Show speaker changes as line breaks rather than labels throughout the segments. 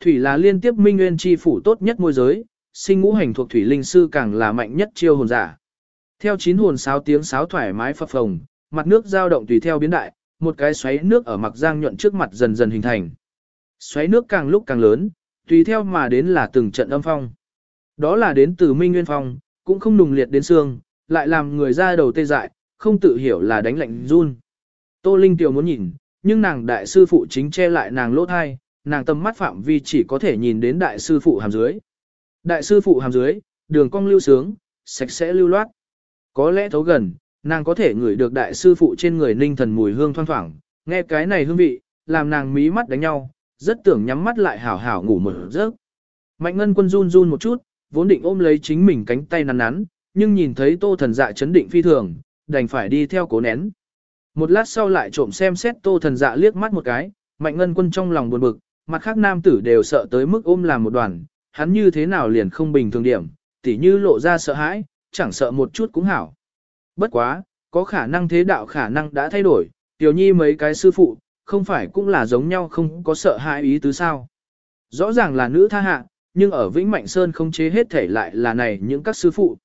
Thủy là liên tiếp minh nguyên chi phủ tốt nhất môi giới, sinh ngũ hành thuộc thủy linh sư càng là mạnh nhất chiêu hồn giả. Theo chín hồn sáo tiếng sáo thoải mái phập phồng, mặt nước dao động tùy theo biến đại, một cái xoáy nước ở mặt giang nhuận trước mặt dần dần hình thành. Xoáy nước càng lúc càng lớn, tùy theo mà đến là từng trận âm phong. Đó là đến từ Minh Nguyên Phong, cũng không nùng liệt đến xương, lại làm người ra đầu tê dại, không tự hiểu là đánh lạnh run. Tô Linh Tiểu muốn nhìn, nhưng nàng đại sư phụ chính che lại nàng lỗ thai, nàng tâm mắt phạm vi chỉ có thể nhìn đến đại sư phụ hàm dưới. Đại sư phụ hàm dưới, đường cong lưu sướng, sạch sẽ lưu loát. Có lẽ thấu gần, nàng có thể ngửi được đại sư phụ trên người ninh thần mùi hương thoang thoảng, nghe cái này hương vị, làm nàng mí mắt đánh nhau, rất tưởng nhắm mắt lại hảo hảo ngủ một giấc. Mạnh ngân quân run run một chút, vốn định ôm lấy chính mình cánh tay nắn nắn, nhưng nhìn thấy tô thần dạ chấn định phi thường, đành phải đi theo cố nén. Một lát sau lại trộm xem xét tô thần dạ liếc mắt một cái, mạnh ngân quân trong lòng buồn bực, mặt khác nam tử đều sợ tới mức ôm làm một đoàn, hắn như thế nào liền không bình thường điểm, tỉ như lộ ra sợ hãi, chẳng sợ một chút cũng hảo. Bất quá, có khả năng thế đạo khả năng đã thay đổi, tiểu nhi mấy cái sư phụ, không phải cũng là giống nhau không có sợ hãi ý tứ sao. Rõ ràng là nữ tha hạ, nhưng ở Vĩnh Mạnh Sơn không chế hết thể lại là này những các sư phụ.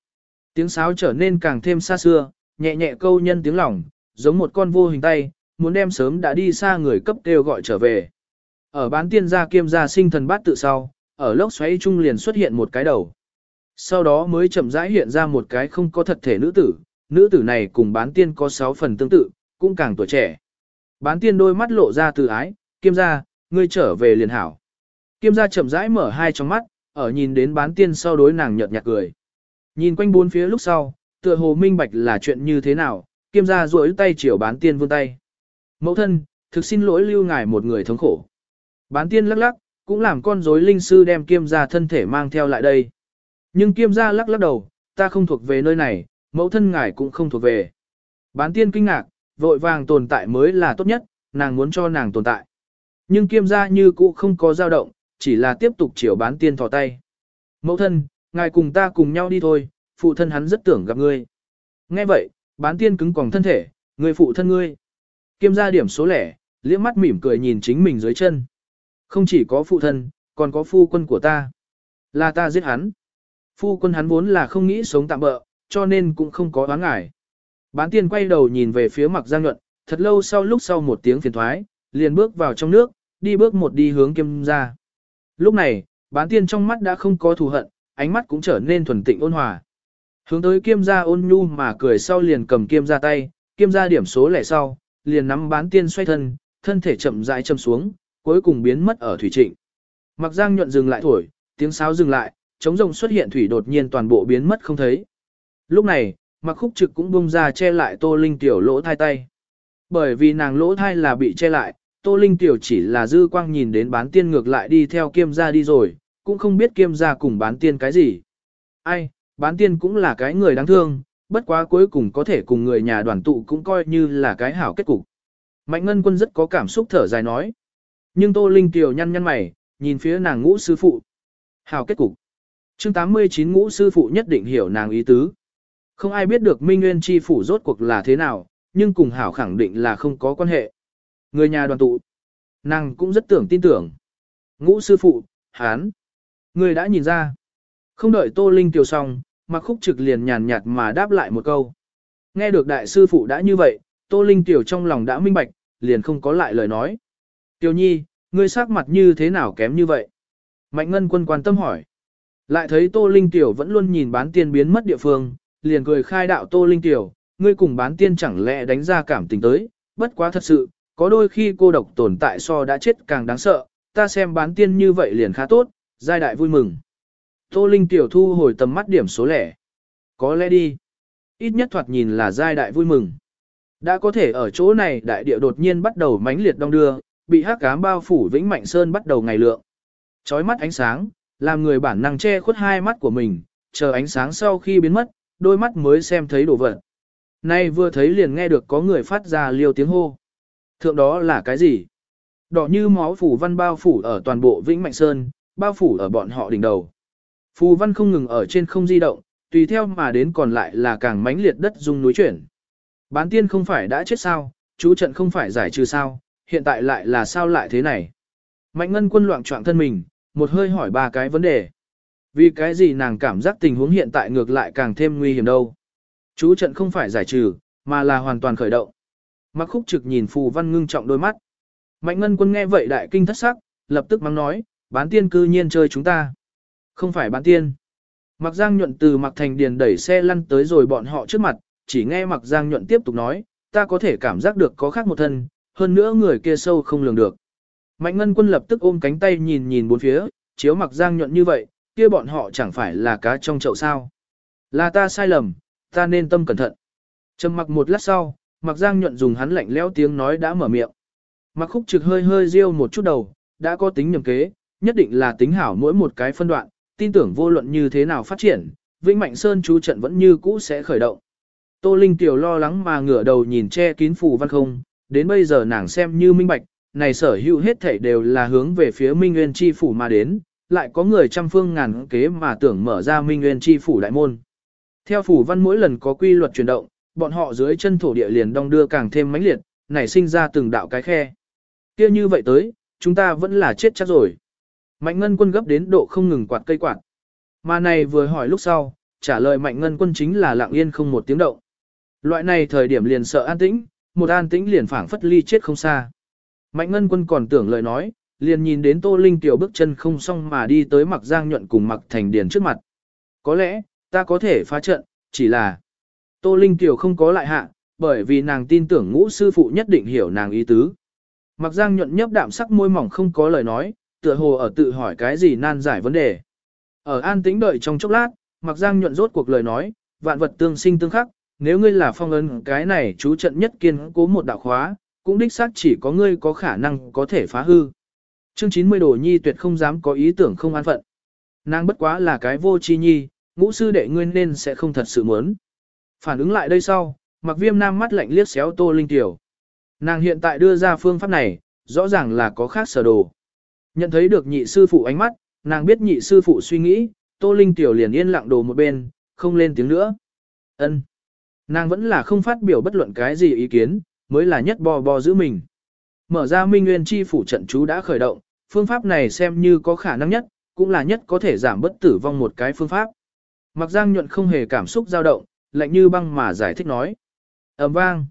Tiếng sáo trở nên càng thêm xa xưa, nhẹ nhẹ câu nhân tiếng lòng, giống một con vô hình tay, muốn đem sớm đã đi xa người cấp kêu gọi trở về. Ở bán tiên gia kiêm gia sinh thần bát tự sau, ở lốc xoáy trung liền xuất hiện một cái đầu. Sau đó mới chậm rãi hiện ra một cái không có thật thể nữ tử, nữ tử này cùng bán tiên có 6 phần tương tự, cũng càng tuổi trẻ. Bán tiên đôi mắt lộ ra từ ái, kiêm gia, ngươi trở về liền hảo. Kiêm gia chậm rãi mở hai trong mắt, ở nhìn đến bán tiên sau đối nàng nhợt nhạt cười. Nhìn quanh bốn phía lúc sau, tựa hồ minh bạch là chuyện như thế nào, kiêm gia duỗi tay chiều bán tiên vươn tay. Mẫu thân, thực xin lỗi lưu ngài một người thống khổ. Bán tiên lắc lắc, cũng làm con rối linh sư đem kiêm gia thân thể mang theo lại đây. Nhưng kiêm gia lắc lắc đầu, ta không thuộc về nơi này, mẫu thân ngài cũng không thuộc về. Bán tiên kinh ngạc, vội vàng tồn tại mới là tốt nhất, nàng muốn cho nàng tồn tại. Nhưng kiêm gia như cũ không có dao động, chỉ là tiếp tục chiều bán tiên thò tay. Mẫu thân, ngài cùng ta cùng nhau đi thôi, phụ thân hắn rất tưởng gặp ngươi. Nghe vậy, bán tiên cứng còng thân thể, người phụ thân ngươi. Kiêm gia điểm số lẻ, liếc mắt mỉm cười nhìn chính mình dưới chân. Không chỉ có phụ thân, còn có phu quân của ta. Là ta giết hắn. Phu quân hắn vốn là không nghĩ sống tạm bỡ, cho nên cũng không có oán ngải. Bán tiên quay đầu nhìn về phía mặt giang nhuận, thật lâu sau lúc sau một tiếng phiền thoái, liền bước vào trong nước, đi bước một đi hướng kiêm ra. Lúc này, bán tiên trong mắt đã không có thù hận, ánh mắt cũng trở nên thuần tịnh ôn hòa. Hướng tới kiêm ra ôn nhu mà cười sau liền cầm kiêm ra tay, kiêm ra điểm số lẻ sau, liền nắm bán tiên xoay thân, thân thể chậm rãi châm xuống, cuối cùng biến mất ở thủy trịnh. Mặc giang nhuận dừng lại thổi, tiếng sáo dừng lại, trống rồng xuất hiện thủy đột nhiên toàn bộ biến mất không thấy. Lúc này, mặc khúc trực cũng bung ra che lại tô linh tiểu lỗ thai tay. Bởi vì nàng lỗ thai là bị che lại, tô linh tiểu chỉ là dư quang nhìn đến bán tiên ngược lại đi theo kiêm gia đi rồi, cũng không biết kiêm gia cùng bán tiên cái gì. Ai, bán tiên cũng là cái người đáng thương, bất quá cuối cùng có thể cùng người nhà đoàn tụ cũng coi như là cái hảo kết cục. Mạnh Ngân Quân rất có cảm xúc thở dài nói. Nhưng Tô Linh Kiều nhăn nhăn mày, nhìn phía nàng ngũ sư phụ. Hảo kết cục. chương 89 ngũ sư phụ nhất định hiểu nàng ý tứ. Không ai biết được Minh Nguyên Chi phủ rốt cuộc là thế nào, nhưng cùng Hảo khẳng định là không có quan hệ. Người nhà đoàn tụ. Nàng cũng rất tưởng tin tưởng. Ngũ sư phụ, hán. Người đã nhìn ra. Không đợi Tô Linh Kiều xong, mặc khúc trực liền nhàn nhạt mà đáp lại một câu. Nghe được đại sư phụ đã như vậy, Tô Linh Tiểu trong lòng đã minh bạch, liền không có lại lời nói. Tiểu nhi, ngươi sắc mặt như thế nào kém như vậy? Mạnh ngân quân quan tâm hỏi. Lại thấy Tô Linh Tiểu vẫn luôn nhìn bán tiên biến mất địa phương, liền cười khai đạo Tô Linh Tiểu, ngươi cùng bán tiên chẳng lẽ đánh ra cảm tình tới, bất quá thật sự, có đôi khi cô độc tồn tại so đã chết càng đáng sợ, ta xem bán tiên như vậy liền khá tốt, giai đại vui mừng. Tô Linh Tiểu thu hồi tầm mắt điểm số lẻ. Có lẽ đi. Ít nhất thoạt nhìn là giai đại vui mừng. Đã có thể ở chỗ này đại địa đột nhiên bắt đầu mãnh liệt đông đưa, bị hắc ám bao phủ vĩnh mạnh sơn bắt đầu ngày lượng. Chói mắt ánh sáng, làm người bản năng che khuất hai mắt của mình, chờ ánh sáng sau khi biến mất, đôi mắt mới xem thấy đồ vật. Nay vừa thấy liền nghe được có người phát ra liêu tiếng hô. Thượng đó là cái gì? Đỏ như máu phủ văn bao phủ ở toàn bộ Vĩnh Mạnh Sơn, bao phủ ở bọn họ đỉnh đầu. Phù văn không ngừng ở trên không di động, tùy theo mà đến còn lại là càng mãnh liệt đất dung núi chuyển. Bán tiên không phải đã chết sao, chú trận không phải giải trừ sao, hiện tại lại là sao lại thế này. Mạnh ngân quân loạn trọng thân mình, một hơi hỏi ba cái vấn đề. Vì cái gì nàng cảm giác tình huống hiện tại ngược lại càng thêm nguy hiểm đâu. Chú trận không phải giải trừ, mà là hoàn toàn khởi động. Mặc khúc trực nhìn phù văn ngưng trọng đôi mắt. Mạnh ngân quân nghe vậy đại kinh thất sắc, lập tức mắng nói, bán tiên cư nhiên chơi chúng ta. Không phải bán tiên. Mặc giang nhuận từ mặc thành điền đẩy xe lăn tới rồi bọn họ trước mặt, chỉ nghe mặc giang nhuận tiếp tục nói, ta có thể cảm giác được có khác một thân, hơn nữa người kia sâu không lường được. Mạnh ngân quân lập tức ôm cánh tay nhìn nhìn bốn phía, chiếu mặc giang nhuận như vậy, kia bọn họ chẳng phải là cá trong chậu sao. Là ta sai lầm, ta nên tâm cẩn thận. Trầm mặc một lát sau, mặc giang nhuận dùng hắn lạnh lẽo tiếng nói đã mở miệng. Mặc khúc trực hơi hơi riêu một chút đầu, đã có tính nhầm kế, nhất định là tính hảo mỗi một cái phân đoạn, tin tưởng vô luận như thế nào phát triển, Vĩnh Mạnh Sơn chú trận vẫn như cũ sẽ khởi động. Tô Linh tiểu lo lắng mà ngửa đầu nhìn che kín phù văn không, đến bây giờ nàng xem như minh bạch, này sở hữu hết thảy đều là hướng về phía Minh Nguyên Chi phủ mà đến, lại có người trăm phương ngàn kế mà tưởng mở ra Minh Nguyên Chi phủ đại môn. Theo phủ văn mỗi lần có quy luật chuyển động, bọn họ dưới chân thổ địa liền đong đưa càng thêm mãnh liệt, nảy sinh ra từng đạo cái khe. Kia như vậy tới, chúng ta vẫn là chết chắc rồi. Mạnh ngân quân gấp đến độ không ngừng quạt cây quạt. Mà này vừa hỏi lúc sau, trả lời mạnh ngân quân chính là lặng yên không một tiếng động. Loại này thời điểm liền sợ an tĩnh, một an tĩnh liền phảng phất ly chết không xa. Mạnh ngân quân còn tưởng lời nói, liền nhìn đến Tô Linh tiểu bước chân không xong mà đi tới mặc giang nhuận cùng mặc thành điền trước mặt. Có lẽ, ta có thể phá trận, chỉ là Tô Linh tiểu không có lại hạ, bởi vì nàng tin tưởng ngũ sư phụ nhất định hiểu nàng ý tứ. Mặc giang nhuận nhấp đạm sắc môi mỏng không có lời nói, tựa hồ ở tự hỏi cái gì nan giải vấn đề. Ở an tĩnh đợi trong chốc lát, mặc giang nhuận rốt cuộc lời nói, vạn vật tương sinh tương khắc, nếu ngươi là phong ấn cái này chú trận nhất kiên cố một đạo khóa, cũng đích xác chỉ có ngươi có khả năng có thể phá hư. Chương 90 đồ nhi tuyệt không dám có ý tưởng không an phận. Nàng bất quá là cái vô chi nhi, ngũ sư đệ ngươi nên sẽ không thật sự muốn. Phản ứng lại đây sau, mặc viêm nam mắt lạnh liếc xéo tô linh tiểu. Nàng hiện tại đưa ra phương pháp này, rõ ràng là có khác sở đồ. Nhận thấy được nhị sư phụ ánh mắt, nàng biết nhị sư phụ suy nghĩ, tô linh tiểu liền yên lặng đồ một bên, không lên tiếng nữa. ân Nàng vẫn là không phát biểu bất luận cái gì ý kiến, mới là nhất bò bò giữ mình. Mở ra minh nguyên chi phủ trận chú đã khởi động, phương pháp này xem như có khả năng nhất, cũng là nhất có thể giảm bất tử vong một cái phương pháp. Mặc giang nhuận không hề cảm xúc dao động, lạnh như băng mà giải thích nói. ầm vang.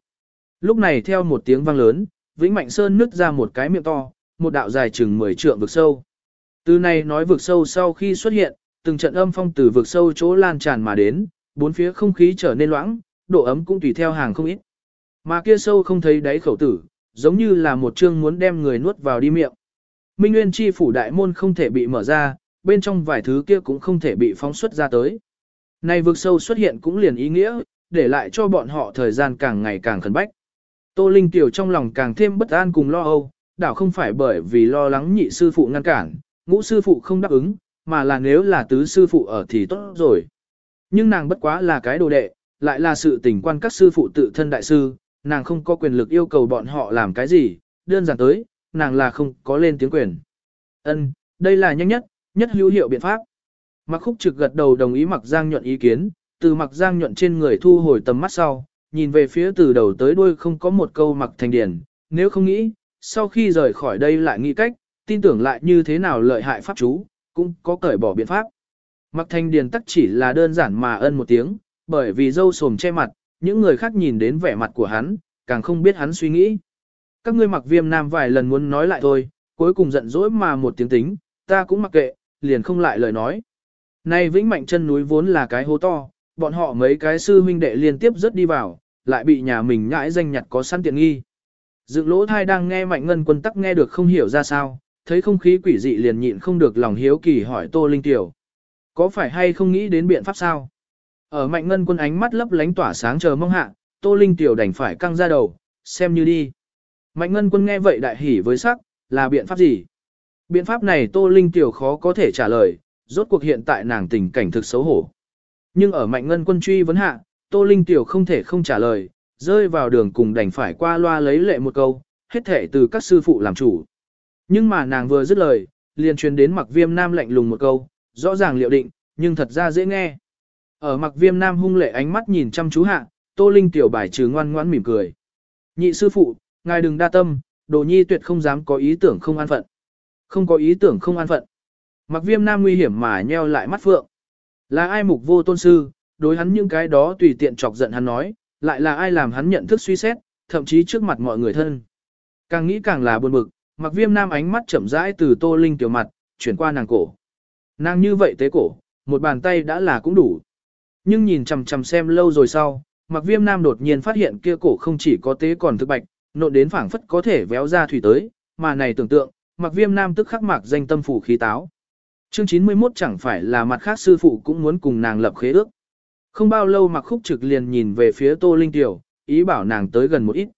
Lúc này theo một tiếng vang lớn, Vĩnh Mạnh Sơn nứt ra một cái miệng to, một đạo dài chừng 10 trượng vực sâu. Từ này nói vực sâu sau khi xuất hiện, từng trận âm phong từ vực sâu chỗ lan tràn mà đến, bốn phía không khí trở nên loãng, độ ấm cũng tùy theo hàng không ít. Mà kia sâu không thấy đáy khẩu tử, giống như là một chương muốn đem người nuốt vào đi miệng. Minh Nguyên chi phủ đại môn không thể bị mở ra, bên trong vài thứ kia cũng không thể bị phóng xuất ra tới. Này vực sâu xuất hiện cũng liền ý nghĩa, để lại cho bọn họ thời gian càng ngày càng khẩn bách. Tô Linh Tiểu trong lòng càng thêm bất an cùng lo âu, đảo không phải bởi vì lo lắng nhị sư phụ ngăn cản, ngũ sư phụ không đáp ứng, mà là nếu là tứ sư phụ ở thì tốt rồi. Nhưng nàng bất quá là cái đồ đệ, lại là sự tình quan các sư phụ tự thân đại sư, nàng không có quyền lực yêu cầu bọn họ làm cái gì, đơn giản tới, nàng là không có lên tiếng quyền. Ân, đây là nhanh nhất, nhất hữu hiệu biện pháp. Mặc khúc trực gật đầu đồng ý mặc giang nhuận ý kiến, từ mặc giang nhuận trên người thu hồi tầm mắt sau, nhìn về phía từ đầu tới đuôi không có một câu mặc thành điển, nếu không nghĩ, sau khi rời khỏi đây lại nghĩ cách, tin tưởng lại như thế nào lợi hại pháp chú, cũng có cởi bỏ biện pháp. Mặc thành điền tắc chỉ là đơn giản mà ân một tiếng, bởi vì dâu sồm che mặt, những người khác nhìn đến vẻ mặt của hắn, càng không biết hắn suy nghĩ. Các ngươi mặc viêm nam vài lần muốn nói lại thôi, cuối cùng giận dỗi mà một tiếng tính, ta cũng mặc kệ, liền không lại lời nói. nay vĩnh mạnh chân núi vốn là cái hố to, bọn họ mấy cái sư huynh đệ liên tiếp rớt đi vào, lại bị nhà mình nhãi danh nhặt có săn tiện nghi. Dựng lỗ thai đang nghe mạnh ngân quân tắc nghe được không hiểu ra sao, thấy không khí quỷ dị liền nhịn không được lòng hiếu kỳ hỏi Tô Linh Tiểu. Có phải hay không nghĩ đến biện pháp sao? Ở mạnh ngân quân ánh mắt lấp lánh tỏa sáng chờ mong hạ, Tô Linh Tiểu đành phải căng ra đầu, xem như đi. Mạnh ngân quân nghe vậy đại hỉ với sắc, là biện pháp gì? Biện pháp này Tô Linh Tiểu khó có thể trả lời, rốt cuộc hiện tại nàng tình cảnh thực xấu hổ. Nhưng ở mạnh ngân quân truy vấn hạ, Tô Linh Tiểu không thể không trả lời, rơi vào đường cùng đành phải qua loa lấy lệ một câu, hết thể từ các sư phụ làm chủ. Nhưng mà nàng vừa dứt lời, liền truyền đến mặc viêm nam lạnh lùng một câu, rõ ràng liệu định, nhưng thật ra dễ nghe. Ở mặc viêm nam hung lệ ánh mắt nhìn chăm chú hạ, Tô Linh Tiểu bài trừ ngoan ngoãn mỉm cười. Nhị sư phụ, ngài đừng đa tâm, đồ nhi tuyệt không dám có ý tưởng không an phận. Không có ý tưởng không an phận. Mặc viêm nam nguy hiểm mà nheo lại mắt phượng. Là ai mục vô tôn sư, đối hắn những cái đó tùy tiện chọc giận hắn nói, lại là ai làm hắn nhận thức suy xét, thậm chí trước mặt mọi người thân. Càng nghĩ càng là buồn bực, mặc viêm nam ánh mắt chậm rãi từ tô linh tiểu mặt, chuyển qua nàng cổ. Nàng như vậy tế cổ, một bàn tay đã là cũng đủ. Nhưng nhìn chằm chằm xem lâu rồi sau, mặc viêm nam đột nhiên phát hiện kia cổ không chỉ có tế còn thực bạch, nộn đến phảng phất có thể véo ra thủy tới, mà này tưởng tượng, mặc viêm nam tức khắc mạc danh tâm phủ khí táo. Chương 91 chẳng phải là mặt khác sư phụ cũng muốn cùng nàng lập khế ước. Không bao lâu mặc khúc trực liền nhìn về phía Tô Linh Tiểu, ý bảo nàng tới gần một ít.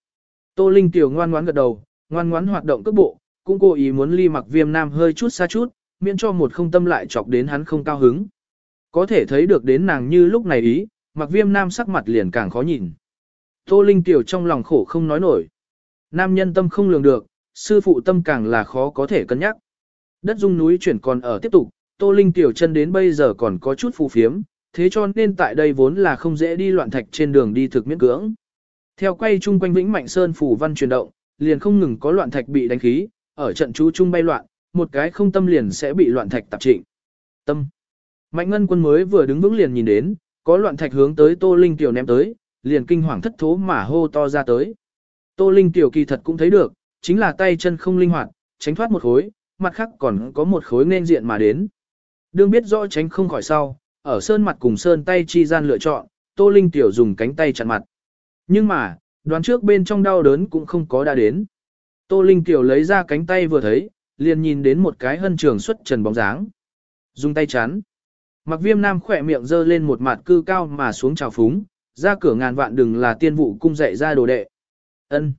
Tô Linh Tiểu ngoan ngoãn gật đầu, ngoan ngoãn hoạt động cước bộ, cũng cố ý muốn ly mặc viêm nam hơi chút xa chút, miễn cho một không tâm lại chọc đến hắn không cao hứng. Có thể thấy được đến nàng như lúc này ý, mặc viêm nam sắc mặt liền càng khó nhìn. Tô Linh Tiểu trong lòng khổ không nói nổi. Nam nhân tâm không lường được, sư phụ tâm càng là khó có thể cân nhắc. Đất dung núi chuyển còn ở tiếp tục, Tô Linh Tiểu chân đến bây giờ còn có chút phù phiếm, thế cho nên tại đây vốn là không dễ đi loạn thạch trên đường đi thực miễn cưỡng. Theo quay chung quanh Vĩnh Mạnh Sơn phủ văn chuyển động, liền không ngừng có loạn thạch bị đánh khí, ở trận chú chung bay loạn, một cái không tâm liền sẽ bị loạn thạch tạp trịnh. Tâm. Mạnh Ngân quân mới vừa đứng vững liền nhìn đến, có loạn thạch hướng tới Tô Linh Tiểu ném tới, liền kinh hoàng thất thố mà hô to ra tới. Tô Linh Tiểu kỳ thật cũng thấy được, chính là tay chân không linh hoạt, tránh thoát một khối, mặt khác còn có một khối nên diện mà đến. Đương biết rõ tránh không khỏi sau, ở sơn mặt cùng sơn tay chi gian lựa chọn, Tô Linh Tiểu dùng cánh tay chặn mặt. Nhưng mà, đoán trước bên trong đau đớn cũng không có đã đến. Tô Linh Tiểu lấy ra cánh tay vừa thấy, liền nhìn đến một cái hân trường xuất trần bóng dáng. Dùng tay chắn. Mặc viêm nam khỏe miệng dơ lên một mặt cư cao mà xuống trào phúng, ra cửa ngàn vạn đừng là tiên vụ cung dạy ra đồ đệ. ân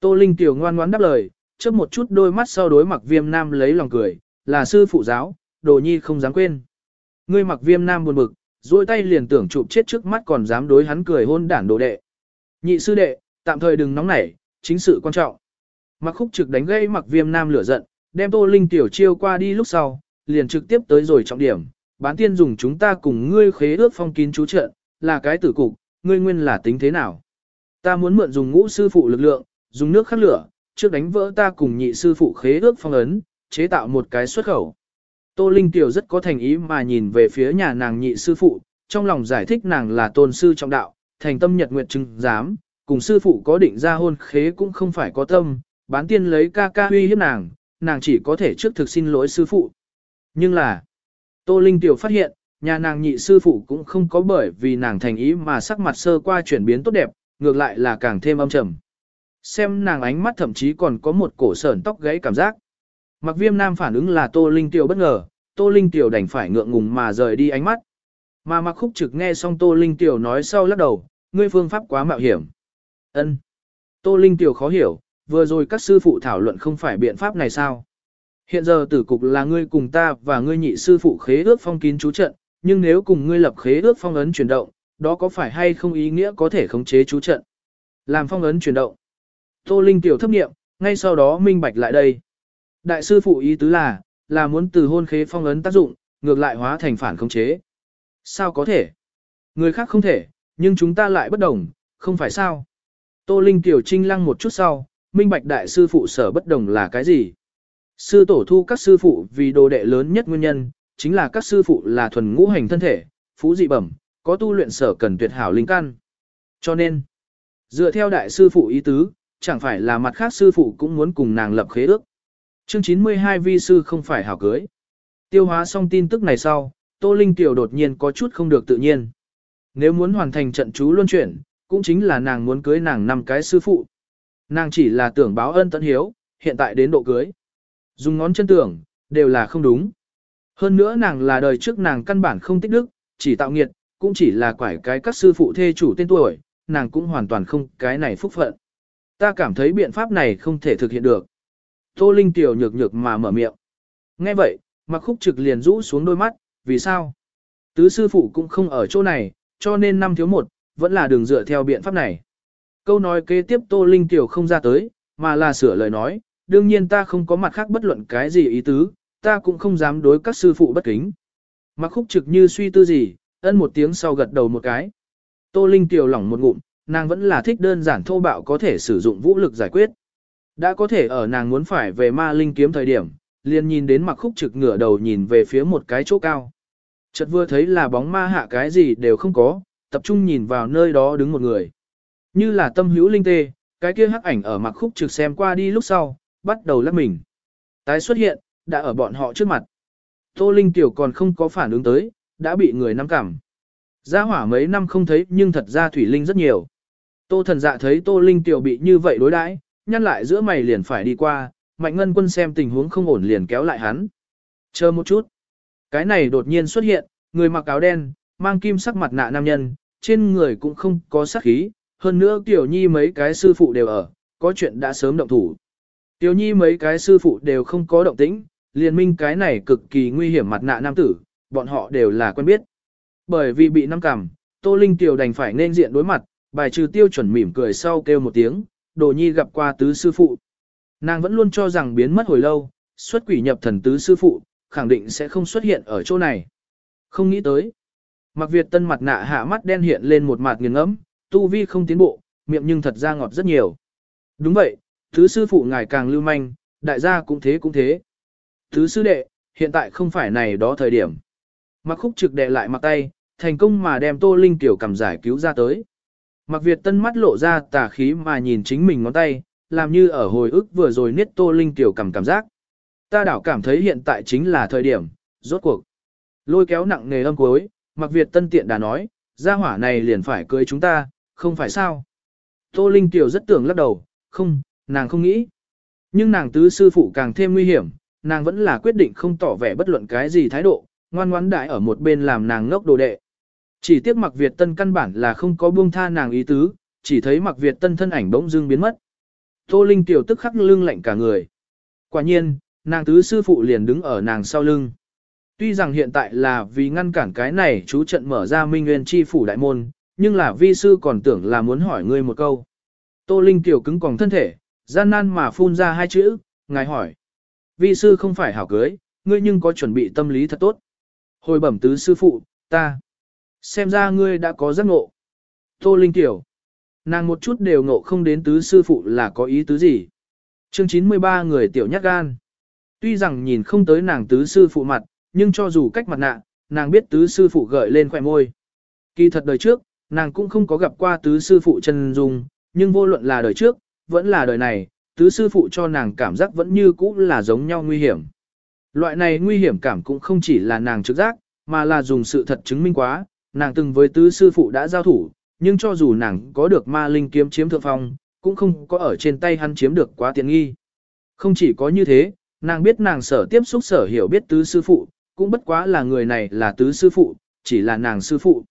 Tô Linh Tiểu ngoan ngoãn đáp lời, trước một chút đôi mắt sau đối mặc viêm nam lấy lòng cười, là sư phụ giáo, đồ nhi không dám quên. Ngươi mặc viêm nam buồn bực, duỗi tay liền tưởng chụp chết trước mắt còn dám đối hắn cười hôn đản đồ đệ. Nhị sư đệ, tạm thời đừng nóng nảy, chính sự quan trọng. Mặc khúc trực đánh gây mặc viêm nam lửa giận, đem tô linh tiểu chiêu qua đi lúc sau, liền trực tiếp tới rồi trọng điểm. Bán tiên dùng chúng ta cùng ngươi khế ước phong kín chú trận, là cái tử cục, ngươi nguyên là tính thế nào? Ta muốn mượn dùng ngũ sư phụ lực lượng, dùng nước khắc lửa, trước đánh vỡ ta cùng nhị sư phụ khế ước phong ấn, chế tạo một cái xuất khẩu. Tô Linh Tiểu rất có thành ý mà nhìn về phía nhà nàng nhị sư phụ, trong lòng giải thích nàng là tôn sư trọng đạo, thành tâm nhật nguyện chứng giám, cùng sư phụ có định ra hôn khế cũng không phải có tâm, bán tiên lấy ca ca huy hiếp nàng, nàng chỉ có thể trước thực xin lỗi sư phụ. Nhưng là, Tô Linh Tiểu phát hiện, nhà nàng nhị sư phụ cũng không có bởi vì nàng thành ý mà sắc mặt sơ qua chuyển biến tốt đẹp, ngược lại là càng thêm âm trầm. Xem nàng ánh mắt thậm chí còn có một cổ sởn tóc gãy cảm giác. Mặc viêm nam phản ứng là Tô Linh Tiểu bất ngờ, Tô Linh Tiểu đành phải ngượng ngùng mà rời đi ánh mắt. Mà mặc khúc trực nghe xong Tô Linh Tiểu nói sau lắc đầu, ngươi phương pháp quá mạo hiểm. ân Tô Linh Tiểu khó hiểu, vừa rồi các sư phụ thảo luận không phải biện pháp này sao? Hiện giờ tử cục là ngươi cùng ta và ngươi nhị sư phụ khế ước phong kín chú trận, nhưng nếu cùng ngươi lập khế ước phong ấn chuyển động, đó có phải hay không ý nghĩa có thể khống chế chú trận? Làm phong ấn chuyển động. Tô Linh tiểu thấp nghiệm, ngay sau đó minh bạch lại đây. Đại sư phụ ý tứ là, là muốn từ hôn khế phong ấn tác dụng, ngược lại hóa thành phản khống chế. Sao có thể? Người khác không thể, nhưng chúng ta lại bất đồng, không phải sao? Tô Linh tiểu trinh lăng một chút sau, minh bạch đại sư phụ sở bất đồng là cái gì? Sư tổ thu các sư phụ vì đồ đệ lớn nhất nguyên nhân, chính là các sư phụ là thuần ngũ hành thân thể, phú dị bẩm, có tu luyện sở cần tuyệt hảo linh căn. Cho nên, dựa theo đại sư phụ ý tứ, chẳng phải là mặt khác sư phụ cũng muốn cùng nàng lập khế ước. Chương 92 vi sư không phải hảo cưới. Tiêu hóa xong tin tức này sau, Tô Linh Tiểu đột nhiên có chút không được tự nhiên. Nếu muốn hoàn thành trận chú luân chuyển, cũng chính là nàng muốn cưới nàng năm cái sư phụ. Nàng chỉ là tưởng báo ân tận hiếu, hiện tại đến độ cưới. Dùng ngón chân tưởng, đều là không đúng. Hơn nữa nàng là đời trước nàng căn bản không tích đức, chỉ tạo nghiệt, cũng chỉ là quải cái các sư phụ thê chủ tên tuổi, nàng cũng hoàn toàn không cái này phúc phận. Ta cảm thấy biện pháp này không thể thực hiện được. Tô Linh tiểu nhược nhược mà mở miệng. Nghe vậy, mặc khúc trực liền rũ xuống đôi mắt, vì sao? Tứ sư phụ cũng không ở chỗ này, cho nên năm thiếu một, vẫn là đường dựa theo biện pháp này. Câu nói kế tiếp Tô Linh tiểu không ra tới, mà là sửa lời nói, đương nhiên ta không có mặt khác bất luận cái gì ý tứ, ta cũng không dám đối các sư phụ bất kính. Mặc khúc trực như suy tư gì, ân một tiếng sau gật đầu một cái. Tô Linh tiểu lỏng một ngụm, nàng vẫn là thích đơn giản thô bạo có thể sử dụng vũ lực giải quyết. Đã có thể ở nàng muốn phải về ma linh kiếm thời điểm, liền nhìn đến mặc khúc trực ngửa đầu nhìn về phía một cái chỗ cao. Chợt vừa thấy là bóng ma hạ cái gì đều không có, tập trung nhìn vào nơi đó đứng một người. Như là tâm hữu linh tê, cái kia hắc ảnh ở mặc khúc trực xem qua đi lúc sau, bắt đầu lắc mình. Tái xuất hiện, đã ở bọn họ trước mặt. Tô Linh Tiểu còn không có phản ứng tới, đã bị người nắm cảm. Gia hỏa mấy năm không thấy nhưng thật ra Thủy Linh rất nhiều. Tô thần dạ thấy Tô Linh Tiểu bị như vậy đối đãi, nhăn lại giữa mày liền phải đi qua, Mạnh Ngân Quân xem tình huống không ổn liền kéo lại hắn. Chờ một chút. Cái này đột nhiên xuất hiện, người mặc áo đen, mang kim sắc mặt nạ nam nhân, trên người cũng không có sắc khí, hơn nữa Tiểu Nhi mấy cái sư phụ đều ở, có chuyện đã sớm động thủ. Tiểu Nhi mấy cái sư phụ đều không có động tĩnh, liền minh cái này cực kỳ nguy hiểm mặt nạ nam tử, bọn họ đều là quen biết. Bởi vì bị năm cảm, Tô Linh Tiểu đành phải nên diện đối mặt, bài trừ tiêu chuẩn mỉm cười sau kêu một tiếng, đồ nhi gặp qua tứ sư phụ. Nàng vẫn luôn cho rằng biến mất hồi lâu, xuất quỷ nhập thần tứ sư phụ, khẳng định sẽ không xuất hiện ở chỗ này. Không nghĩ tới. Mặc Việt tân mặt nạ hạ mắt đen hiện lên một mặt nghiền ngẫm, tu vi không tiến bộ, miệng nhưng thật ra ngọt rất nhiều. Đúng vậy, tứ sư phụ ngài càng lưu manh, đại gia cũng thế cũng thế. Tứ sư đệ, hiện tại không phải này đó thời điểm. Mặc khúc trực đệ lại mặt tay, thành công mà đem Tô Linh tiểu cầm giải cứu ra tới. Mặc Việt tân mắt lộ ra tà khí mà nhìn chính mình ngón tay, làm như ở hồi ức vừa rồi niết Tô Linh tiểu cầm cảm giác. Ta đảo cảm thấy hiện tại chính là thời điểm, rốt cuộc. Lôi kéo nặng nề âm cuối, Mặc Việt tân tiện đã nói, gia hỏa này liền phải cưới chúng ta, không phải sao. Tô Linh tiểu rất tưởng lắc đầu, không, nàng không nghĩ. Nhưng nàng tứ sư phụ càng thêm nguy hiểm, nàng vẫn là quyết định không tỏ vẻ bất luận cái gì thái độ, ngoan ngoãn đại ở một bên làm nàng ngốc đồ đệ. Chỉ tiếc mặc Việt Tân căn bản là không có buông tha nàng ý tứ, chỉ thấy mặc Việt Tân thân ảnh bỗng dưng biến mất. Tô Linh tiểu tức khắc lưng lạnh cả người. Quả nhiên, nàng tứ sư phụ liền đứng ở nàng sau lưng. Tuy rằng hiện tại là vì ngăn cản cái này chú trận mở ra Minh Nguyên Chi phủ đại môn, nhưng là vi sư còn tưởng là muốn hỏi ngươi một câu. Tô Linh tiểu cứng còng thân thể, gian nan mà phun ra hai chữ, ngài hỏi. Vi sư không phải hảo cưới, ngươi nhưng có chuẩn bị tâm lý thật tốt. Hồi bẩm tứ sư phụ, ta. Xem ra ngươi đã có giác ngộ. Tô Linh Tiểu. Nàng một chút đều ngộ không đến tứ sư phụ là có ý tứ gì. Chương 93 người tiểu nhát gan. Tuy rằng nhìn không tới nàng tứ sư phụ mặt, nhưng cho dù cách mặt nạ, nàng biết tứ sư phụ gợi lên khỏe môi. Kỳ thật đời trước, nàng cũng không có gặp qua tứ sư phụ chân dung, nhưng vô luận là đời trước, vẫn là đời này, tứ sư phụ cho nàng cảm giác vẫn như cũ là giống nhau nguy hiểm. Loại này nguy hiểm cảm cũng không chỉ là nàng trực giác, mà là dùng sự thật chứng minh quá, nàng từng với tứ sư phụ đã giao thủ, nhưng cho dù nàng có được ma linh kiếm chiếm thượng phong, cũng không có ở trên tay hắn chiếm được quá tiện nghi. Không chỉ có như thế, nàng biết nàng sở tiếp xúc sở hiểu biết tứ sư phụ, cũng bất quá là người này là tứ sư phụ, chỉ là nàng sư phụ.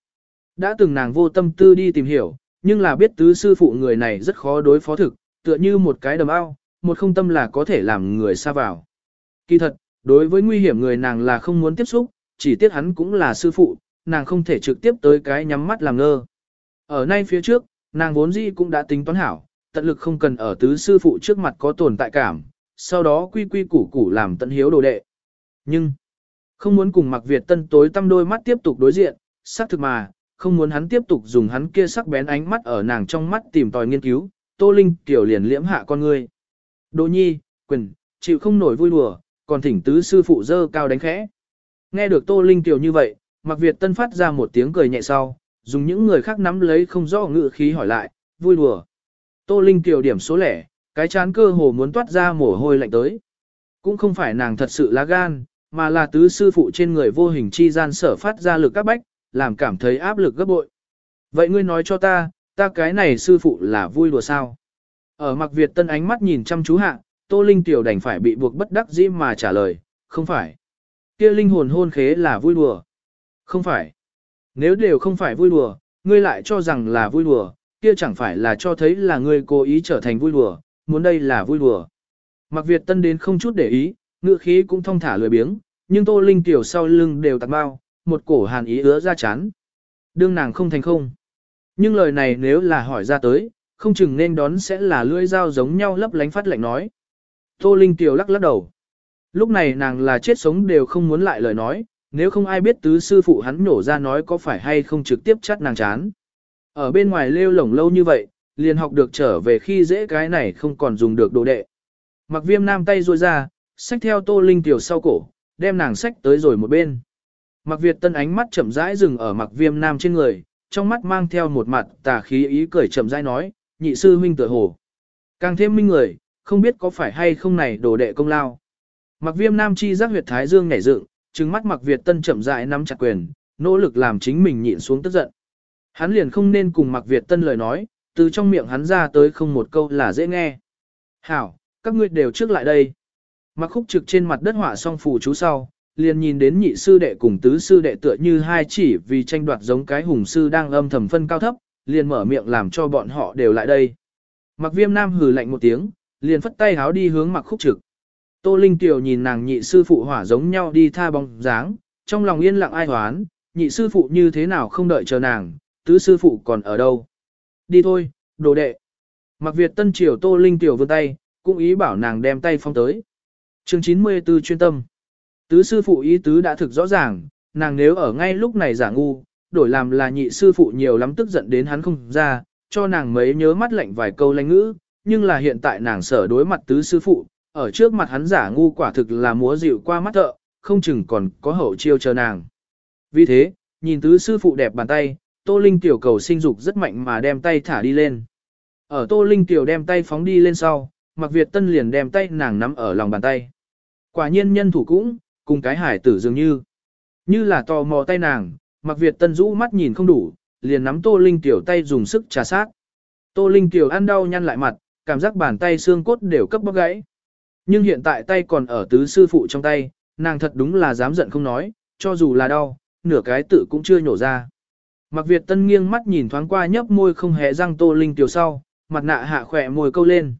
Đã từng nàng vô tâm tư đi tìm hiểu, nhưng là biết tứ sư phụ người này rất khó đối phó thực, tựa như một cái đầm ao, một không tâm là có thể làm người xa vào. Kỳ thật, đối với nguy hiểm người nàng là không muốn tiếp xúc, chỉ tiếc hắn cũng là sư phụ, nàng không thể trực tiếp tới cái nhắm mắt làm ngơ. Ở nay phía trước, nàng vốn dĩ cũng đã tính toán hảo, tận lực không cần ở tứ sư phụ trước mặt có tồn tại cảm, sau đó quy quy củ củ làm tận hiếu đồ đệ. Nhưng, không muốn cùng mặc Việt tân tối tâm đôi mắt tiếp tục đối diện, xác thực mà, không muốn hắn tiếp tục dùng hắn kia sắc bén ánh mắt ở nàng trong mắt tìm tòi nghiên cứu, Tô Linh tiểu liền liễm hạ con ngươi. Đỗ nhi, quyền, chịu không nổi vui đùa, còn thỉnh tứ sư phụ dơ cao đánh khẽ. Nghe được Tô Linh tiểu như vậy, Mạc Việt Tân phát ra một tiếng cười nhẹ sau, dùng những người khác nắm lấy không rõ ngự khí hỏi lại, vui đùa. Tô Linh tiểu điểm số lẻ, cái chán cơ hồ muốn toát ra mồ hôi lạnh tới. Cũng không phải nàng thật sự lá gan, mà là tứ sư phụ trên người vô hình chi gian sở phát ra lực các bách, làm cảm thấy áp lực gấp bội. Vậy ngươi nói cho ta, ta cái này sư phụ là vui đùa sao? Ở Mặc Việt Tân ánh mắt nhìn chăm chú hạ, Tô Linh tiểu đành phải bị buộc bất đắc dĩ mà trả lời, không phải. Kia linh hồn hôn khế là vui đùa. Không phải. Nếu đều không phải vui đùa, ngươi lại cho rằng là vui đùa, kia chẳng phải là cho thấy là ngươi cố ý trở thành vui đùa, muốn đây là vui đùa. Mặc Việt Tân đến không chút để ý, ngựa khí cũng thong thả lười biếng, nhưng Tô Linh tiểu sau lưng đều tạc bao, một cổ hàn ý ứa ra chán. Đương nàng không thành không. Nhưng lời này nếu là hỏi ra tới, không chừng nên đón sẽ là lưỡi dao giống nhau lấp lánh phát lạnh nói. Tô Linh tiểu lắc lắc đầu. Lúc này nàng là chết sống đều không muốn lại lời nói, nếu không ai biết tứ sư phụ hắn nổ ra nói có phải hay không trực tiếp chắt nàng chán. Ở bên ngoài lêu lổng lâu như vậy, liền học được trở về khi dễ cái này không còn dùng được đồ đệ. Mặc viêm nam tay ruôi ra, xách theo Tô Linh Tiểu sau cổ, đem nàng xách tới rồi một bên. Mặc Việt Tân ánh mắt chậm rãi dừng ở Mặc Viêm Nam trên người, trong mắt mang theo một mặt tà khí ý cười chậm rãi nói, nhị sư huynh tựa hồ. Càng thêm minh người, không biết có phải hay không này đồ đệ công lao. Mặc Viêm Nam chi giác huyệt thái dương nhảy dựng, trừng mắt Mặc Việt Tân chậm rãi nắm chặt quyền, nỗ lực làm chính mình nhịn xuống tức giận. Hắn liền không nên cùng Mặc Việt Tân lời nói, từ trong miệng hắn ra tới không một câu là dễ nghe. Hảo, các ngươi đều trước lại đây. Mặc khúc trực trên mặt đất họa song phù chú sau, liền nhìn đến nhị sư đệ cùng tứ sư đệ tựa như hai chỉ vì tranh đoạt giống cái hùng sư đang âm thầm phân cao thấp, liền mở miệng làm cho bọn họ đều lại đây. Mặc viêm nam hừ lạnh một tiếng, liền phất tay háo đi hướng mặc khúc trực. Tô Linh Tiểu nhìn nàng nhị sư phụ hỏa giống nhau đi tha bóng dáng, trong lòng yên lặng ai hoán, nhị sư phụ như thế nào không đợi chờ nàng, tứ sư phụ còn ở đâu. Đi thôi, đồ đệ. Mặc Việt Tân Triều Tô Linh Tiểu vươn tay, cũng ý bảo nàng đem tay phong tới. chương 94 chuyên tâm. Tứ sư phụ ý tứ đã thực rõ ràng, nàng nếu ở ngay lúc này giả ngu, đổi làm là nhị sư phụ nhiều lắm tức giận đến hắn không ra, cho nàng mấy nhớ mắt lạnh vài câu lanh ngữ, nhưng là hiện tại nàng sở đối mặt tứ sư phụ, ở trước mặt hắn giả ngu quả thực là múa dịu qua mắt thợ, không chừng còn có hậu chiêu chờ nàng. Vì thế, nhìn tứ sư phụ đẹp bàn tay, Tô Linh tiểu cầu sinh dục rất mạnh mà đem tay thả đi lên. Ở Tô Linh tiểu đem tay phóng đi lên sau, Mạc Việt Tân liền đem tay nàng nắm ở lòng bàn tay. Quả nhiên nhân thủ cũng, cùng cái hải tử dường như. Như là tò mò tay nàng, mặc Việt Tân rũ mắt nhìn không đủ, liền nắm Tô Linh tiểu tay dùng sức trà sát. Tô Linh tiểu ăn đau nhăn lại mặt, cảm giác bàn tay xương cốt đều cấp bóc gãy. Nhưng hiện tại tay còn ở tứ sư phụ trong tay, nàng thật đúng là dám giận không nói, cho dù là đau, nửa cái tự cũng chưa nhổ ra. mặc Việt Tân nghiêng mắt nhìn thoáng qua nhấp môi không hề răng Tô Linh tiểu sau, mặt nạ hạ khỏe môi câu lên.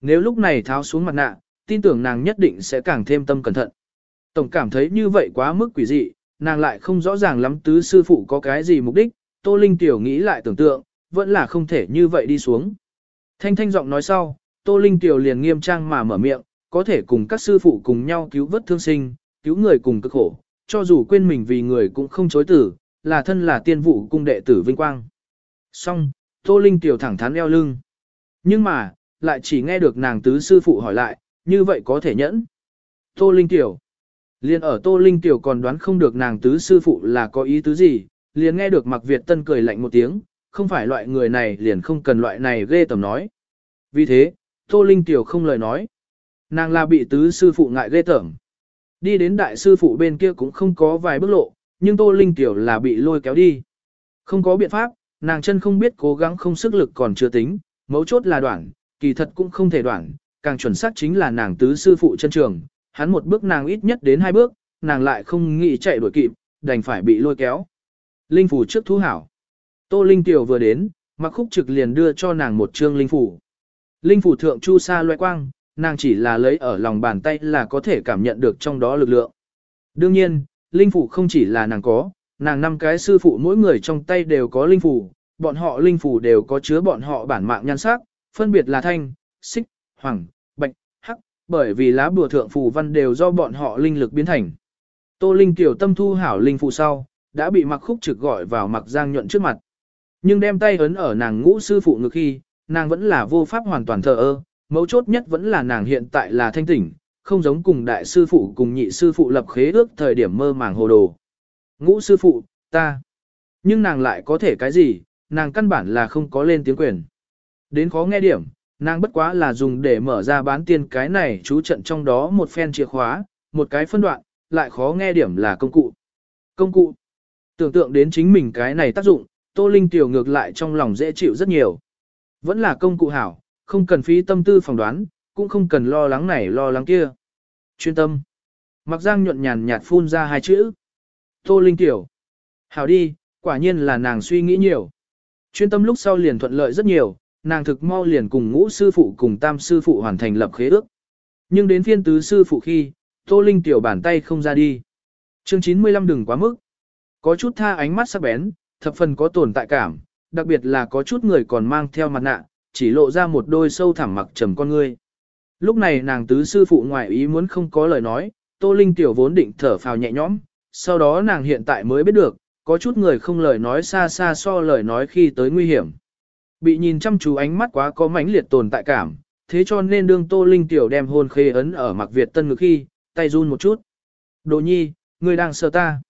Nếu lúc này tháo xuống mặt nạ, tin tưởng nàng nhất định sẽ càng thêm tâm cẩn thận. Tổng cảm thấy như vậy quá mức quỷ dị, nàng lại không rõ ràng lắm tứ sư phụ có cái gì mục đích, Tô Linh tiểu nghĩ lại tưởng tượng, vẫn là không thể như vậy đi xuống. Thanh thanh giọng nói sau, Tô Linh tiểu liền nghiêm trang mà mở miệng, có thể cùng các sư phụ cùng nhau cứu vớt thương sinh, cứu người cùng cực khổ, cho dù quên mình vì người cũng không chối tử, là thân là tiên vụ cung đệ tử vinh quang. Xong, Tô Linh tiểu thẳng thắn eo lưng. Nhưng mà, lại chỉ nghe được nàng tứ sư phụ hỏi lại, như vậy có thể nhẫn. Tô Linh tiểu. Liên ở Tô Linh tiểu còn đoán không được nàng tứ sư phụ là có ý tứ gì, liền nghe được Mạc Việt Tân cười lạnh một tiếng, không phải loại người này liền không cần loại này ghê tầm nói. Vì thế, Tô Linh tiểu không lời nói. Nàng là bị tứ sư phụ ngại ghê tởm. Đi đến đại sư phụ bên kia cũng không có vài bước lộ, nhưng Tô Linh tiểu là bị lôi kéo đi. Không có biện pháp, nàng chân không biết cố gắng không sức lực còn chưa tính, mấu chốt là đoạn, kỳ thật cũng không thể đoạn, càng chuẩn xác chính là nàng tứ sư phụ chân trường, hắn một bước nàng ít nhất đến hai bước, nàng lại không nghĩ chạy đuổi kịp, đành phải bị lôi kéo. Linh phủ trước thú hảo. Tô Linh tiểu vừa đến, mặc khúc trực liền đưa cho nàng một trương linh phủ. Linh phủ thượng chu sa loe quang, nàng chỉ là lấy ở lòng bàn tay là có thể cảm nhận được trong đó lực lượng. Đương nhiên, linh phủ không chỉ là nàng có, nàng năm cái sư phụ mỗi người trong tay đều có linh phủ, bọn họ linh phủ đều có chứa bọn họ bản mạng nhan sắc, phân biệt là thanh, xích, hoàng, bởi vì lá bùa thượng phù văn đều do bọn họ linh lực biến thành. Tô Linh tiểu tâm thu hảo linh phù sau, đã bị mặc khúc trực gọi vào mặc giang nhuận trước mặt. Nhưng đem tay ấn ở nàng ngũ sư phụ ngực khi, nàng vẫn là vô pháp hoàn toàn thờ ơ, mấu chốt nhất vẫn là nàng hiện tại là thanh tỉnh, không giống cùng đại sư phụ cùng nhị sư phụ lập khế ước thời điểm mơ màng hồ đồ. Ngũ sư phụ, ta. Nhưng nàng lại có thể cái gì, nàng căn bản là không có lên tiếng quyền. Đến khó nghe điểm, nàng bất quá là dùng để mở ra bán tiền cái này chú trận trong đó một phen chìa khóa, một cái phân đoạn, lại khó nghe điểm là công cụ. Công cụ. Tưởng tượng đến chính mình cái này tác dụng, Tô Linh tiểu ngược lại trong lòng dễ chịu rất nhiều. Vẫn là công cụ hảo, không cần phí tâm tư phỏng đoán, cũng không cần lo lắng này lo lắng kia. Chuyên tâm. Mặc giang nhuận nhàn nhạt phun ra hai chữ. Tô Linh tiểu. Hảo đi, quả nhiên là nàng suy nghĩ nhiều. Chuyên tâm lúc sau liền thuận lợi rất nhiều, nàng thực mau liền cùng ngũ sư phụ cùng tam sư phụ hoàn thành lập khế ước. Nhưng đến phiên tứ sư phụ khi, Tô Linh tiểu bàn tay không ra đi. Chương 95 đừng quá mức. Có chút tha ánh mắt sắc bén, thập phần có tồn tại cảm, đặc biệt là có chút người còn mang theo mặt nạ, chỉ lộ ra một đôi sâu thẳm mặc trầm con ngươi. Lúc này nàng tứ sư phụ ngoại ý muốn không có lời nói, Tô Linh tiểu vốn định thở phào nhẹ nhõm, sau đó nàng hiện tại mới biết được, có chút người không lời nói xa xa so lời nói khi tới nguy hiểm. Bị nhìn chăm chú ánh mắt quá có mãnh liệt tồn tại cảm, thế cho nên đương Tô Linh tiểu đem hôn khê ấn ở mặc Việt tân ngực khi, tay run một chút. Đồ nhi, ngươi đang sợ ta.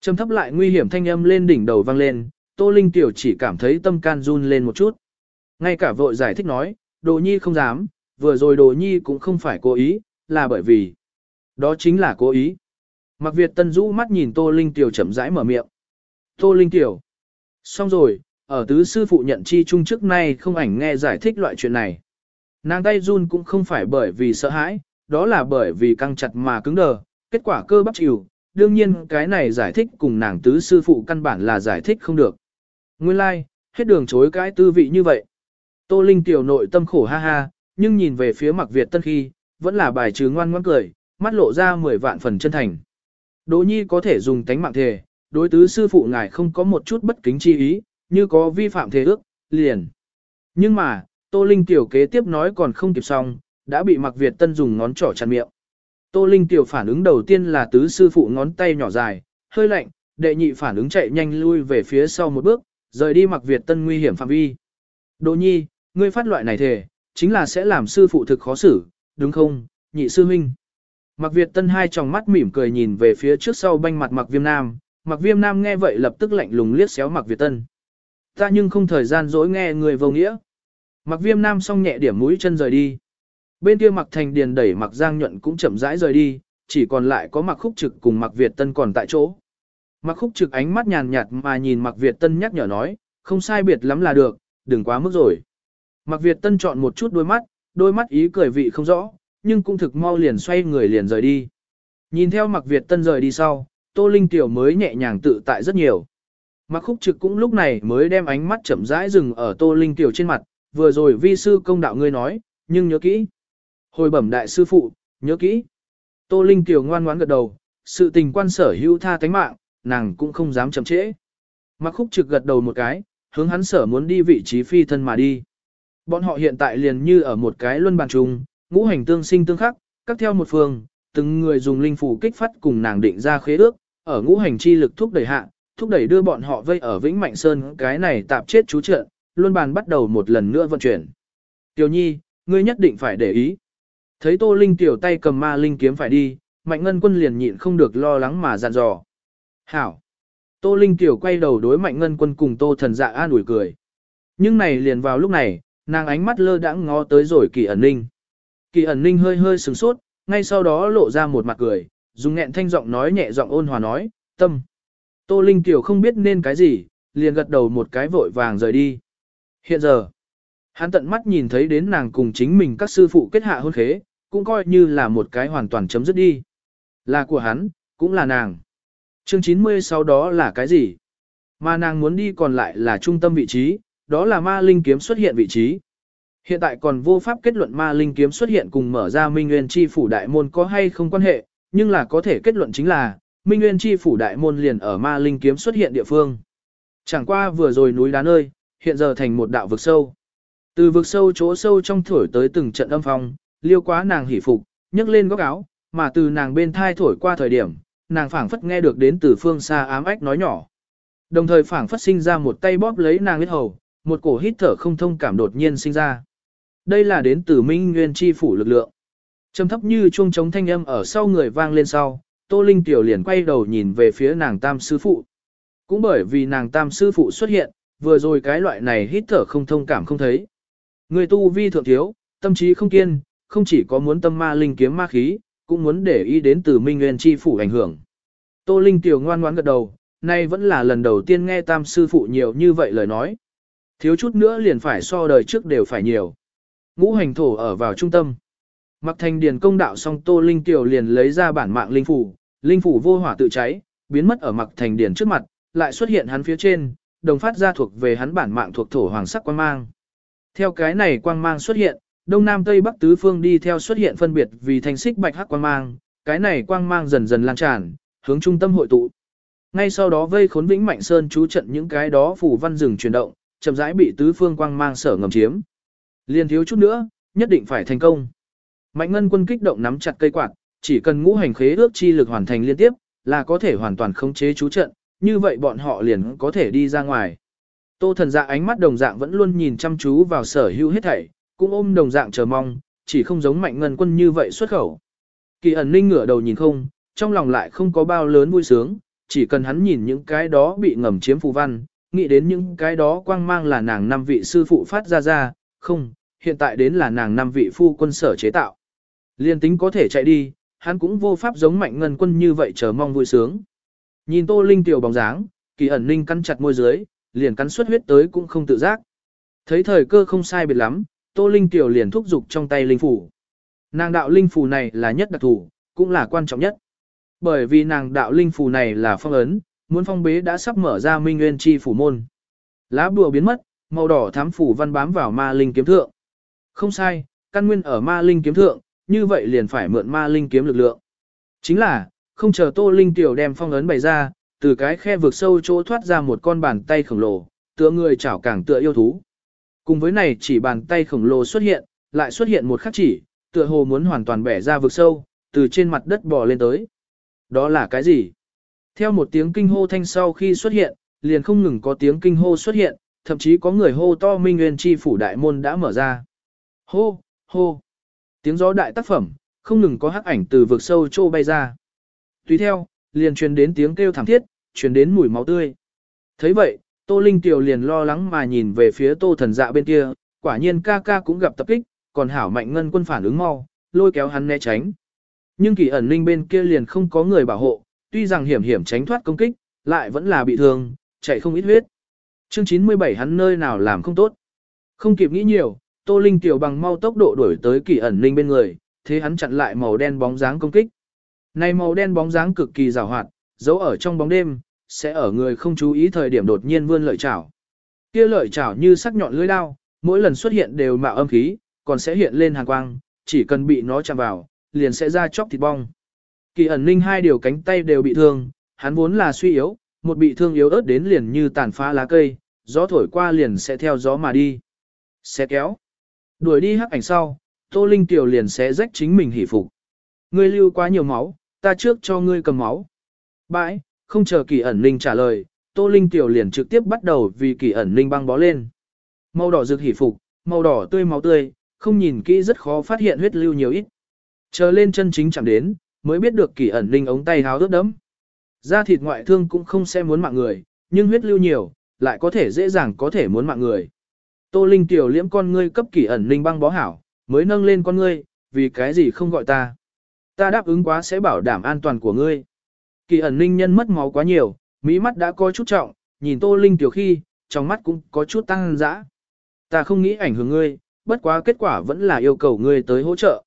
Trầm thấp lại nguy hiểm thanh âm lên đỉnh đầu vang lên, Tô Linh tiểu chỉ cảm thấy tâm can run lên một chút. Ngay cả vội giải thích nói, đồ nhi không dám, vừa rồi đồ nhi cũng không phải cố ý, là bởi vì. Đó chính là cố ý. Mặc Việt Tân rũ mắt nhìn Tô Linh Tiểu chậm rãi mở miệng. Tô Linh Tiểu. Xong rồi, ở tứ sư phụ nhận chi trung trước nay không ảnh nghe giải thích loại chuyện này. Nàng tay run cũng không phải bởi vì sợ hãi, đó là bởi vì căng chặt mà cứng đờ, kết quả cơ bắp chịu, đương nhiên cái này giải thích cùng nàng tứ sư phụ căn bản là giải thích không được. Nguyên lai, like, hết đường chối cái tư vị như vậy. Tô Linh tiểu nội tâm khổ ha ha, nhưng nhìn về phía mặc Việt tân khi, vẫn là bài trừ ngoan ngoãn cười, mắt lộ ra 10 vạn phần chân thành. Đỗ nhi có thể dùng tánh mạng thề, đối tứ sư phụ ngài không có một chút bất kính chi ý, như có vi phạm thề ước, liền. Nhưng mà, Tô Linh tiểu kế tiếp nói còn không kịp xong, đã bị mặc Việt tân dùng ngón trỏ chặn miệng. Tô Linh tiểu phản ứng đầu tiên là tứ sư phụ ngón tay nhỏ dài, hơi lạnh, đệ nhị phản ứng chạy nhanh lui về phía sau một bước, rời đi mặc Việt tân nguy hiểm phạm vi. Đỗ nhi, ngươi phát loại này thề, chính là sẽ làm sư phụ thực khó xử, đúng không, nhị sư huynh. Mặc Việt Tân hai tròng mắt mỉm cười nhìn về phía trước sau banh mặt Mặc Viêm Nam, Mặc Viêm Nam nghe vậy lập tức lạnh lùng liếc xéo Mặc Việt Tân. Ta nhưng không thời gian dỗi nghe người vô nghĩa. Mặc Viêm Nam song nhẹ điểm mũi chân rời đi. Bên kia Mặc Thành Điền đẩy Mặc Giang Nhuận cũng chậm rãi rời đi, chỉ còn lại có Mặc Khúc Trực cùng Mặc Việt Tân còn tại chỗ. Mặc Khúc Trực ánh mắt nhàn nhạt mà nhìn Mặc Việt Tân nhắc nhở nói, không sai biệt lắm là được, đừng quá mức rồi. Mặc Việt Tân chọn một chút đôi mắt, đôi mắt ý cười vị không rõ, nhưng cũng thực mau liền xoay người liền rời đi. Nhìn theo Mặc Việt Tân rời đi sau, Tô Linh Tiểu mới nhẹ nhàng tự tại rất nhiều. Mạc Khúc Trực cũng lúc này mới đem ánh mắt chậm rãi dừng ở Tô Linh Tiểu trên mặt, vừa rồi vi sư công đạo ngươi nói, nhưng nhớ kỹ. Hồi bẩm đại sư phụ, nhớ kỹ. Tô Linh Tiểu ngoan ngoãn gật đầu, sự tình quan sở hữu tha tánh mạng, nàng cũng không dám chậm trễ. Mạc Khúc Trực gật đầu một cái, hướng hắn sở muốn đi vị trí phi thân mà đi. Bọn họ hiện tại liền như ở một cái luân bàn trùng, ngũ hành tương sinh tương khắc, các theo một phương, từng người dùng linh phủ kích phát cùng nàng định ra khế ước, ở ngũ hành chi lực thúc đẩy hạ, thúc đẩy đưa bọn họ vây ở Vĩnh Mạnh Sơn cái này tạp chết chú trợ, luôn bàn bắt đầu một lần nữa vận chuyển. Tiểu Nhi, ngươi nhất định phải để ý. Thấy Tô Linh tiểu tay cầm ma linh kiếm phải đi, Mạnh Ngân Quân liền nhịn không được lo lắng mà dặn dò. Hảo. Tô Linh tiểu quay đầu đối Mạnh Ngân Quân cùng Tô Thần Dạ an ủi cười. Nhưng này liền vào lúc này, nàng ánh mắt lơ đãng ngó tới rồi kỳ ẩn ninh. Kỳ ẩn ninh hơi hơi sửng sốt, ngay sau đó lộ ra một mặt cười, dùng nghẹn thanh giọng nói nhẹ giọng ôn hòa nói, tâm. Tô Linh Tiểu không biết nên cái gì, liền gật đầu một cái vội vàng rời đi. Hiện giờ, hắn tận mắt nhìn thấy đến nàng cùng chính mình các sư phụ kết hạ hôn khế, cũng coi như là một cái hoàn toàn chấm dứt đi. Là của hắn, cũng là nàng. Chương 90 sau đó là cái gì? Mà nàng muốn đi còn lại là trung tâm vị trí, đó là ma linh kiếm xuất hiện vị trí. Hiện tại còn vô pháp kết luận ma linh kiếm xuất hiện cùng mở ra Minh Nguyên Chi phủ đại môn có hay không quan hệ, nhưng là có thể kết luận chính là, Minh Nguyên Chi phủ đại môn liền ở ma linh kiếm xuất hiện địa phương. Chẳng qua vừa rồi núi đá nơi, hiện giờ thành một đạo vực sâu. Từ vực sâu chỗ sâu trong thổi tới từng trận âm phong, liêu quá nàng hỉ phục, nhấc lên góc áo, mà từ nàng bên thai thổi qua thời điểm, nàng phảng phất nghe được đến từ phương xa ám ách nói nhỏ. Đồng thời phảng phất sinh ra một tay bóp lấy nàng huyết hầu, một cổ hít thở không thông cảm đột nhiên sinh ra. Đây là đến từ Minh Nguyên chi phủ lực lượng. Trầm thấp như chuông trống thanh âm ở sau người vang lên sau, Tô Linh tiểu liền quay đầu nhìn về phía nàng tam sư phụ. Cũng bởi vì nàng tam sư phụ xuất hiện, vừa rồi cái loại này hít thở không thông cảm không thấy. Người tu vi thượng thiếu, tâm trí không kiên, không chỉ có muốn tâm ma linh kiếm ma khí, cũng muốn để ý đến từ Minh Nguyên chi phủ ảnh hưởng. Tô Linh tiểu ngoan ngoãn gật đầu, nay vẫn là lần đầu tiên nghe tam sư phụ nhiều như vậy lời nói. Thiếu chút nữa liền phải so đời trước đều phải nhiều. Ngũ hành thổ ở vào trung tâm. Mặc thành điền công đạo xong Tô Linh Tiểu liền lấy ra bản mạng linh phủ, linh phủ vô hỏa tự cháy, biến mất ở mặc thành điền trước mặt, lại xuất hiện hắn phía trên, đồng phát ra thuộc về hắn bản mạng thuộc thổ hoàng sắc quang mang. Theo cái này quang mang xuất hiện, đông nam tây bắc tứ phương đi theo xuất hiện phân biệt vì thành xích bạch hắc quang mang, cái này quang mang dần dần lan tràn, hướng trung tâm hội tụ. Ngay sau đó vây khốn vĩnh mạnh sơn chú trận những cái đó phủ văn rừng chuyển động, chậm rãi bị tứ phương quang mang sở ngầm chiếm. Liên thiếu chút nữa, nhất định phải thành công. Mạnh ngân quân kích động nắm chặt cây quạt, chỉ cần ngũ hành khế ước chi lực hoàn thành liên tiếp, là có thể hoàn toàn khống chế chú trận, như vậy bọn họ liền có thể đi ra ngoài. Tô thần dạ ánh mắt đồng dạng vẫn luôn nhìn chăm chú vào sở hữu hết thảy, cũng ôm đồng dạng chờ mong, chỉ không giống mạnh ngân quân như vậy xuất khẩu. Kỳ ẩn ninh ngửa đầu nhìn không, trong lòng lại không có bao lớn vui sướng, chỉ cần hắn nhìn những cái đó bị ngầm chiếm phù văn, nghĩ đến những cái đó quang mang là nàng năm vị sư phụ phát ra ra, không, hiện tại đến là nàng năm vị phu quân sở chế tạo. Liên tính có thể chạy đi, hắn cũng vô pháp giống mạnh ngân quân như vậy chờ mong vui sướng. Nhìn tô linh tiểu bóng dáng, kỳ ẩn ninh cắn chặt môi dưới, liền cắn xuất huyết tới cũng không tự giác. Thấy thời cơ không sai biệt lắm, tô linh tiểu liền thúc giục trong tay linh phủ. Nàng đạo linh phù này là nhất đặc thủ, cũng là quan trọng nhất. Bởi vì nàng đạo linh phù này là phong ấn, muốn phong bế đã sắp mở ra minh nguyên chi phủ môn. Lá bùa biến mất, màu đỏ thám phủ văn bám vào ma linh kiếm thượng. Không sai, căn nguyên ở ma linh kiếm thượng, như vậy liền phải mượn ma linh kiếm lực lượng. Chính là, không chờ tô linh tiểu đem phong ấn bày ra, từ cái khe vực sâu chỗ thoát ra một con bàn tay khổng lồ, tựa người chảo càng tựa yêu thú. Cùng với này chỉ bàn tay khổng lồ xuất hiện, lại xuất hiện một khắc chỉ, tựa hồ muốn hoàn toàn bẻ ra vực sâu, từ trên mặt đất bò lên tới. Đó là cái gì? Theo một tiếng kinh hô thanh sau khi xuất hiện, liền không ngừng có tiếng kinh hô xuất hiện, thậm chí có người hô to minh nguyên chi phủ đại môn đã mở ra. Hô, hô. Tiếng gió đại tác phẩm, không ngừng có hắc ảnh từ vực sâu trô bay ra. Tùy theo, liền truyền đến tiếng kêu thảm thiết, truyền đến mùi máu tươi. thấy vậy, Tô Linh Tiểu liền lo lắng mà nhìn về phía Tô Thần Dạ bên kia, quả nhiên ca ca cũng gặp tập kích, còn hảo mạnh ngân quân phản ứng mau, lôi kéo hắn né tránh. Nhưng kỳ ẩn linh bên kia liền không có người bảo hộ, tuy rằng hiểm hiểm tránh thoát công kích, lại vẫn là bị thương, chạy không ít huyết. Chương 97 hắn nơi nào làm không tốt. Không kịp nghĩ nhiều, Tô Linh tiểu bằng mau tốc độ đuổi tới kỳ ẩn linh bên người, thế hắn chặn lại màu đen bóng dáng công kích. Này màu đen bóng dáng cực kỳ rào hoạt, giấu ở trong bóng đêm, sẽ ở người không chú ý thời điểm đột nhiên vươn lợi chảo. Kia lợi chảo như sắc nhọn lưỡi dao, mỗi lần xuất hiện đều mạo âm khí, còn sẽ hiện lên hàn quang, chỉ cần bị nó chạm vào, liền sẽ ra chóc thịt bong. Kỳ ẩn linh hai điều cánh tay đều bị thương, hắn vốn là suy yếu, một bị thương yếu ớt đến liền như tàn phá lá cây, gió thổi qua liền sẽ theo gió mà đi. Sẽ kéo. Đuổi đi hắc ảnh sau, Tô Linh tiểu liền sẽ rách chính mình hỉ phục. Ngươi lưu quá nhiều máu, ta trước cho ngươi cầm máu. Bãi, không chờ kỳ ẩn linh trả lời, Tô Linh tiểu liền trực tiếp bắt đầu vì kỳ ẩn linh băng bó lên. Màu đỏ rực hỉ phục, màu đỏ tươi máu tươi, không nhìn kỹ rất khó phát hiện huyết lưu nhiều ít. Chờ lên chân chính chẳng đến, mới biết được kỳ ẩn linh ống tay háo rớt đẫm. Da thịt ngoại thương cũng không sẽ muốn mạng người, nhưng huyết lưu nhiều, lại có thể dễ dàng có thể muốn mạng người. Tô Linh tiểu liễm con ngươi cấp kỳ ẩn linh băng bó hảo, mới nâng lên con ngươi, vì cái gì không gọi ta. Ta đáp ứng quá sẽ bảo đảm an toàn của ngươi. Kỳ ẩn linh nhân mất máu quá nhiều, mỹ mắt đã có chút trọng, nhìn Tô Linh tiểu khi, trong mắt cũng có chút tăng dã. Ta không nghĩ ảnh hưởng ngươi, bất quá kết quả vẫn là yêu cầu ngươi tới hỗ trợ.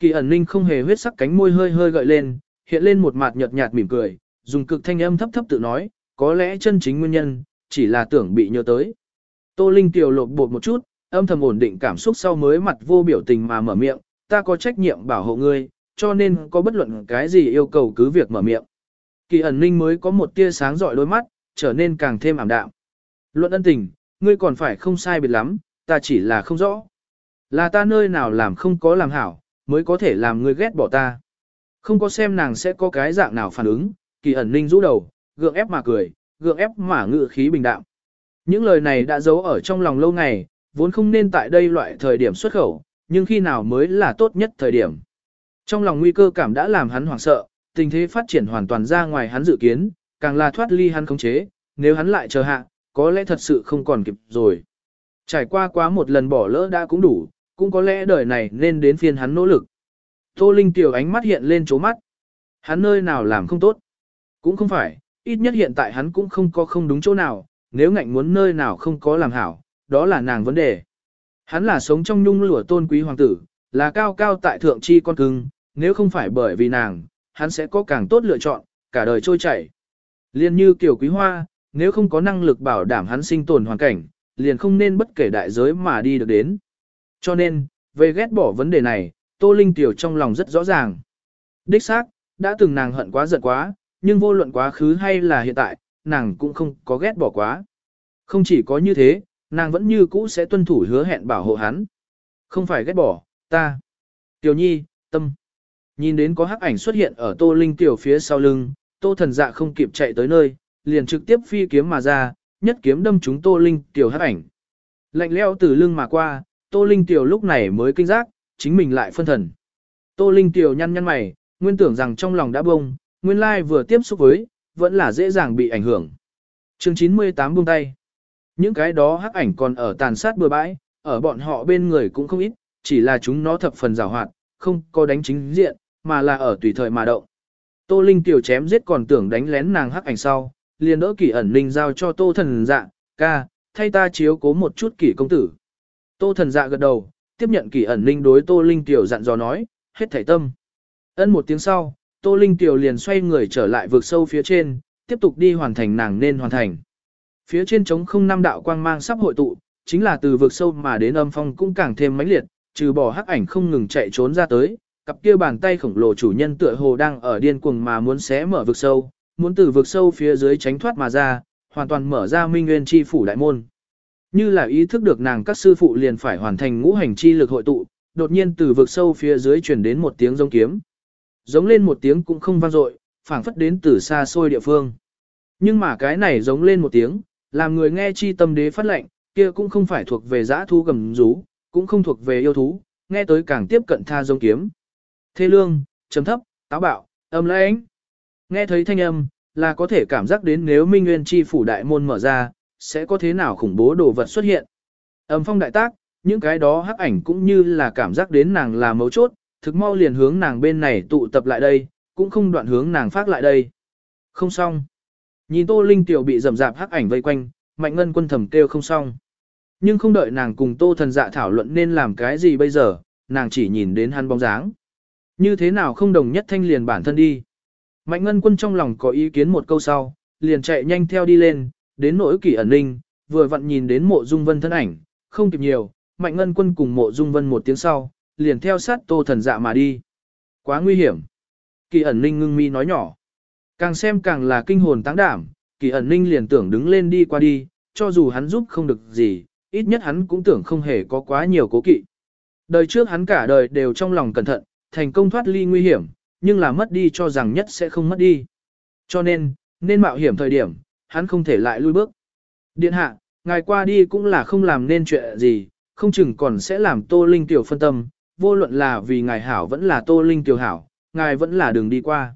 Kỳ ẩn linh không hề huyết sắc cánh môi hơi hơi gợi lên, hiện lên một mặt nhợt nhạt mỉm cười, dùng cực thanh âm thấp thấp tự nói, có lẽ chân chính nguyên nhân, chỉ là tưởng bị nhớ tới. Tô Linh tiểu lột bột một chút, âm thầm ổn định cảm xúc sau mới mặt vô biểu tình mà mở miệng, ta có trách nhiệm bảo hộ ngươi, cho nên có bất luận cái gì yêu cầu cứ việc mở miệng. Kỳ ẩn ninh mới có một tia sáng rọi đôi mắt, trở nên càng thêm ảm đạm. Luận ân tình, ngươi còn phải không sai biệt lắm, ta chỉ là không rõ. Là ta nơi nào làm không có làm hảo, mới có thể làm ngươi ghét bỏ ta. Không có xem nàng sẽ có cái dạng nào phản ứng, kỳ ẩn ninh rũ đầu, gượng ép mà cười, gượng ép mà ngự khí bình đạm. Những lời này đã giấu ở trong lòng lâu ngày, vốn không nên tại đây loại thời điểm xuất khẩu, nhưng khi nào mới là tốt nhất thời điểm. Trong lòng nguy cơ cảm đã làm hắn hoảng sợ, tình thế phát triển hoàn toàn ra ngoài hắn dự kiến, càng là thoát ly hắn khống chế, nếu hắn lại chờ hạ, có lẽ thật sự không còn kịp rồi. Trải qua quá một lần bỏ lỡ đã cũng đủ, cũng có lẽ đời này nên đến phiên hắn nỗ lực. Tô Linh tiểu ánh mắt hiện lên chố mắt. Hắn nơi nào làm không tốt? Cũng không phải, ít nhất hiện tại hắn cũng không có không đúng chỗ nào, nếu ngạnh muốn nơi nào không có làm hảo, đó là nàng vấn đề. Hắn là sống trong nhung lụa tôn quý hoàng tử, là cao cao tại thượng chi con cưng, nếu không phải bởi vì nàng, hắn sẽ có càng tốt lựa chọn, cả đời trôi chảy. Liên như kiểu quý hoa, nếu không có năng lực bảo đảm hắn sinh tồn hoàn cảnh, liền không nên bất kể đại giới mà đi được đến. Cho nên, về ghét bỏ vấn đề này, Tô Linh Tiểu trong lòng rất rõ ràng. Đích xác, đã từng nàng hận quá giận quá, nhưng vô luận quá khứ hay là hiện tại, nàng cũng không có ghét bỏ quá. Không chỉ có như thế, nàng vẫn như cũ sẽ tuân thủ hứa hẹn bảo hộ hắn. Không phải ghét bỏ, ta. Tiểu nhi, tâm. Nhìn đến có hắc ảnh xuất hiện ở Tô Linh Tiểu phía sau lưng, Tô thần dạ không kịp chạy tới nơi, liền trực tiếp phi kiếm mà ra, nhất kiếm đâm trúng Tô Linh Tiểu hắc ảnh. Lạnh leo từ lưng mà qua, Tô Linh Tiểu lúc này mới kinh giác, chính mình lại phân thần. Tô Linh Tiểu nhăn nhăn mày, nguyên tưởng rằng trong lòng đã bông, nguyên lai vừa tiếp xúc với, vẫn là dễ dàng bị ảnh hưởng. chương 98 buông tay. Những cái đó hắc ảnh còn ở tàn sát bừa bãi, ở bọn họ bên người cũng không ít, chỉ là chúng nó thập phần rào hoạt, không có đánh chính diện, mà là ở tùy thời mà động. Tô Linh tiểu chém giết còn tưởng đánh lén nàng hắc ảnh sau, liền đỡ kỷ ẩn linh giao cho tô thần dạ, ca, thay ta chiếu cố một chút kỷ công tử. Tô thần dạ gật đầu, tiếp nhận kỷ ẩn linh đối tô linh tiểu dặn dò nói, hết thảy tâm. Ân một tiếng sau, tô linh tiểu liền xoay người trở lại vượt sâu phía trên, tiếp tục đi hoàn thành nàng nên hoàn thành. Phía trên trống không năm đạo quang mang sắp hội tụ, chính là từ vực sâu mà đến âm phong cũng càng thêm mãnh liệt, trừ bỏ hắc ảnh không ngừng chạy trốn ra tới, cặp kia bàn tay khổng lồ chủ nhân tựa hồ đang ở điên cuồng mà muốn xé mở vực sâu, muốn từ vực sâu phía dưới tránh thoát mà ra, hoàn toàn mở ra minh nguyên chi phủ đại môn. Như là ý thức được nàng các sư phụ liền phải hoàn thành ngũ hành chi lực hội tụ, đột nhiên từ vực sâu phía dưới truyền đến một tiếng rống kiếm. Giống lên một tiếng cũng không vang dội, phảng phất đến từ xa xôi địa phương. Nhưng mà cái này giống lên một tiếng, làm người nghe chi tâm đế phát lệnh, kia cũng không phải thuộc về giã thu gầm rú, cũng không thuộc về yêu thú, nghe tới càng tiếp cận tha giống kiếm. Thê lương, chấm thấp, táo bạo, âm lãnh. Nghe thấy thanh âm, là có thể cảm giác đến nếu Minh Nguyên Chi phủ đại môn mở ra, sẽ có thế nào khủng bố đồ vật xuất hiện. Âm phong đại tác, những cái đó hắc ảnh cũng như là cảm giác đến nàng là mấu chốt, thực mau liền hướng nàng bên này tụ tập lại đây, cũng không đoạn hướng nàng phát lại đây. Không xong. Nhìn Tô Linh tiểu bị rầm rạp hắc ảnh vây quanh, Mạnh Ngân quân thầm kêu không xong. Nhưng không đợi nàng cùng Tô Thần Dạ thảo luận nên làm cái gì bây giờ, nàng chỉ nhìn đến hắn bóng dáng. Như thế nào không đồng nhất thanh liền bản thân đi. Mạnh Ngân quân trong lòng có ý kiến một câu sau, liền chạy nhanh theo đi lên, đến nỗi kỳ ẩn ninh, vừa vặn nhìn đến mộ dung vân thân ảnh, không kịp nhiều, Mạnh Ngân quân cùng mộ dung vân một tiếng sau, liền theo sát Tô Thần Dạ mà đi. Quá nguy hiểm. Kỳ ẩn ninh ngưng mi nói nhỏ. Càng xem càng là kinh hồn táng đảm, kỳ ẩn ninh liền tưởng đứng lên đi qua đi, cho dù hắn giúp không được gì, ít nhất hắn cũng tưởng không hề có quá nhiều cố kỵ. Đời trước hắn cả đời đều trong lòng cẩn thận, thành công thoát ly nguy hiểm, nhưng là mất đi cho rằng nhất sẽ không mất đi. Cho nên, nên mạo hiểm thời điểm, hắn không thể lại lui bước. Điện hạ, ngài qua đi cũng là không làm nên chuyện gì, không chừng còn sẽ làm Tô Linh tiểu phân tâm, vô luận là vì ngài hảo vẫn là Tô Linh tiểu hảo, ngài vẫn là đường đi qua.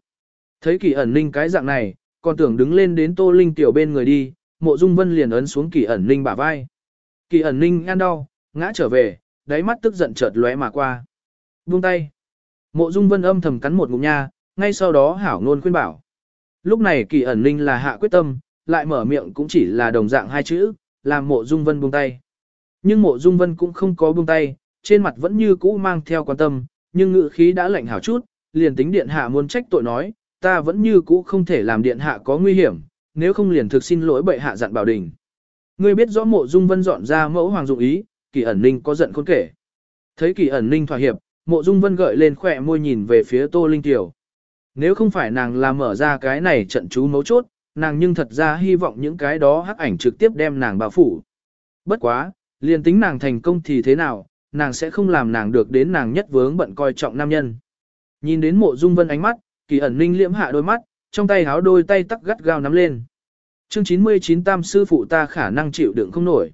Thấy kỳ ẩn ninh cái dạng này, còn tưởng đứng lên đến Tô Linh tiểu bên người đi, mộ dung vân liền ấn xuống kỳ ẩn ninh bả vai. Kỳ ẩn ninh ăn đau, ngã trở về, đáy mắt tức giận chợt lóe mà qua. Buông tay. Mộ dung vân âm thầm cắn một ngụm nha, ngay sau đó hảo ngôn khuyên bảo. Lúc này kỳ ẩn ninh là hạ quyết tâm, lại mở miệng cũng chỉ là đồng dạng hai chữ, làm mộ dung vân buông tay. Nhưng mộ dung vân cũng không có buông tay, trên mặt vẫn như cũ mang theo quan tâm, nhưng ngữ khí đã lạnh hảo chút, liền tính điện hạ muốn trách tội nói, ta vẫn như cũ không thể làm điện hạ có nguy hiểm, nếu không liền thực xin lỗi bệ hạ dặn bảo đình. Ngươi biết rõ mộ dung vân dọn ra mẫu hoàng dụng ý, kỳ ẩn ninh có giận khôn kể. Thấy kỳ ẩn ninh thỏa hiệp, mộ dung vân gợi lên khỏe môi nhìn về phía tô linh tiểu. Nếu không phải nàng làm mở ra cái này trận chú mấu chốt, nàng nhưng thật ra hy vọng những cái đó hắc ảnh trực tiếp đem nàng bao phủ. Bất quá, liền tính nàng thành công thì thế nào, nàng sẽ không làm nàng được đến nàng nhất vướng bận coi trọng nam nhân. Nhìn đến mộ dung vân ánh mắt, kỳ ẩn ninh liễm hạ đôi mắt, trong tay háo đôi tay tắc gắt gao nắm lên. Chương 99 tam sư phụ ta khả năng chịu đựng không nổi.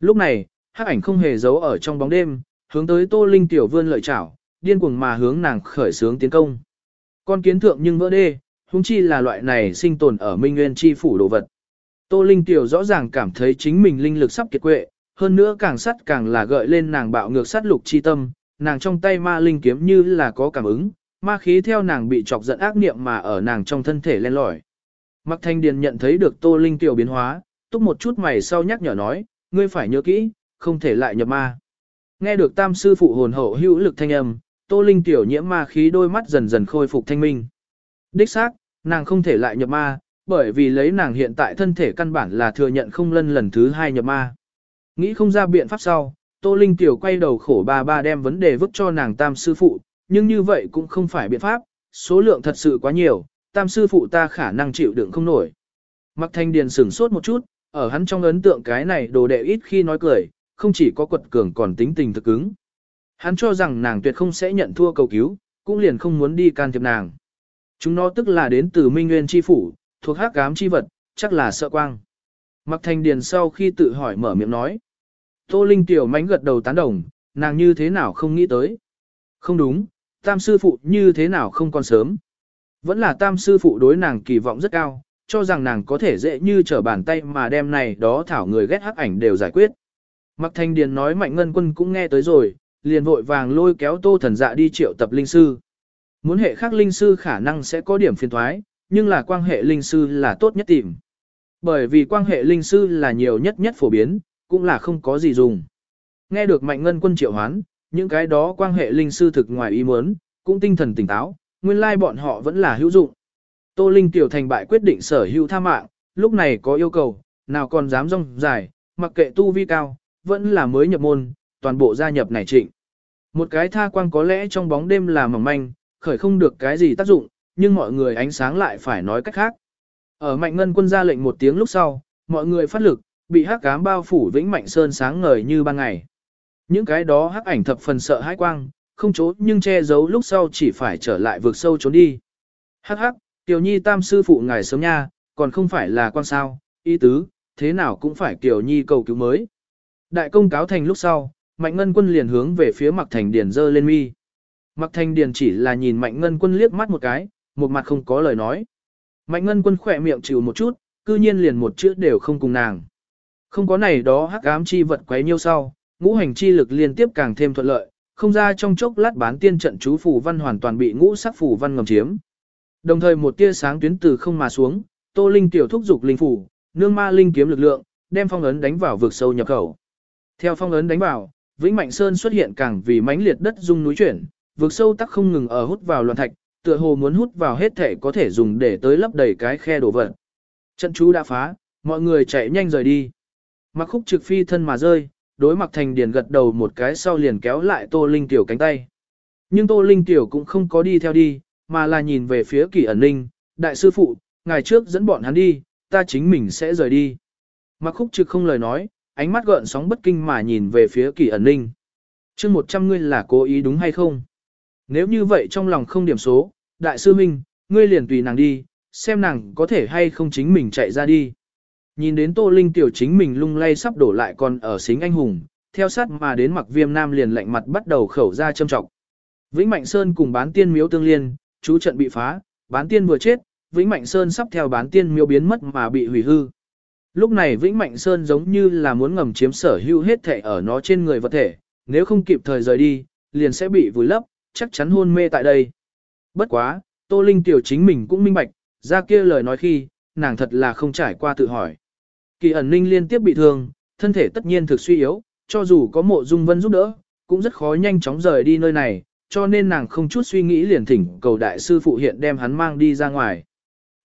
Lúc này, hắc ảnh không hề giấu ở trong bóng đêm, hướng tới Tô Linh tiểu vươn lợi chảo, điên cuồng mà hướng nàng khởi sướng tiến công. Con kiến thượng nhưng vỡ đê, huống chi là loại này sinh tồn ở Minh Nguyên chi phủ đồ vật. Tô Linh tiểu rõ ràng cảm thấy chính mình linh lực sắp kiệt quệ, hơn nữa càng sắt càng là gợi lên nàng bạo ngược sát lục chi tâm, nàng trong tay ma linh kiếm như là có cảm ứng, ma khí theo nàng bị chọc giận ác niệm mà ở nàng trong thân thể len lỏi. Mặc thanh điền nhận thấy được tô linh tiểu biến hóa, túc một chút mày sau nhắc nhở nói, ngươi phải nhớ kỹ, không thể lại nhập ma. Nghe được tam sư phụ hồn hậu hữu lực thanh âm, tô linh tiểu nhiễm ma khí đôi mắt dần dần khôi phục thanh minh. Đích xác, nàng không thể lại nhập ma, bởi vì lấy nàng hiện tại thân thể căn bản là thừa nhận không lân lần thứ hai nhập ma. Nghĩ không ra biện pháp sau, Tô Linh Tiểu quay đầu khổ ba ba đem vấn đề vứt cho nàng tam sư phụ, nhưng như vậy cũng không phải biện pháp, số lượng thật sự quá nhiều, tam sư phụ ta khả năng chịu đựng không nổi. Mặc thanh điền sửng sốt một chút, ở hắn trong ấn tượng cái này đồ đệ ít khi nói cười, không chỉ có quật cường còn tính tình thực cứng. Hắn cho rằng nàng tuyệt không sẽ nhận thua cầu cứu, cũng liền không muốn đi can thiệp nàng. Chúng nó tức là đến từ Minh Nguyên Chi Phủ, thuộc hắc ám chi vật, chắc là sợ quang. Mặc thanh điền sau khi tự hỏi mở miệng nói. Tô Linh tiểu mánh gật đầu tán đồng, nàng như thế nào không nghĩ tới. Không đúng, tam sư phụ như thế nào không còn sớm. Vẫn là tam sư phụ đối nàng kỳ vọng rất cao, cho rằng nàng có thể dễ như trở bàn tay mà đem này đó thảo người ghét hắc ảnh đều giải quyết. Mặc thanh điền nói mạnh ngân quân cũng nghe tới rồi, liền vội vàng lôi kéo tô thần dạ đi triệu tập linh sư. Muốn hệ khác linh sư khả năng sẽ có điểm phiền thoái, nhưng là quan hệ linh sư là tốt nhất tìm. Bởi vì quan hệ linh sư là nhiều nhất nhất phổ biến, cũng là không có gì dùng. Nghe được mạnh ngân quân triệu hoán, những cái đó quan hệ linh sư thực ngoài ý muốn, cũng tinh thần tỉnh táo, nguyên lai bọn họ vẫn là hữu dụng. Tô Linh tiểu thành bại quyết định sở hữu tha mạng, lúc này có yêu cầu, nào còn dám rong dài, mặc kệ tu vi cao, vẫn là mới nhập môn, toàn bộ gia nhập này trịnh. Một cái tha quang có lẽ trong bóng đêm là mỏng manh, khởi không được cái gì tác dụng, nhưng mọi người ánh sáng lại phải nói cách khác. Ở mạnh ngân quân ra lệnh một tiếng lúc sau, mọi người phát lực, bị hắc cám bao phủ vĩnh mạnh sơn sáng ngời như ban ngày. Những cái đó hắc ảnh thập phần sợ hãi quang, không trốn nhưng che giấu lúc sau chỉ phải trở lại vượt sâu trốn đi. Hắc hắc, Kiều Nhi tam sư phụ ngài sớm nha, còn không phải là quan sao, ý tứ, thế nào cũng phải Kiều Nhi cầu cứu mới. Đại công cáo thành lúc sau, Mạnh Ngân Quân liền hướng về phía Mặc Thành Điền dơ lên mi. Mặc Thành Điền chỉ là nhìn Mạnh Ngân Quân liếc mắt một cái, một mặt không có lời nói. Mạnh Ngân Quân khỏe miệng chịu một chút, cư nhiên liền một chữ đều không cùng nàng. Không có này đó hắc ám chi vật quấy nhiêu sau, ngũ hành chi lực liên tiếp càng thêm thuận lợi, không ra trong chốc lát bán tiên trận chú phù văn hoàn toàn bị ngũ sắc phù văn ngầm chiếm. Đồng thời một tia sáng tuyến từ không mà xuống, Tô Linh tiểu thúc dục linh phủ, nương ma linh kiếm lực lượng, đem phong ấn đánh vào vực sâu nhập khẩu. Theo phong ấn đánh vào, Vĩnh Mạnh Sơn xuất hiện càng vì mãnh liệt đất rung núi chuyển, vực sâu tắc không ngừng ở hút vào loạn thạch, tựa hồ muốn hút vào hết thể có thể dùng để tới lấp đầy cái khe đổ vật. Trận chú đã phá, mọi người chạy nhanh rời đi. Mặc khúc trực phi thân mà rơi, đối mặt thành điền gật đầu một cái sau liền kéo lại Tô Linh Tiểu cánh tay. Nhưng Tô Linh Tiểu cũng không có đi theo đi, mà là nhìn về phía kỳ ẩn ninh, đại sư phụ, ngày trước dẫn bọn hắn đi, ta chính mình sẽ rời đi. Mặc khúc trực không lời nói, ánh mắt gợn sóng bất kinh mà nhìn về phía kỳ ẩn ninh. chương 100 ngươi là cố ý đúng hay không? Nếu như vậy trong lòng không điểm số, đại sư huynh, ngươi liền tùy nàng đi, xem nàng có thể hay không chính mình chạy ra đi. Nhìn đến Tô Linh tiểu chính mình lung lay sắp đổ lại còn ở xính anh hùng, theo sát mà đến mặc viêm nam liền lạnh mặt bắt đầu khẩu ra châm trọng. Vĩnh Mạnh Sơn cùng bán tiên miếu tương liên, chú trận bị phá, bán tiên vừa chết, Vĩnh Mạnh Sơn sắp theo bán tiên miếu biến mất mà bị hủy hư. Lúc này Vĩnh Mạnh Sơn giống như là muốn ngầm chiếm sở hữu hết thể ở nó trên người vật thể, nếu không kịp thời rời đi, liền sẽ bị vùi lấp, chắc chắn hôn mê tại đây. Bất quá, Tô Linh tiểu chính mình cũng minh bạch, ra kia lời nói khi, nàng thật là không trải qua tự hỏi. Kỳ ẩn ninh liên tiếp bị thương, thân thể tất nhiên thực suy yếu, cho dù có mộ dung vân giúp đỡ, cũng rất khó nhanh chóng rời đi nơi này, cho nên nàng không chút suy nghĩ liền thỉnh cầu đại sư phụ hiện đem hắn mang đi ra ngoài.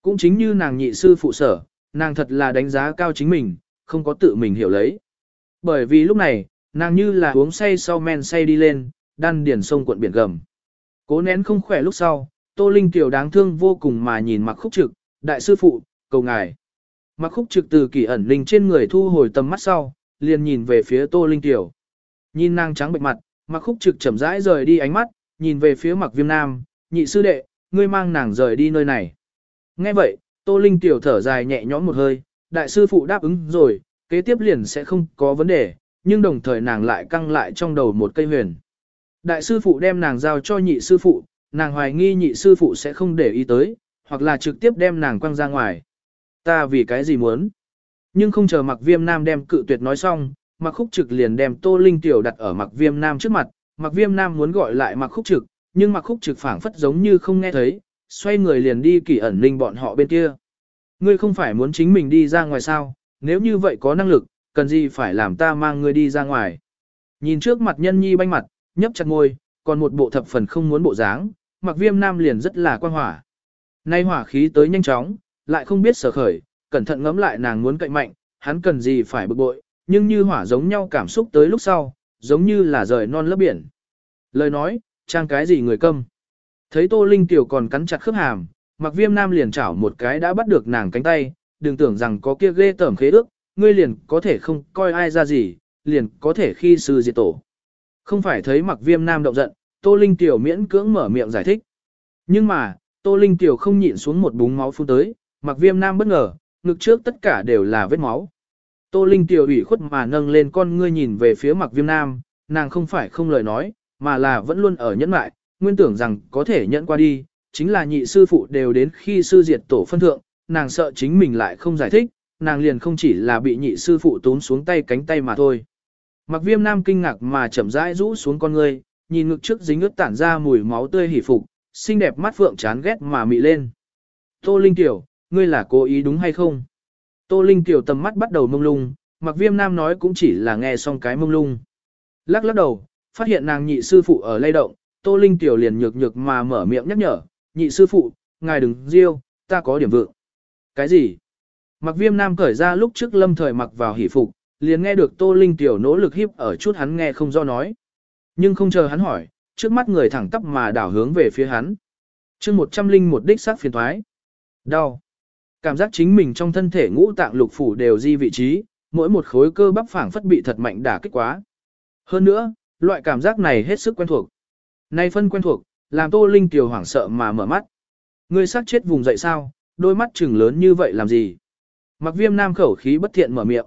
Cũng chính như nàng nhị sư phụ sở, nàng thật là đánh giá cao chính mình, không có tự mình hiểu lấy. Bởi vì lúc này, nàng như là uống say sau men say đi lên, đan điển sông cuộn biển gầm. Cố nén không khỏe lúc sau, Tô Linh Tiểu đáng thương vô cùng mà nhìn mặc khúc trực, đại sư phụ, cầu ngài. Mặc khúc trực từ kỳ ẩn linh trên người thu hồi tầm mắt sau, liền nhìn về phía Tô Linh Tiểu. Nhìn nàng trắng bệnh mặt, mặc khúc trực chậm rãi rời đi ánh mắt, nhìn về phía mặc viêm nam, nhị sư đệ, ngươi mang nàng rời đi nơi này. Nghe vậy, Tô Linh Tiểu thở dài nhẹ nhõm một hơi, đại sư phụ đáp ứng rồi, kế tiếp liền sẽ không có vấn đề, nhưng đồng thời nàng lại căng lại trong đầu một cây huyền. Đại sư phụ đem nàng giao cho nhị sư phụ, nàng hoài nghi nhị sư phụ sẽ không để ý tới, hoặc là trực tiếp đem nàng quăng ra ngoài. Ta vì cái gì muốn? Nhưng không chờ mặc viêm nam đem cự tuyệt nói xong, mặc khúc trực liền đem tô linh tiểu đặt ở mặc viêm nam trước mặt, mặc viêm nam muốn gọi lại mặc khúc trực, nhưng mặc khúc trực phảng phất giống như không nghe thấy, xoay người liền đi kỳ ẩn linh bọn họ bên kia. Ngươi không phải muốn chính mình đi ra ngoài sao, nếu như vậy có năng lực, cần gì phải làm ta mang ngươi đi ra ngoài. Nhìn trước mặt nhân nhi banh mặt, nhấp chặt ngôi, còn một bộ thập phần không muốn bộ dáng, mặc viêm nam liền rất là quan hỏa. Nay hỏa khí tới nhanh chóng, lại không biết sở khởi, cẩn thận ngẫm lại nàng muốn cạnh mạnh, hắn cần gì phải bực bội, nhưng như hỏa giống nhau cảm xúc tới lúc sau, giống như là rời non lớp biển. Lời nói, trang cái gì người câm. Thấy Tô Linh tiểu còn cắn chặt khớp hàm, mặc viêm nam liền chảo một cái đã bắt được nàng cánh tay, đừng tưởng rằng có kia ghê tởm khế ước, ngươi liền có thể không coi ai ra gì, liền có thể khi sư diệt tổ. Không phải thấy mặc viêm nam động giận, Tô Linh tiểu miễn cưỡng mở miệng giải thích. Nhưng mà, Tô Linh tiểu không nhịn xuống một búng máu phun tới, mặc viêm nam bất ngờ, ngực trước tất cả đều là vết máu. Tô Linh tiểu ủy khuất mà nâng lên con ngươi nhìn về phía mặc viêm nam, nàng không phải không lời nói, mà là vẫn luôn ở nhẫn mại, nguyên tưởng rằng có thể nhận qua đi, chính là nhị sư phụ đều đến khi sư diệt tổ phân thượng, nàng sợ chính mình lại không giải thích, nàng liền không chỉ là bị nhị sư phụ tốn xuống tay cánh tay mà thôi. Mặc viêm nam kinh ngạc mà chậm rãi rũ xuống con ngươi, nhìn ngực trước dính ướt tản ra mùi máu tươi hỉ phục, xinh đẹp mắt phượng chán ghét mà mị lên. Tô Linh Tiểu, ngươi là cố ý đúng hay không? Tô Linh Tiểu tầm mắt bắt đầu mông lung, mặc viêm nam nói cũng chỉ là nghe xong cái mông lung. Lắc lắc đầu, phát hiện nàng nhị sư phụ ở lay động, Tô Linh Tiểu liền nhược nhược mà mở miệng nhắc nhở, nhị sư phụ, ngài đừng riêu, ta có điểm vượng. Cái gì? Mặc viêm nam cởi ra lúc trước lâm thời mặc vào hỷ phục, liền nghe được Tô Linh Tiểu nỗ lực hiếp ở chút hắn nghe không do nói. Nhưng không chờ hắn hỏi, trước mắt người thẳng tắp mà đảo hướng về phía hắn. chương một trăm linh một đích xác phiền thoái. Đau. Cảm giác chính mình trong thân thể ngũ tạng lục phủ đều di vị trí, mỗi một khối cơ bắp phảng phất bị thật mạnh đả kích quá. Hơn nữa, loại cảm giác này hết sức quen thuộc. Nay phân quen thuộc, làm Tô Linh Kiều hoảng sợ mà mở mắt. Ngươi sát chết vùng dậy sao, đôi mắt trừng lớn như vậy làm gì? Mặc viêm nam khẩu khí bất thiện mở miệng.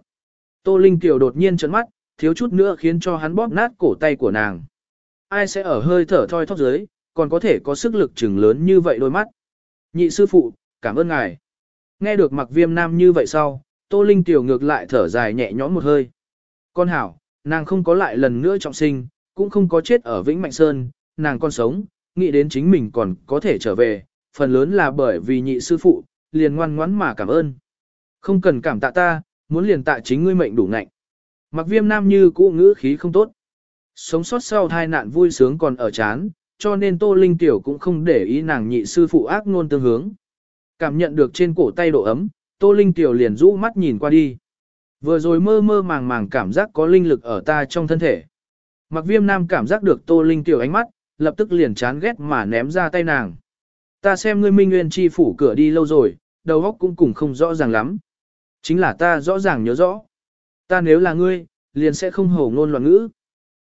Tô Linh Kiều đột nhiên trấn mắt, thiếu chút nữa khiến cho hắn bóp nát cổ tay của nàng. Ai sẽ ở hơi thở thoi thóp dưới, còn có thể có sức lực trừng lớn như vậy đôi mắt. Nhị sư phụ, cảm ơn ngài. Nghe được mặc viêm nam như vậy sau, Tô Linh Tiểu ngược lại thở dài nhẹ nhõm một hơi. Con hảo, nàng không có lại lần nữa trọng sinh, cũng không có chết ở Vĩnh Mạnh Sơn, nàng còn sống, nghĩ đến chính mình còn có thể trở về, phần lớn là bởi vì nhị sư phụ, liền ngoan ngoãn mà cảm ơn. Không cần cảm tạ ta, muốn liền tạ chính ngươi mệnh đủ ngạnh. Mặc viêm nam như cũ ngữ khí không tốt. Sống sót sau hai nạn vui sướng còn ở chán, cho nên Tô Linh Tiểu cũng không để ý nàng nhị sư phụ ác ngôn tương hướng. Cảm nhận được trên cổ tay độ ấm, Tô Linh Tiểu liền rũ mắt nhìn qua đi. Vừa rồi mơ mơ màng màng cảm giác có linh lực ở ta trong thân thể. Mặc viêm nam cảm giác được Tô Linh Tiểu ánh mắt, lập tức liền chán ghét mà ném ra tay nàng. Ta xem ngươi minh nguyên chi phủ cửa đi lâu rồi, đầu óc cũng cùng không rõ ràng lắm. Chính là ta rõ ràng nhớ rõ. Ta nếu là ngươi, liền sẽ không hổ ngôn loạn ngữ.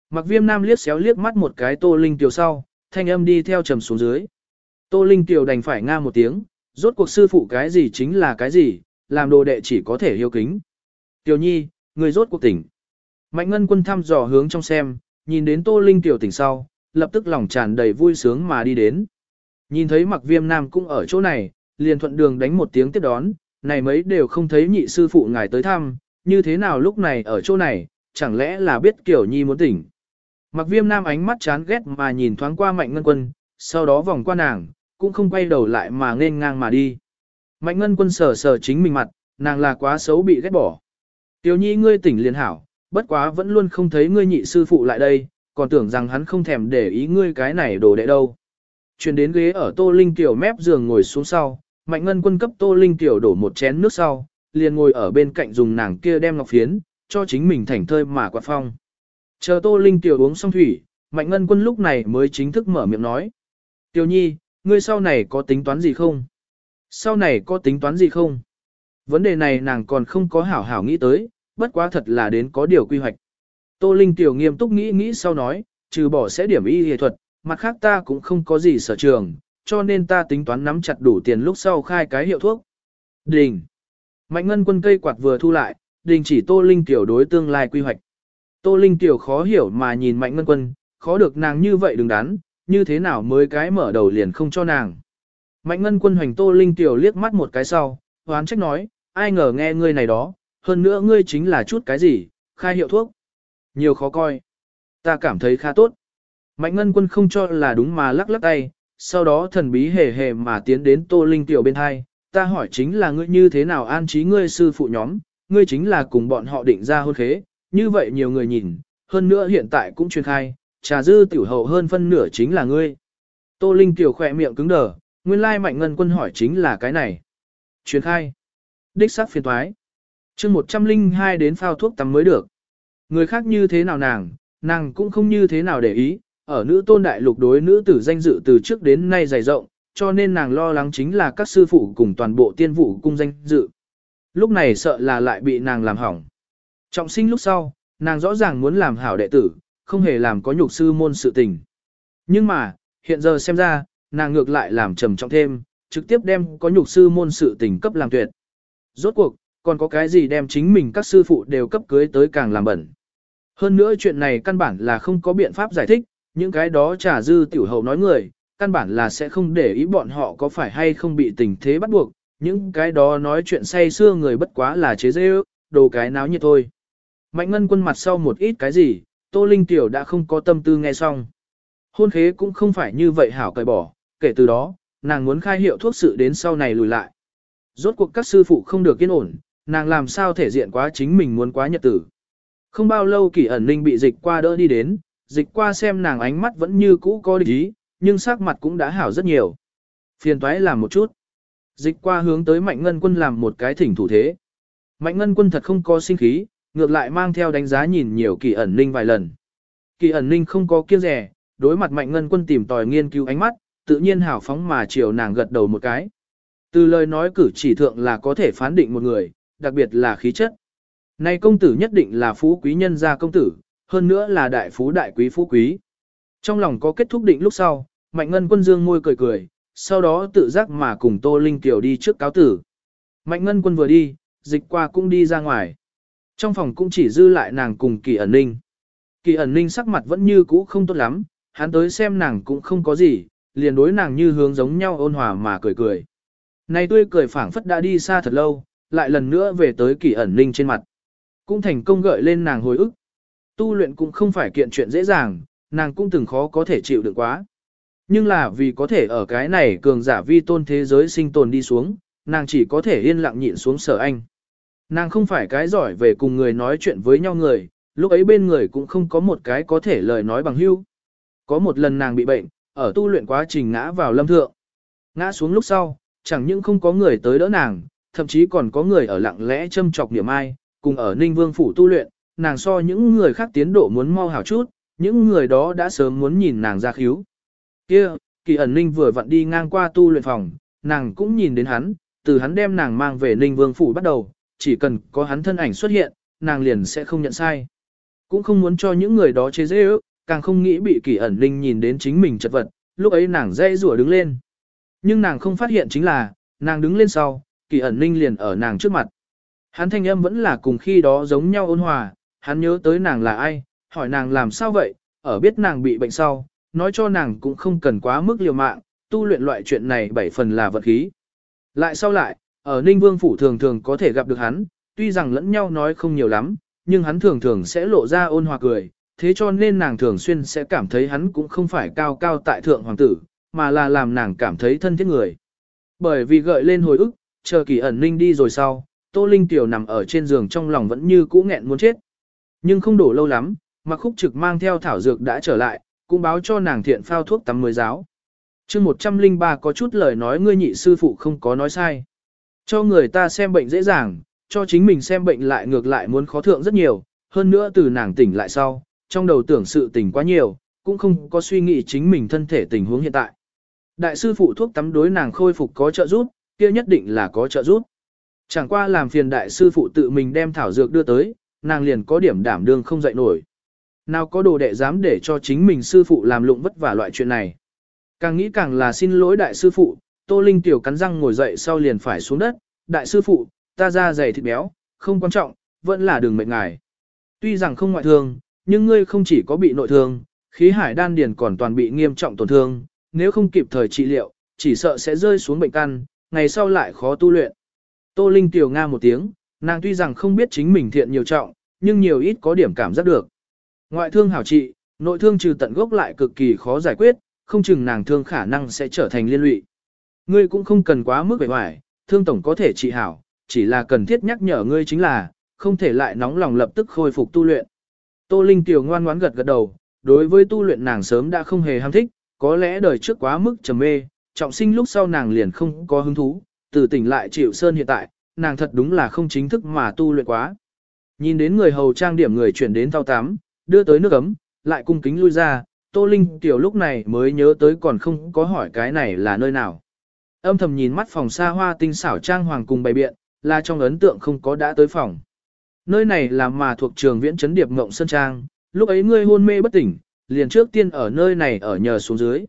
Mặc viêm nam liếc xéo liếc mắt một cái tô linh tiểu sau, thanh âm đi theo trầm xuống dưới. Tô linh tiểu đành phải nga một tiếng, rốt cuộc sư phụ cái gì chính là cái gì, làm đồ đệ chỉ có thể hiếu kính. Tiểu nhi, người rốt cuộc tỉnh. Mạnh ngân quân thăm dò hướng trong xem, nhìn đến tô linh tiểu tỉnh sau, lập tức lòng tràn đầy vui sướng mà đi đến. Nhìn thấy mặc viêm nam cũng ở chỗ này, liền thuận đường đánh một tiếng tiếp đón, này mấy đều không thấy nhị sư phụ ngài tới thăm, như thế nào lúc này ở chỗ này, chẳng lẽ là biết kiểu nhi muốn tỉnh. Mặc viêm nam ánh mắt chán ghét mà nhìn thoáng qua mạnh ngân quân, sau đó vòng qua nàng, cũng không quay đầu lại mà nên ngang mà đi. Mạnh ngân quân sờ sờ chính mình mặt, nàng là quá xấu bị ghét bỏ. Tiểu nhi ngươi tỉnh liền hảo, bất quá vẫn luôn không thấy ngươi nhị sư phụ lại đây, còn tưởng rằng hắn không thèm để ý ngươi cái này đồ đệ đâu. Chuyển đến ghế ở Tô Linh Tiểu mép giường ngồi xuống sau, Mạnh Ngân quân cấp Tô Linh Tiểu đổ một chén nước sau, liền ngồi ở bên cạnh dùng nàng kia đem ngọc phiến, cho chính mình thảnh thơi mà quạt phong. Chờ Tô Linh Tiểu uống xong thủy, Mạnh Ngân quân lúc này mới chính thức mở miệng nói. Tiểu nhi, ngươi sau này có tính toán gì không? Sau này có tính toán gì không? Vấn đề này nàng còn không có hảo hảo nghĩ tới, bất quá thật là đến có điều quy hoạch. Tô Linh Tiểu nghiêm túc nghĩ nghĩ sau nói, trừ bỏ sẽ điểm y y thuật, mặt khác ta cũng không có gì sở trường, cho nên ta tính toán nắm chặt đủ tiền lúc sau khai cái hiệu thuốc. Đình. Mạnh ngân quân cây quạt vừa thu lại, đình chỉ Tô Linh Tiểu đối tương lai quy hoạch. Tô Linh Tiểu khó hiểu mà nhìn mạnh ngân quân, khó được nàng như vậy đừng đắn, như thế nào mới cái mở đầu liền không cho nàng. Mạnh ngân quân hoành Tô Linh Tiểu liếc mắt một cái sau, hoán trách nói, ai ngờ nghe ngươi này đó, hơn nữa ngươi chính là chút cái gì, khai hiệu thuốc. Nhiều khó coi. Ta cảm thấy khá tốt. Mạnh ngân quân không cho là đúng mà lắc lắc tay, sau đó thần bí hề hề mà tiến đến Tô Linh Tiểu bên hai, ta hỏi chính là ngươi như thế nào an trí ngươi sư phụ nhóm, ngươi chính là cùng bọn họ định ra hôn khế, như vậy nhiều người nhìn, hơn nữa hiện tại cũng truyền khai, trà dư tiểu hậu hơn phân nửa chính là ngươi. Tô Linh Tiểu khỏe miệng cứng đờ, nguyên lai mạnh ngân quân hỏi chính là cái này. Truyền khai. Đích xác phiền thoái. chương 102 đến phao thuốc tắm mới được. Người khác như thế nào nàng, nàng cũng không như thế nào để ý, ở nữ tôn đại lục đối nữ tử danh dự từ trước đến nay dày rộng, cho nên nàng lo lắng chính là các sư phụ cùng toàn bộ tiên vụ cung danh dự. Lúc này sợ là lại bị nàng làm hỏng. Trọng sinh lúc sau, nàng rõ ràng muốn làm hảo đệ tử, không hề làm có nhục sư môn sự tình. Nhưng mà, hiện giờ xem ra, nàng ngược lại làm trầm trọng thêm, trực tiếp đem có nhục sư môn sự tình cấp làm tuyệt. Rốt cuộc, còn có cái gì đem chính mình các sư phụ đều cấp cưới tới càng làm bẩn. Hơn nữa chuyện này căn bản là không có biện pháp giải thích, những cái đó trà dư tiểu hậu nói người, căn bản là sẽ không để ý bọn họ có phải hay không bị tình thế bắt buộc, những cái đó nói chuyện say xưa người bất quá là chế dễ đồ cái náo như thôi. Mạnh ngân quân mặt sau một ít cái gì, Tô Linh Tiểu đã không có tâm tư nghe xong. Hôn khế cũng không phải như vậy hảo cởi bỏ, kể từ đó, nàng muốn khai hiệu thuốc sự đến sau này lùi lại. Rốt cuộc các sư phụ không được yên ổn, nàng làm sao thể diện quá chính mình muốn quá nhật tử. Không bao lâu kỷ ẩn ninh bị dịch qua đỡ đi đến, dịch qua xem nàng ánh mắt vẫn như cũ có địch ý, nhưng sắc mặt cũng đã hảo rất nhiều. Phiền toái làm một chút. Dịch qua hướng tới mạnh ngân quân làm một cái thỉnh thủ thế. Mạnh ngân quân thật không có sinh khí, ngược lại mang theo đánh giá nhìn nhiều kỳ ẩn ninh vài lần. Kỳ ẩn ninh không có kiêng rẻ, đối mặt mạnh ngân quân tìm tòi nghiên cứu ánh mắt, tự nhiên hảo phóng mà chiều nàng gật đầu một cái. Từ lời nói cử chỉ thượng là có thể phán định một người, đặc biệt là khí chất. Này công tử nhất định là phú quý nhân gia công tử, hơn nữa là đại phú đại quý phú quý. Trong lòng có kết thúc định lúc sau, Mạnh Ngân quân dương môi cười cười, sau đó tự giác mà cùng Tô Linh Tiểu đi trước cáo tử. Mạnh Ngân quân vừa đi, dịch qua cũng đi ra ngoài. Trong phòng cũng chỉ dư lại nàng cùng kỳ ẩn ninh. Kỳ ẩn ninh sắc mặt vẫn như cũ không tốt lắm, hắn tới xem nàng cũng không có gì, liền đối nàng như hướng giống nhau ôn hòa mà cười cười. Này tươi cười phảng phất đã đi xa thật lâu, lại lần nữa về tới kỳ ẩn ninh trên mặt. Cũng thành công gợi lên nàng hồi ức. Tu luyện cũng không phải kiện chuyện dễ dàng, nàng cũng từng khó có thể chịu được quá. Nhưng là vì có thể ở cái này cường giả vi tôn thế giới sinh tồn đi xuống, nàng chỉ có thể yên lặng nhịn xuống sở anh. Nàng không phải cái giỏi về cùng người nói chuyện với nhau người, lúc ấy bên người cũng không có một cái có thể lời nói bằng hưu. Có một lần nàng bị bệnh, ở tu luyện quá trình ngã vào lâm thượng. Ngã xuống lúc sau, chẳng những không có người tới đỡ nàng, thậm chí còn có người ở lặng lẽ châm chọc niệm ai, cùng ở Ninh Vương Phủ tu luyện, nàng so những người khác tiến độ muốn mau hảo chút, những người đó đã sớm muốn nhìn nàng ra khíu. kia kỳ ẩn Ninh vừa vặn đi ngang qua tu luyện phòng, nàng cũng nhìn đến hắn, từ hắn đem nàng mang về Ninh Vương Phủ bắt đầu, chỉ cần có hắn thân ảnh xuất hiện, nàng liền sẽ không nhận sai. Cũng không muốn cho những người đó chế dễ ước, càng không nghĩ bị kỳ ẩn Linh nhìn đến chính mình chật vật, lúc ấy nàng dây rủa đứng lên. Nhưng nàng không phát hiện chính là, nàng đứng lên sau, kỳ ẩn Linh liền ở nàng trước mặt. Hắn thanh âm vẫn là cùng khi đó giống nhau ôn hòa, hắn nhớ tới nàng là ai, hỏi nàng làm sao vậy, ở biết nàng bị bệnh sau, nói cho nàng cũng không cần quá mức liều mạng, tu luyện loại chuyện này bảy phần là vật khí. Lại sau lại, ở Ninh Vương Phủ thường thường có thể gặp được hắn, tuy rằng lẫn nhau nói không nhiều lắm, nhưng hắn thường thường sẽ lộ ra ôn hòa cười, thế cho nên nàng thường xuyên sẽ cảm thấy hắn cũng không phải cao cao tại thượng hoàng tử, mà là làm nàng cảm thấy thân thiết người. Bởi vì gợi lên hồi ức, chờ kỳ ẩn Ninh đi rồi sau, Tô Linh Tiểu nằm ở trên giường trong lòng vẫn như cũ nghẹn muốn chết. Nhưng không đổ lâu lắm, mặc khúc trực mang theo thảo dược đã trở lại, cũng báo cho nàng thiện phao thuốc tắm mới giáo. chương 103 có chút lời nói ngươi nhị sư phụ không có nói sai. Cho người ta xem bệnh dễ dàng, cho chính mình xem bệnh lại ngược lại muốn khó thượng rất nhiều, hơn nữa từ nàng tỉnh lại sau, trong đầu tưởng sự tỉnh quá nhiều, cũng không có suy nghĩ chính mình thân thể tình huống hiện tại. Đại sư phụ thuốc tắm đối nàng khôi phục có trợ giúp, kia nhất định là có trợ giúp. Chẳng qua làm phiền đại sư phụ tự mình đem thảo dược đưa tới, nàng liền có điểm đảm đương không dậy nổi. Nào có đồ đệ dám để cho chính mình sư phụ làm lụng vất vả loại chuyện này. Càng nghĩ càng là xin lỗi đại sư phụ, Tô Linh tiểu cắn răng ngồi dậy sau liền phải xuống đất, đại sư phụ, ta da dày thịt béo, không quan trọng, vẫn là đường mệnh ngài. Tuy rằng không ngoại thương, nhưng ngươi không chỉ có bị nội thương, khí hải đan điền còn toàn bị nghiêm trọng tổn thương, nếu không kịp thời trị liệu, chỉ sợ sẽ rơi xuống bệnh căn, ngày sau lại khó tu luyện. Tô Linh tiểu nga một tiếng, nàng tuy rằng không biết chính mình thiện nhiều trọng, nhưng nhiều ít có điểm cảm giác được. Ngoại thương hảo trị, nội thương trừ tận gốc lại cực kỳ khó giải quyết, không chừng nàng thương khả năng sẽ trở thành liên lụy. Ngươi cũng không cần quá mức bề ngoài, thương tổng có thể trị hảo, chỉ là cần thiết nhắc nhở ngươi chính là, không thể lại nóng lòng lập tức khôi phục tu luyện. Tô Linh tiểu ngoan ngoãn gật gật đầu, đối với tu luyện nàng sớm đã không hề ham thích, có lẽ đời trước quá mức trầm mê, trọng sinh lúc sau nàng liền không có hứng thú, từ tỉnh lại chịu sơn hiện tại, nàng thật đúng là không chính thức mà tu luyện quá. Nhìn đến người hầu trang điểm người chuyển đến thao tám, đưa tới nước ấm, lại cung kính lui ra, Tô Linh tiểu lúc này mới nhớ tới còn không có hỏi cái này là nơi nào. Âm thầm nhìn mắt phòng xa hoa tinh xảo trang hoàng cùng bày biện, là trong ấn tượng không có đã tới phòng. Nơi này là mà thuộc trường viễn trấn điệp ngộng sơn trang, lúc ấy ngươi hôn mê bất tỉnh, liền trước tiên ở nơi này ở nhờ xuống dưới.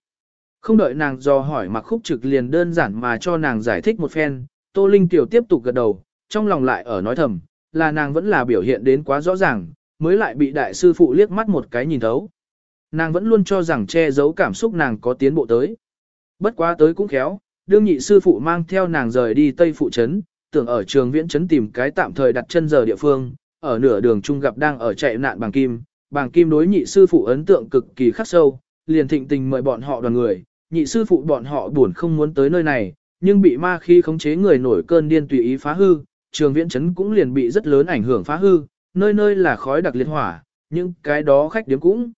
Không đợi nàng do hỏi mặc khúc trực liền đơn giản mà cho nàng giải thích một phen, Tô Linh tiểu tiếp tục gật đầu, trong lòng lại ở nói thầm, là nàng vẫn là biểu hiện đến quá rõ ràng, mới lại bị đại sư phụ liếc mắt một cái nhìn thấu. Nàng vẫn luôn cho rằng che giấu cảm xúc nàng có tiến bộ tới. Bất quá tới cũng khéo, đương nhị sư phụ mang theo nàng rời đi Tây Phụ Trấn, tưởng ở trường viễn trấn tìm cái tạm thời đặt chân giờ địa phương, ở nửa đường chung gặp đang ở chạy nạn bàng kim, bàng kim đối nhị sư phụ ấn tượng cực kỳ khắc sâu, liền thịnh tình mời bọn họ đoàn người, nhị sư phụ bọn họ buồn không muốn tới nơi này, nhưng bị ma khi khống chế người nổi cơn điên tùy ý phá hư, trường viễn trấn cũng liền bị rất lớn ảnh hưởng phá hư, nơi nơi là khói đặc liệt hỏa, nhưng cái đó khách điếm cũng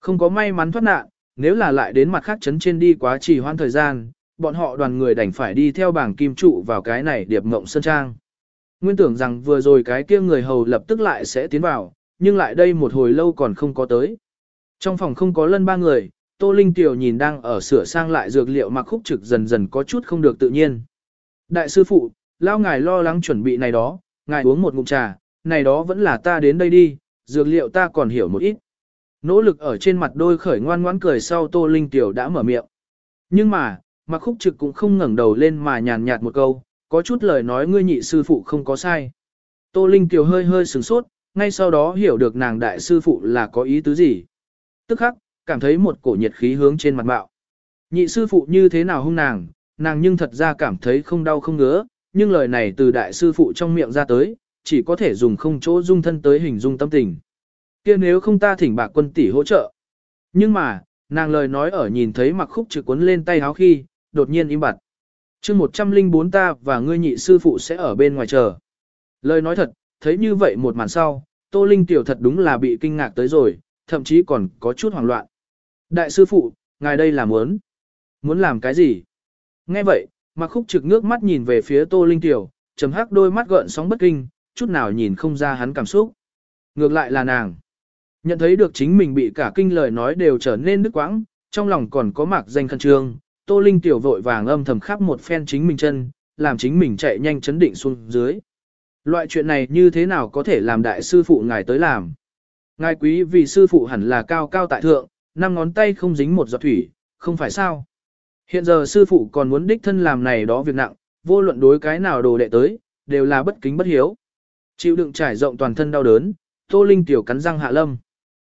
không có may mắn thoát nạn, nếu là lại đến mặt khác trấn trên đi quá trì hoãn thời gian, bọn họ đoàn người đành phải đi theo bảng kim trụ vào cái này điệp mộng sơn trang. Nguyên tưởng rằng vừa rồi cái kia người hầu lập tức lại sẽ tiến vào, nhưng lại đây một hồi lâu còn không có tới. Trong phòng không có lân ba người, Tô Linh Tiểu nhìn đang ở sửa sang lại dược liệu mặc khúc trực dần dần có chút không được tự nhiên. Đại sư phụ, lao ngài lo lắng chuẩn bị này đó, ngài uống một ngụm trà, này đó vẫn là ta đến đây đi, dược liệu ta còn hiểu một ít. Nỗ lực ở trên mặt đôi khởi ngoan ngoãn cười sau Tô Linh Tiểu đã mở miệng. Nhưng mà, mặc khúc trực cũng không ngẩng đầu lên mà nhàn nhạt một câu, có chút lời nói ngươi nhị sư phụ không có sai. Tô Linh Kiều hơi hơi sửng sốt, ngay sau đó hiểu được nàng đại sư phụ là có ý tứ gì. Tức khắc, cảm thấy một cổ nhiệt khí hướng trên mặt bạo. Nhị sư phụ như thế nào hung nàng, nàng nhưng thật ra cảm thấy không đau không ngứa, nhưng lời này từ đại sư phụ trong miệng ra tới, chỉ có thể dùng không chỗ dung thân tới hình dung tâm tình. kia nếu không ta thỉnh bạc quân tỷ hỗ trợ. Nhưng mà, nàng lời nói ở nhìn thấy mặc khúc trực cuốn lên tay háo khi, đột nhiên im bặt. chương 104 ta và ngươi nhị sư phụ sẽ ở bên ngoài chờ. Lời nói thật, thấy như vậy một màn sau, Tô Linh tiểu thật đúng là bị kinh ngạc tới rồi, thậm chí còn có chút hoảng loạn. Đại sư phụ, ngài đây là muốn. Muốn làm cái gì? Nghe vậy, mặc khúc trực ngước mắt nhìn về phía Tô Linh tiểu, chấm hắc đôi mắt gợn sóng bất kinh, chút nào nhìn không ra hắn cảm xúc. Ngược lại là nàng. Nhận thấy được chính mình bị cả kinh lời nói đều trở nên nước quãng, trong lòng còn có mạc danh khẩn trương, Tô Linh tiểu vội vàng âm thầm khắp một phen chính mình chân, làm chính mình chạy nhanh chấn định xuống dưới. Loại chuyện này như thế nào có thể làm đại sư phụ ngài tới làm? Ngài quý vì sư phụ hẳn là cao cao tại thượng, năm ngón tay không dính một giọt thủy, không phải sao? Hiện giờ sư phụ còn muốn đích thân làm này đó việc nặng, vô luận đối cái nào đồ đệ tới, đều là bất kính bất hiếu. Chịu đựng trải rộng toàn thân đau đớn, Tô Linh tiểu cắn răng hạ lâm.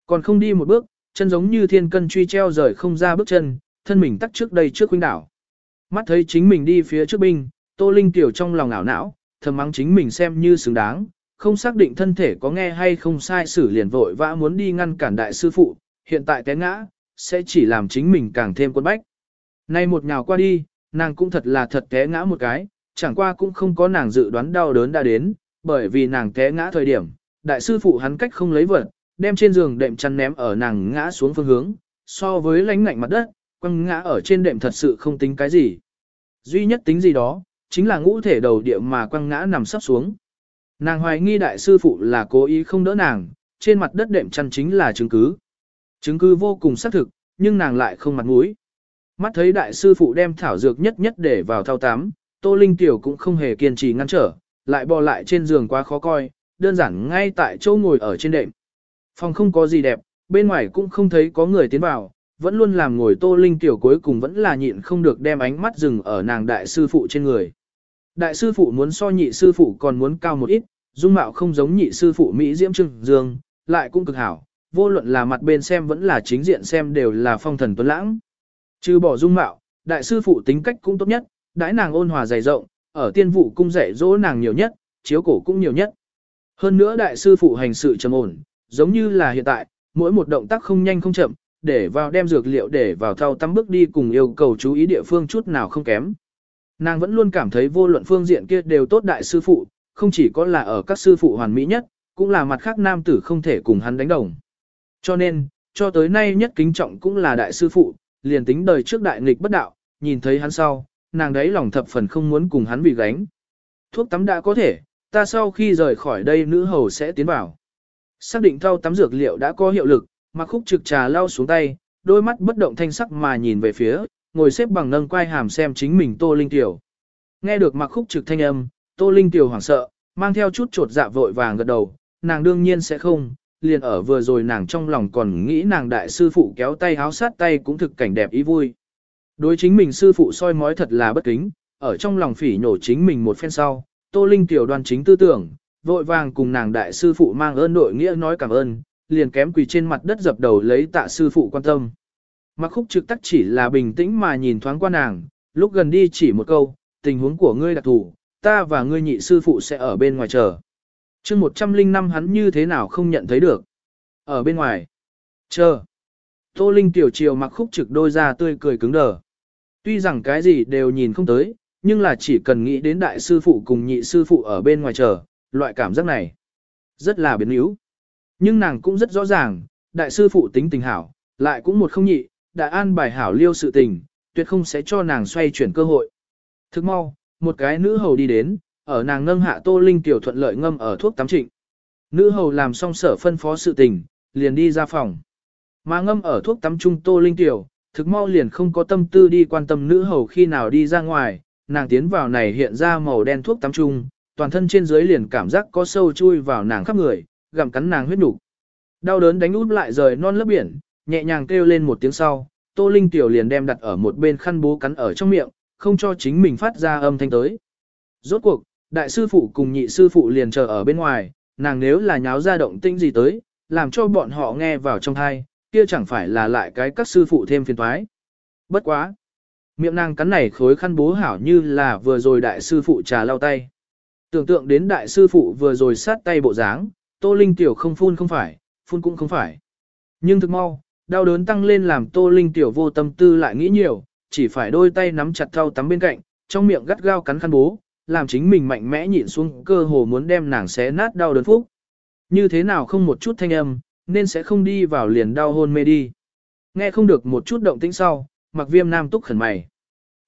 Còn không đi một bước, chân giống như thiên cân truy treo rời không ra bước chân, thân mình tắt trước đây trước huynh đảo. Mắt thấy chính mình đi phía trước binh, Tô Linh tiểu trong lòng ảo não, thầm mắng chính mình xem như xứng đáng, không xác định thân thể có nghe hay không sai xử liền vội vã muốn đi ngăn cản đại sư phụ, hiện tại té ngã, sẽ chỉ làm chính mình càng thêm quân bách. Nay một nhào qua đi, nàng cũng thật là thật té ngã một cái, chẳng qua cũng không có nàng dự đoán đau đớn đã đến, bởi vì nàng té ngã thời điểm, đại sư phụ hắn cách không lấy vật, đem trên giường đệm chăn ném ở nàng ngã xuống phương hướng, so với lánh ngạnh mặt đất, quăng ngã ở trên đệm thật sự không tính cái gì. Duy nhất tính gì đó, chính là ngũ thể đầu địa mà quăng ngã nằm sắp xuống. Nàng hoài nghi đại sư phụ là cố ý không đỡ nàng, trên mặt đất đệm chăn chính là chứng cứ. Chứng cứ vô cùng xác thực, nhưng nàng lại không mặt mũi. Mắt thấy đại sư phụ đem thảo dược nhất nhất để vào thao tắm, Tô Linh Tiểu cũng không hề kiên trì ngăn trở, lại bò lại trên giường quá khó coi, đơn giản ngay tại chỗ ngồi ở trên đệm. Phòng không có gì đẹp, bên ngoài cũng không thấy có người tiến vào, vẫn luôn làm ngồi Tô Linh Tiểu cuối cùng vẫn là nhịn không được đem ánh mắt dừng ở nàng đại sư phụ trên người. Đại sư phụ muốn so nhị sư phụ còn muốn cao một ít, dung mạo không giống nhị sư phụ Mỹ Diễm Trưng Dương, lại cũng cực hảo, vô luận là mặt bên xem vẫn là chính diện xem đều là phong thần tuấn lãng. Trừ bỏ dung mạo, đại sư phụ tính cách cũng tốt nhất, đãi nàng ôn hòa dày rộng, ở tiên vụ cung dạy dỗ nàng nhiều nhất, chiếu cổ cũng nhiều nhất. Hơn nữa đại sư phụ hành sự trầm ổn, giống như là hiện tại, mỗi một động tác không nhanh không chậm, để vào đem dược liệu để vào thao tắm bước đi cùng yêu cầu chú ý địa phương chút nào không kém. Nàng vẫn luôn cảm thấy vô luận phương diện kia đều tốt đại sư phụ, không chỉ có là ở các sư phụ hoàn mỹ nhất, cũng là mặt khác nam tử không thể cùng hắn đánh đồng. Cho nên, cho tới nay nhất kính trọng cũng là đại sư phụ, liền tính đời trước đại nghịch bất đạo, nhìn thấy hắn sau, nàng đấy lòng thập phần không muốn cùng hắn bị gánh. Thuốc tắm đã có thể, ta sau khi rời khỏi đây nữ hầu sẽ tiến vào. Xác định thao tắm dược liệu đã có hiệu lực, mặc khúc trực trà lau xuống tay, đôi mắt bất động thanh sắc mà nhìn về phía, ngồi xếp bằng nâng quai hàm xem chính mình Tô Linh Tiểu. Nghe được mặc khúc trực thanh âm, Tô Linh Tiểu hoảng sợ, mang theo chút trột dạ vội vàng gật đầu, nàng đương nhiên sẽ không, liền ở vừa rồi nàng trong lòng còn nghĩ nàng đại sư phụ kéo tay háo sát tay cũng thực cảnh đẹp ý vui. Đối chính mình sư phụ soi mói thật là bất kính, ở trong lòng phỉ nhổ chính mình một phen sau, Tô Linh tiểu đoàn chính tư tưởng, vội vàng cùng nàng đại sư phụ mang ơn đội nghĩa nói cảm ơn, liền kém quỳ trên mặt đất dập đầu lấy tạ sư phụ quan tâm. Mặc khúc trực tắc chỉ là bình tĩnh mà nhìn thoáng qua nàng, lúc gần đi chỉ một câu, tình huống của ngươi đặc thủ, ta và ngươi nhị sư phụ sẽ ở bên ngoài chờ. chương 105 hắn như thế nào không nhận thấy được. Ở bên ngoài. Chờ. Tô Linh tiểu chiều mặc khúc trực đôi ra tươi cười cứng đờ. Tuy rằng cái gì đều nhìn không tới, nhưng là chỉ cần nghĩ đến đại sư phụ cùng nhị sư phụ ở bên ngoài chờ, loại cảm giác này. Rất là biến yếu. Nhưng nàng cũng rất rõ ràng, đại sư phụ tính tình hảo, lại cũng một không nhị, đã an bài hảo liêu sự tình, tuyệt không sẽ cho nàng xoay chuyển cơ hội. Thức mau, một cái nữ hầu đi đến, ở nàng nâng hạ tô linh tiểu thuận lợi ngâm ở thuốc tắm trịnh. Nữ hầu làm xong sở phân phó sự tình, liền đi ra phòng. Mà ngâm ở thuốc tắm trung tô linh tiểu, thực mau liền không có tâm tư đi quan tâm nữ hầu khi nào đi ra ngoài, nàng tiến vào này hiện ra màu đen thuốc tắm trung, toàn thân trên dưới liền cảm giác có sâu chui vào nàng khắp người, gặm cắn nàng huyết nhục. Đau đớn đánh út lại rời non lớp biển, nhẹ nhàng kêu lên một tiếng sau, Tô Linh tiểu liền đem đặt ở một bên khăn bố cắn ở trong miệng, không cho chính mình phát ra âm thanh tới. Rốt cuộc, đại sư phụ cùng nhị sư phụ liền chờ ở bên ngoài, nàng nếu là nháo ra động tĩnh gì tới, làm cho bọn họ nghe vào trong thai, kia chẳng phải là lại cái các sư phụ thêm phiền toái. Bất quá. Miệng nàng cắn này khối khăn bố hảo như là vừa rồi đại sư phụ trà lau tay. Tưởng tượng đến đại sư phụ vừa rồi sát tay bộ dáng, Tô Linh tiểu không phun không phải, phun cũng không phải. Nhưng thực mau, đau đớn tăng lên làm Tô Linh tiểu vô tâm tư lại nghĩ nhiều, chỉ phải đôi tay nắm chặt thau tắm bên cạnh, trong miệng gắt gao cắn khăn bố, làm chính mình mạnh mẽ nhịn xuống cơ hồ muốn đem nàng xé nát đau đớn phúc. Như thế nào không một chút thanh âm, nên sẽ không đi vào liền đau hôn mê đi. Nghe không được một chút động tĩnh sau, mặc viêm nam túc khẩn mày.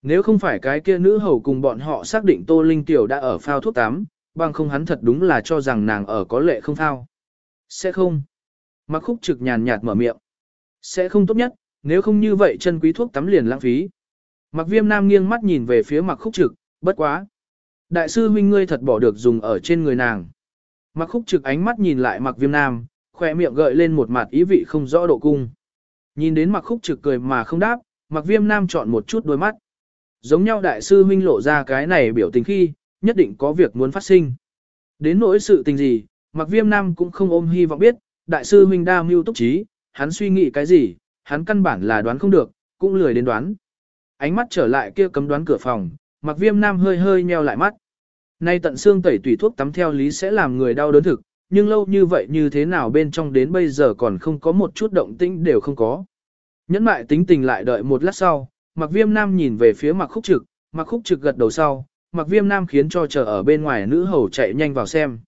Nếu không phải cái kia nữ hầu cùng bọn họ xác định Tô Linh Tiểu đã ở phao thuốc tắm, bằng không hắn thật đúng là cho rằng nàng ở có lệ không thao Sẽ không. Mặc khúc trực nhàn nhạt mở miệng. Sẽ không tốt nhất, nếu không như vậy chân quý thuốc tắm liền lãng phí. Mặc viêm nam nghiêng mắt nhìn về phía mặc khúc trực, bất quá. Đại sư huynh ngươi thật bỏ được dùng ở trên người nàng. Mặc khúc trực ánh mắt nhìn lại mặc viêm nam, khỏe miệng gợi lên một mặt ý vị không rõ độ cung. Nhìn đến mặc khúc trực cười mà không đáp, mặc viêm nam chọn một chút đôi mắt. Giống nhau đại sư huynh lộ ra cái này biểu tình khi, nhất định có việc muốn phát sinh. Đến nỗi sự tình gì, mặc viêm nam cũng không ôm hy vọng biết, đại sư huynh đa mưu túc trí, hắn suy nghĩ cái gì, hắn căn bản là đoán không được, cũng lười đến đoán. Ánh mắt trở lại kia cấm đoán cửa phòng, mặc viêm nam hơi hơi nheo lại mắt. Nay tận xương tẩy tùy thuốc tắm theo lý sẽ làm người đau đớn thực, nhưng lâu như vậy như thế nào bên trong đến bây giờ còn không có một chút động tĩnh đều không có. Nhẫn mại tính tình lại đợi một lát sau, mặc viêm nam nhìn về phía mặc khúc trực, mặc khúc trực gật đầu sau, mặc viêm nam khiến cho chờ ở bên ngoài nữ hầu chạy nhanh vào xem.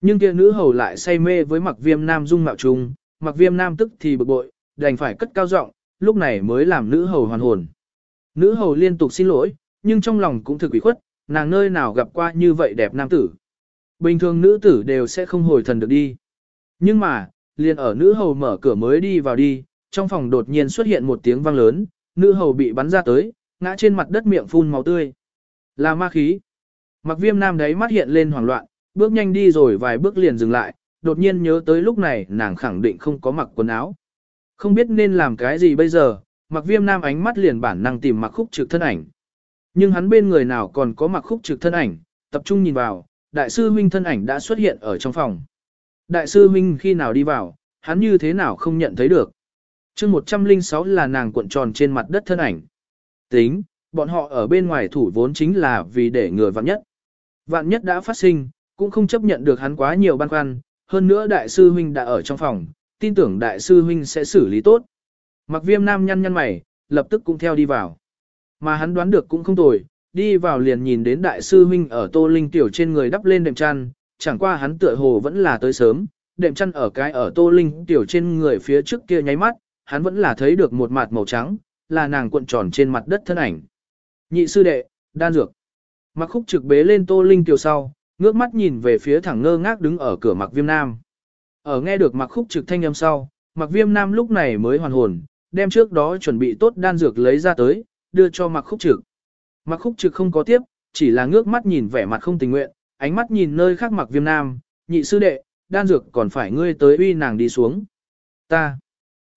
Nhưng kia nữ hầu lại say mê với mặc viêm nam dung mạo trùng, mặc viêm nam tức thì bực bội, đành phải cất cao giọng, lúc này mới làm nữ hầu hoàn hồn. Nữ hầu liên tục xin lỗi, nhưng trong lòng cũng thực ủy khuất, nàng nơi nào gặp qua như vậy đẹp nam tử. Bình thường nữ tử đều sẽ không hồi thần được đi. Nhưng mà, liền ở nữ hầu mở cửa mới đi vào đi, trong phòng đột nhiên xuất hiện một tiếng vang lớn, nữ hầu bị bắn ra tới, ngã trên mặt đất miệng phun máu tươi. Là ma khí. Mặc viêm nam đấy mắt hiện lên hoảng loạn, bước nhanh đi rồi vài bước liền dừng lại, đột nhiên nhớ tới lúc này nàng khẳng định không có mặc quần áo. Không biết nên làm cái gì bây giờ, mặc viêm nam ánh mắt liền bản năng tìm mặc khúc trực thân ảnh. Nhưng hắn bên người nào còn có mặc khúc trực thân ảnh, tập trung nhìn vào, đại sư huynh thân ảnh đã xuất hiện ở trong phòng. Đại sư huynh khi nào đi vào, hắn như thế nào không nhận thấy được. chương 106 là nàng cuộn tròn trên mặt đất thân ảnh. Tính, bọn họ ở bên ngoài thủ vốn chính là vì để ngừa vạn nhất. Vạn nhất đã phát sinh, cũng không chấp nhận được hắn quá nhiều băn khoăn, hơn nữa đại sư huynh đã ở trong phòng, tin tưởng đại sư huynh sẽ xử lý tốt. Mặc viêm nam nhăn nhăn mày, lập tức cũng theo đi vào. Mà hắn đoán được cũng không tồi, đi vào liền nhìn đến đại sư huynh ở tô linh tiểu trên người đắp lên đệm chăn, chẳng qua hắn tựa hồ vẫn là tới sớm, đệm chăn ở cái ở tô linh tiểu trên người phía trước kia nháy mắt, hắn vẫn là thấy được một mặt màu trắng, là nàng cuộn tròn trên mặt đất thân ảnh. Nhị sư đệ, đan dược. Mặc khúc trực bế lên tô linh tiểu sau, ngước mắt nhìn về phía thẳng ngơ ngác đứng ở cửa mặc viêm nam. Ở nghe được mặc khúc trực thanh âm sau, mặc viêm nam lúc này mới hoàn hồn, đem trước đó chuẩn bị tốt đan dược lấy ra tới, đưa cho mặc khúc trực. Mặc khúc trực không có tiếp, chỉ là ngước mắt nhìn vẻ mặt không tình nguyện, ánh mắt nhìn nơi khác mặc viêm nam, nhị sư đệ, đan dược còn phải ngươi tới uy nàng đi xuống. Ta.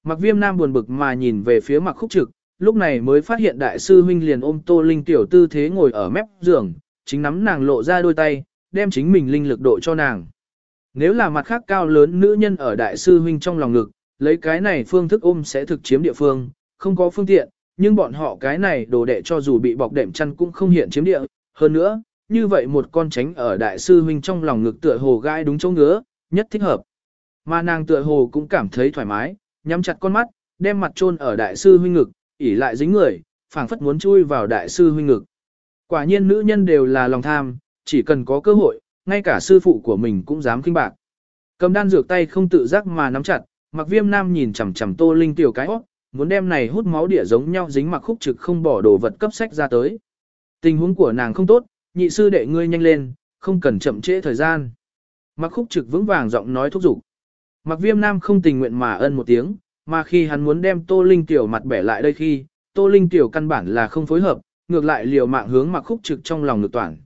Mặc viêm nam buồn bực mà nhìn về phía mặc khúc trực, lúc này mới phát hiện đại sư huynh liền ôm tô linh tiểu tư thế ngồi ở mép giường, chính nắm nàng lộ ra đôi tay, đem chính mình linh lực độ cho nàng. Nếu là mặt khác cao lớn nữ nhân ở đại sư huynh trong lòng ngực, lấy cái này phương thức ôm sẽ thực chiếm địa phương, không có phương tiện, nhưng bọn họ cái này đồ đệ cho dù bị bọc đệm chăn cũng không hiện chiếm địa. Hơn nữa, như vậy một con tránh ở đại sư huynh trong lòng ngực tựa hồ gai đúng chỗ ngứa, nhất thích hợp. Mà nàng tựa hồ cũng cảm thấy thoải mái, nhắm chặt con mắt, đem mặt chôn ở đại sư huynh ngực, ỉ lại dính người, phảng phất muốn chui vào đại sư huynh ngực. Quả nhiên nữ nhân đều là lòng tham, chỉ cần có cơ hội, ngay cả sư phụ của mình cũng dám kinh bạc. Cầm đan dược tay không tự giác mà nắm chặt, mặc viêm nam nhìn chằm chằm tô linh tiểu cái hót, muốn đem này hút máu địa giống nhau dính mặc khúc trực không bỏ đồ vật cấp sách ra tới. Tình huống của nàng không tốt, nhị sư đệ ngươi nhanh lên, không cần chậm trễ thời gian. Mặc khúc trực vững vàng giọng nói thúc giục. Mặc viêm nam không tình nguyện mà ân một tiếng, mà khi hắn muốn đem tô linh tiểu mặt bẻ lại đây khi, tô linh tiểu căn bản là không phối hợp, ngược lại liều mạng hướng mặc khúc trực trong lòng ngược toàn.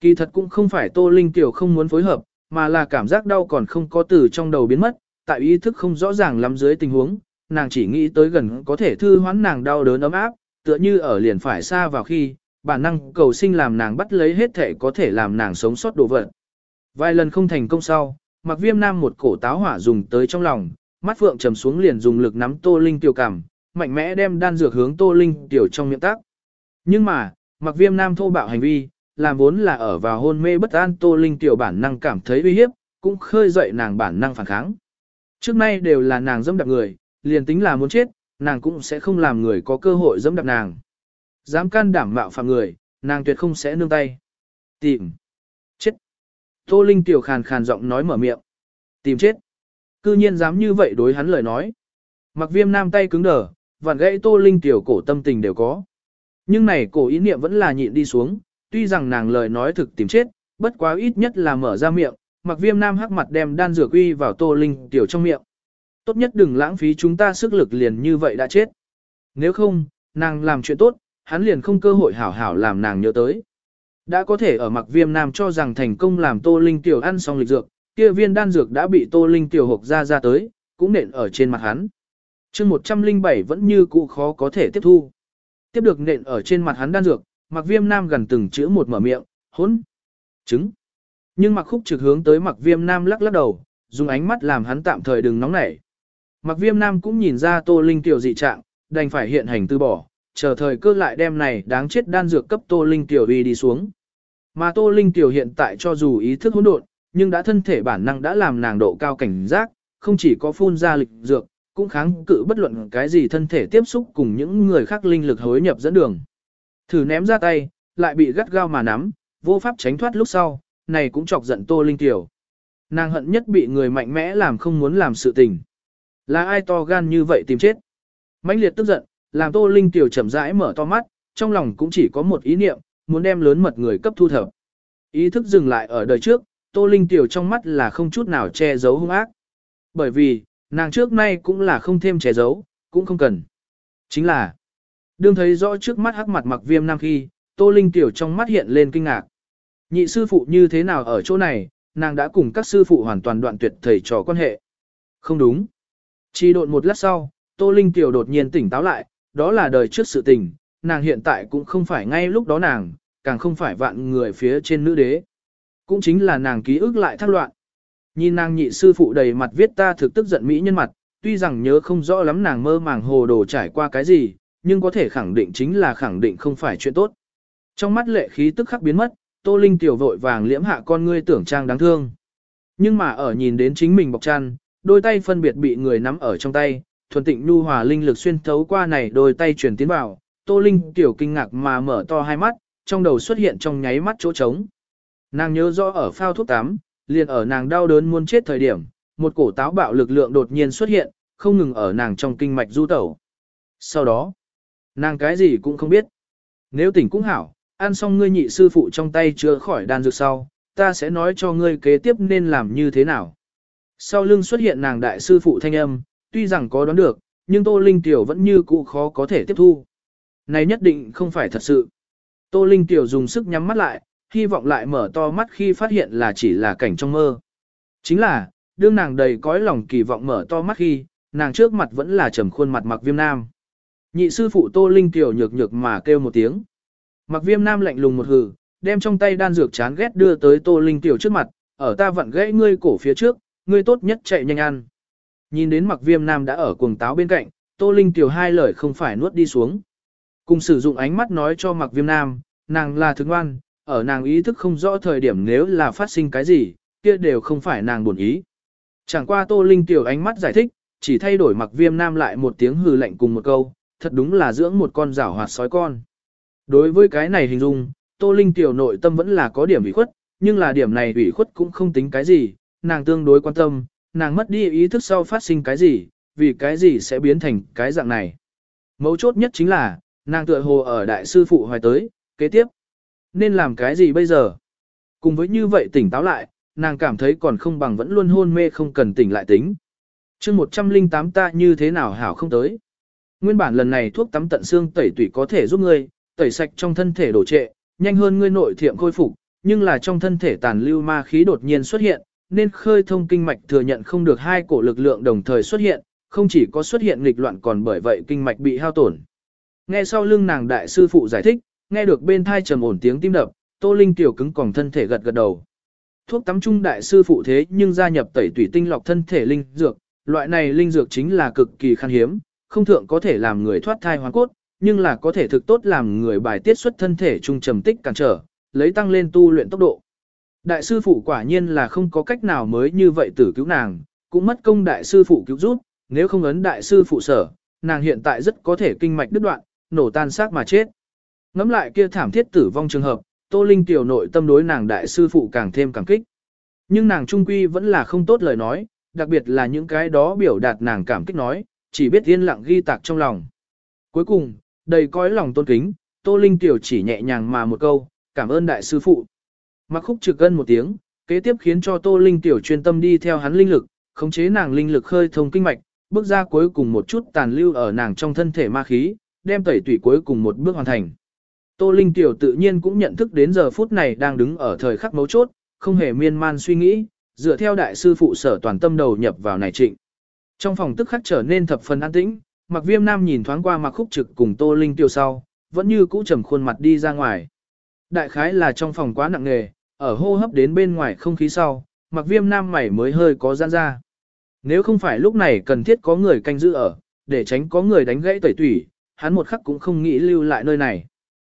Kỳ thật cũng không phải tô linh tiểu không muốn phối hợp, mà là cảm giác đau còn không có từ trong đầu biến mất, tại ý thức không rõ ràng lắm dưới tình huống, nàng chỉ nghĩ tới gần có thể thư hoán nàng đau đớn ấm áp, tựa như ở liền phải xa vào khi, bản năng cầu sinh làm nàng bắt lấy hết thể có thể làm nàng sống sót đồ vật. Vài lần không thành công sau, mặc viêm nam một cổ táo hỏa dùng tới trong lòng, mắt phượng trầm xuống liền dùng lực nắm tô linh tiểu cảm, mạnh mẽ đem đan dược hướng tô linh tiểu trong miệng tác. Nhưng mà, mặc viêm nam thô bạo hành vi, làm vốn là ở vào hôn mê bất an tô linh tiểu bản năng cảm thấy uy hiếp, cũng khơi dậy nàng bản năng phản kháng. Trước nay đều là nàng dẫm đạp người, liền tính là muốn chết, nàng cũng sẽ không làm người có cơ hội dẫm đạp nàng. Dám can đảm mạo phạm người, nàng tuyệt không sẽ nương tay. Tìm. Chết. Tô Linh tiểu khàn khàn giọng nói mở miệng. Tìm chết. Cư nhiên dám như vậy đối hắn lời nói. Mặc viêm nam tay cứng đờ, vặn gãy Tô Linh tiểu cổ tâm tình đều có. Nhưng này cổ ý niệm vẫn là nhịn đi xuống, tuy rằng nàng lời nói thực tìm chết, bất quá ít nhất là mở ra miệng, mặc viêm nam hắc mặt đem đan dược uy vào Tô Linh tiểu trong miệng. Tốt nhất đừng lãng phí chúng ta sức lực liền như vậy đã chết. Nếu không, nàng làm chuyện tốt, hắn liền không cơ hội hảo hảo làm nàng nhớ tới. Đã có thể ở mặc viêm nam cho rằng thành công làm Tô Linh tiểu ăn xong lịch dược, kia viên đan dược đã bị Tô Linh tiểu hộp ra ra tới, cũng nện ở trên mặt hắn. chương 107 vẫn như cũ khó có thể tiếp thu. Tiếp được nện ở trên mặt hắn đan dược, mặc viêm nam gần từng chữ một mở miệng, hốn, trứng. Nhưng mặc khúc trực hướng tới mặc viêm nam lắc lắc đầu, dùng ánh mắt làm hắn tạm thời đừng nóng nảy. Mặc viêm nam cũng nhìn ra Tô Linh tiểu dị trạng, đành phải hiện hành từ bỏ, chờ thời cơ lại đem này đáng chết đan dược cấp Tô Linh tiểu uy đi xuống. Mà Tô Linh tiểu hiện tại cho dù ý thức hỗn độn, nhưng đã thân thể bản năng đã làm nàng độ cao cảnh giác, không chỉ có phun ra lịch dược, cũng kháng cự bất luận cái gì thân thể tiếp xúc cùng những người khác linh lực hối nhập dẫn đường. Thử ném ra tay, lại bị gắt gao mà nắm, vô pháp tránh thoát lúc sau, này cũng chọc giận Tô Linh tiểu. Nàng hận nhất bị người mạnh mẽ làm không muốn làm sự tình. Là ai to gan như vậy tìm chết? mãnh liệt tức giận, làm Tô Linh tiểu chậm rãi mở to mắt, trong lòng cũng chỉ có một ý niệm, muốn đem lớn mật người cấp thu thập. Ý thức dừng lại ở đời trước, Tô Linh tiểu trong mắt là không chút nào che giấu hung ác. Bởi vì, nàng trước nay cũng là không thêm che giấu, cũng không cần. Chính là, đương thấy rõ trước mắt hắc mặt mặc viêm nam khi, Tô Linh tiểu trong mắt hiện lên kinh ngạc. Nhị sư phụ như thế nào ở chỗ này, nàng đã cùng các sư phụ hoàn toàn đoạn tuyệt thầy trò quan hệ. Không đúng. Chỉ độn một lát sau, Tô Linh tiểu đột nhiên tỉnh táo lại, đó là đời trước sự tình, nàng hiện tại cũng không phải ngay lúc đó nàng, càng không phải vạn người phía trên nữ đế. Cũng chính là nàng ký ức lại thác loạn. Nhìn nàng nhị sư phụ đầy mặt viết ta thực tức giận mỹ nhân mặt, tuy rằng nhớ không rõ lắm nàng mơ màng hồ đồ trải qua cái gì, nhưng có thể khẳng định chính là khẳng định không phải chuyện tốt. Trong mắt lệ khí tức khắc biến mất, Tô Linh tiểu vội vàng liễm hạ con ngươi tưởng trang đáng thương. Nhưng mà ở nhìn đến chính mình bọc chăn, đôi tay phân biệt bị người nắm ở trong tay, thuần tịnh nhu hòa linh lực xuyên thấu qua này đôi tay truyền tiến vào, Tô Linh tiểu kinh ngạc mà mở to hai mắt, trong đầu xuất hiện trong nháy mắt chỗ trống. Nàng nhớ rõ ở phao thuốc tắm, liền ở nàng đau đớn muốn chết thời điểm, một cổ táo bạo lực lượng đột nhiên xuất hiện, không ngừng ở nàng trong kinh mạch du tẩu. Sau đó, nàng cái gì cũng không biết. Nếu tỉnh cũng hảo, ăn xong ngươi nhị sư phụ trong tay chữa khỏi đan dược sau, ta sẽ nói cho ngươi kế tiếp nên làm như thế nào. Sau lưng xuất hiện nàng đại sư phụ thanh âm, tuy rằng có đoán được, nhưng Tô Linh Tiểu vẫn như cũ khó có thể tiếp thu. Này nhất định không phải thật sự. Tô Linh Tiểu dùng sức nhắm mắt lại, hy vọng lại mở to mắt khi phát hiện là chỉ là cảnh trong mơ. Chính là, đương nàng đầy cõi lòng kỳ vọng mở to mắt khi, nàng trước mặt vẫn là trầm khuôn mặt mặc viêm nam. Nhị sư phụ Tô Linh Tiểu nhược nhược mà kêu một tiếng. Mặc viêm nam lạnh lùng một hừ, đem trong tay đan dược chán ghét đưa tới Tô Linh Tiểu trước mặt, ở ta vặn gãy ngươi cổ phía trước, ngươi tốt nhất chạy nhanh ăn. Nhìn đến mặc viêm nam đã ở cuồng táo bên cạnh, Tô Linh Tiểu hai lời không phải nuốt đi xuống. Cùng sử dụng ánh mắt nói cho mặc viêm nam, nàng là thứ ngoan, ở nàng ý thức không rõ thời điểm nếu là phát sinh cái gì, kia đều không phải nàng buồn ý. Chẳng qua Tô Linh Tiểu ánh mắt giải thích, chỉ thay đổi mặc viêm nam lại một tiếng hừ lạnh cùng một câu, thật đúng là dưỡng một con rảo hoạt sói con. Đối với cái này hình dung, Tô Linh Tiểu nội tâm vẫn là có điểm ủy khuất, nhưng là điểm này ủy khuất cũng không tính cái gì, nàng tương đối quan tâm, nàng mất đi ý thức sau phát sinh cái gì, vì cái gì sẽ biến thành cái dạng này. Mấu chốt nhất chính là, nàng tựa hồ ở đại sư phụ hoài tới, kế tiếp. Nên làm cái gì bây giờ? Cùng với như vậy tỉnh táo lại, nàng cảm thấy còn không bằng vẫn luôn hôn mê không cần tỉnh lại tính. chương 108 ta như thế nào hảo không tới. Nguyên bản lần này thuốc tắm tận xương tẩy tủy có thể giúp ngươi, tẩy sạch trong thân thể đổ trệ, nhanh hơn ngươi nội thiệm khôi phục, nhưng là trong thân thể tàn lưu ma khí đột nhiên xuất hiện, nên khơi thông kinh mạch thừa nhận không được hai cổ lực lượng đồng thời xuất hiện, không chỉ có xuất hiện nghịch loạn còn bởi vậy kinh mạch bị hao tổn. Nghe sau lưng nàng đại sư phụ giải thích, nghe được bên thai trầm ổn tiếng tim đập, Tô Linh tiểu cứng còng thân thể gật gật đầu. Thuốc tắm trung đại sư phụ thế nhưng gia nhập tẩy tủy tinh lọc thân thể linh dược, loại này linh dược chính là cực kỳ khan hiếm, không thượng có thể làm người thoát thai hóa cốt, nhưng là có thể thực tốt làm người bài tiết xuất thân thể trung trầm tích cản trở, lấy tăng lên tu luyện tốc độ. Đại sư phụ quả nhiên là không có cách nào mới như vậy tử cứu nàng, cũng mất công đại sư phụ cứu giúp, nếu không ấn đại sư phụ sở, nàng hiện tại rất có thể kinh mạch đứt đoạn, nổ tan xác mà chết. Ngắm lại kia thảm thiết tử vong trường hợp, Tô Linh tiểu nội tâm đối nàng đại sư phụ càng thêm càng kích. Nhưng nàng trung quy vẫn là không tốt lời nói, đặc biệt là những cái đó biểu đạt nàng cảm kích nói, chỉ biết yên lặng ghi tạc trong lòng. Cuối cùng, đầy cõi lòng tôn kính, Tô Linh tiểu chỉ nhẹ nhàng mà một câu, cảm ơn đại sư phụ. Mặc khúc trực gân một tiếng, kế tiếp khiến cho Tô Linh tiểu chuyên tâm đi theo hắn linh lực, khống chế nàng linh lực khơi thông kinh mạch, bước ra cuối cùng một chút tàn lưu ở nàng trong thân thể ma khí, đem tẩy tủy cuối cùng một bước hoàn thành. Tô Linh tiểu tự nhiên cũng nhận thức đến giờ phút này đang đứng ở thời khắc mấu chốt, không hề miên man suy nghĩ, dựa theo đại sư phụ sở toàn tâm đầu nhập vào này trịnh. Trong phòng tức khắc trở nên thập phần an tĩnh, Mặc Viêm Nam nhìn thoáng qua Mạc Khúc Trực cùng Tô Linh tiểu sau, vẫn như cũ trầm khuôn mặt đi ra ngoài. Đại khái là trong phòng quá nặng nề, ở hô hấp đến bên ngoài không khí sau, mặc viêm nam mày mới hơi có giãn ra. Nếu không phải lúc này cần thiết có người canh giữ ở, để tránh có người đánh gãy tẩy tủy, hắn một khắc cũng không nghĩ lưu lại nơi này.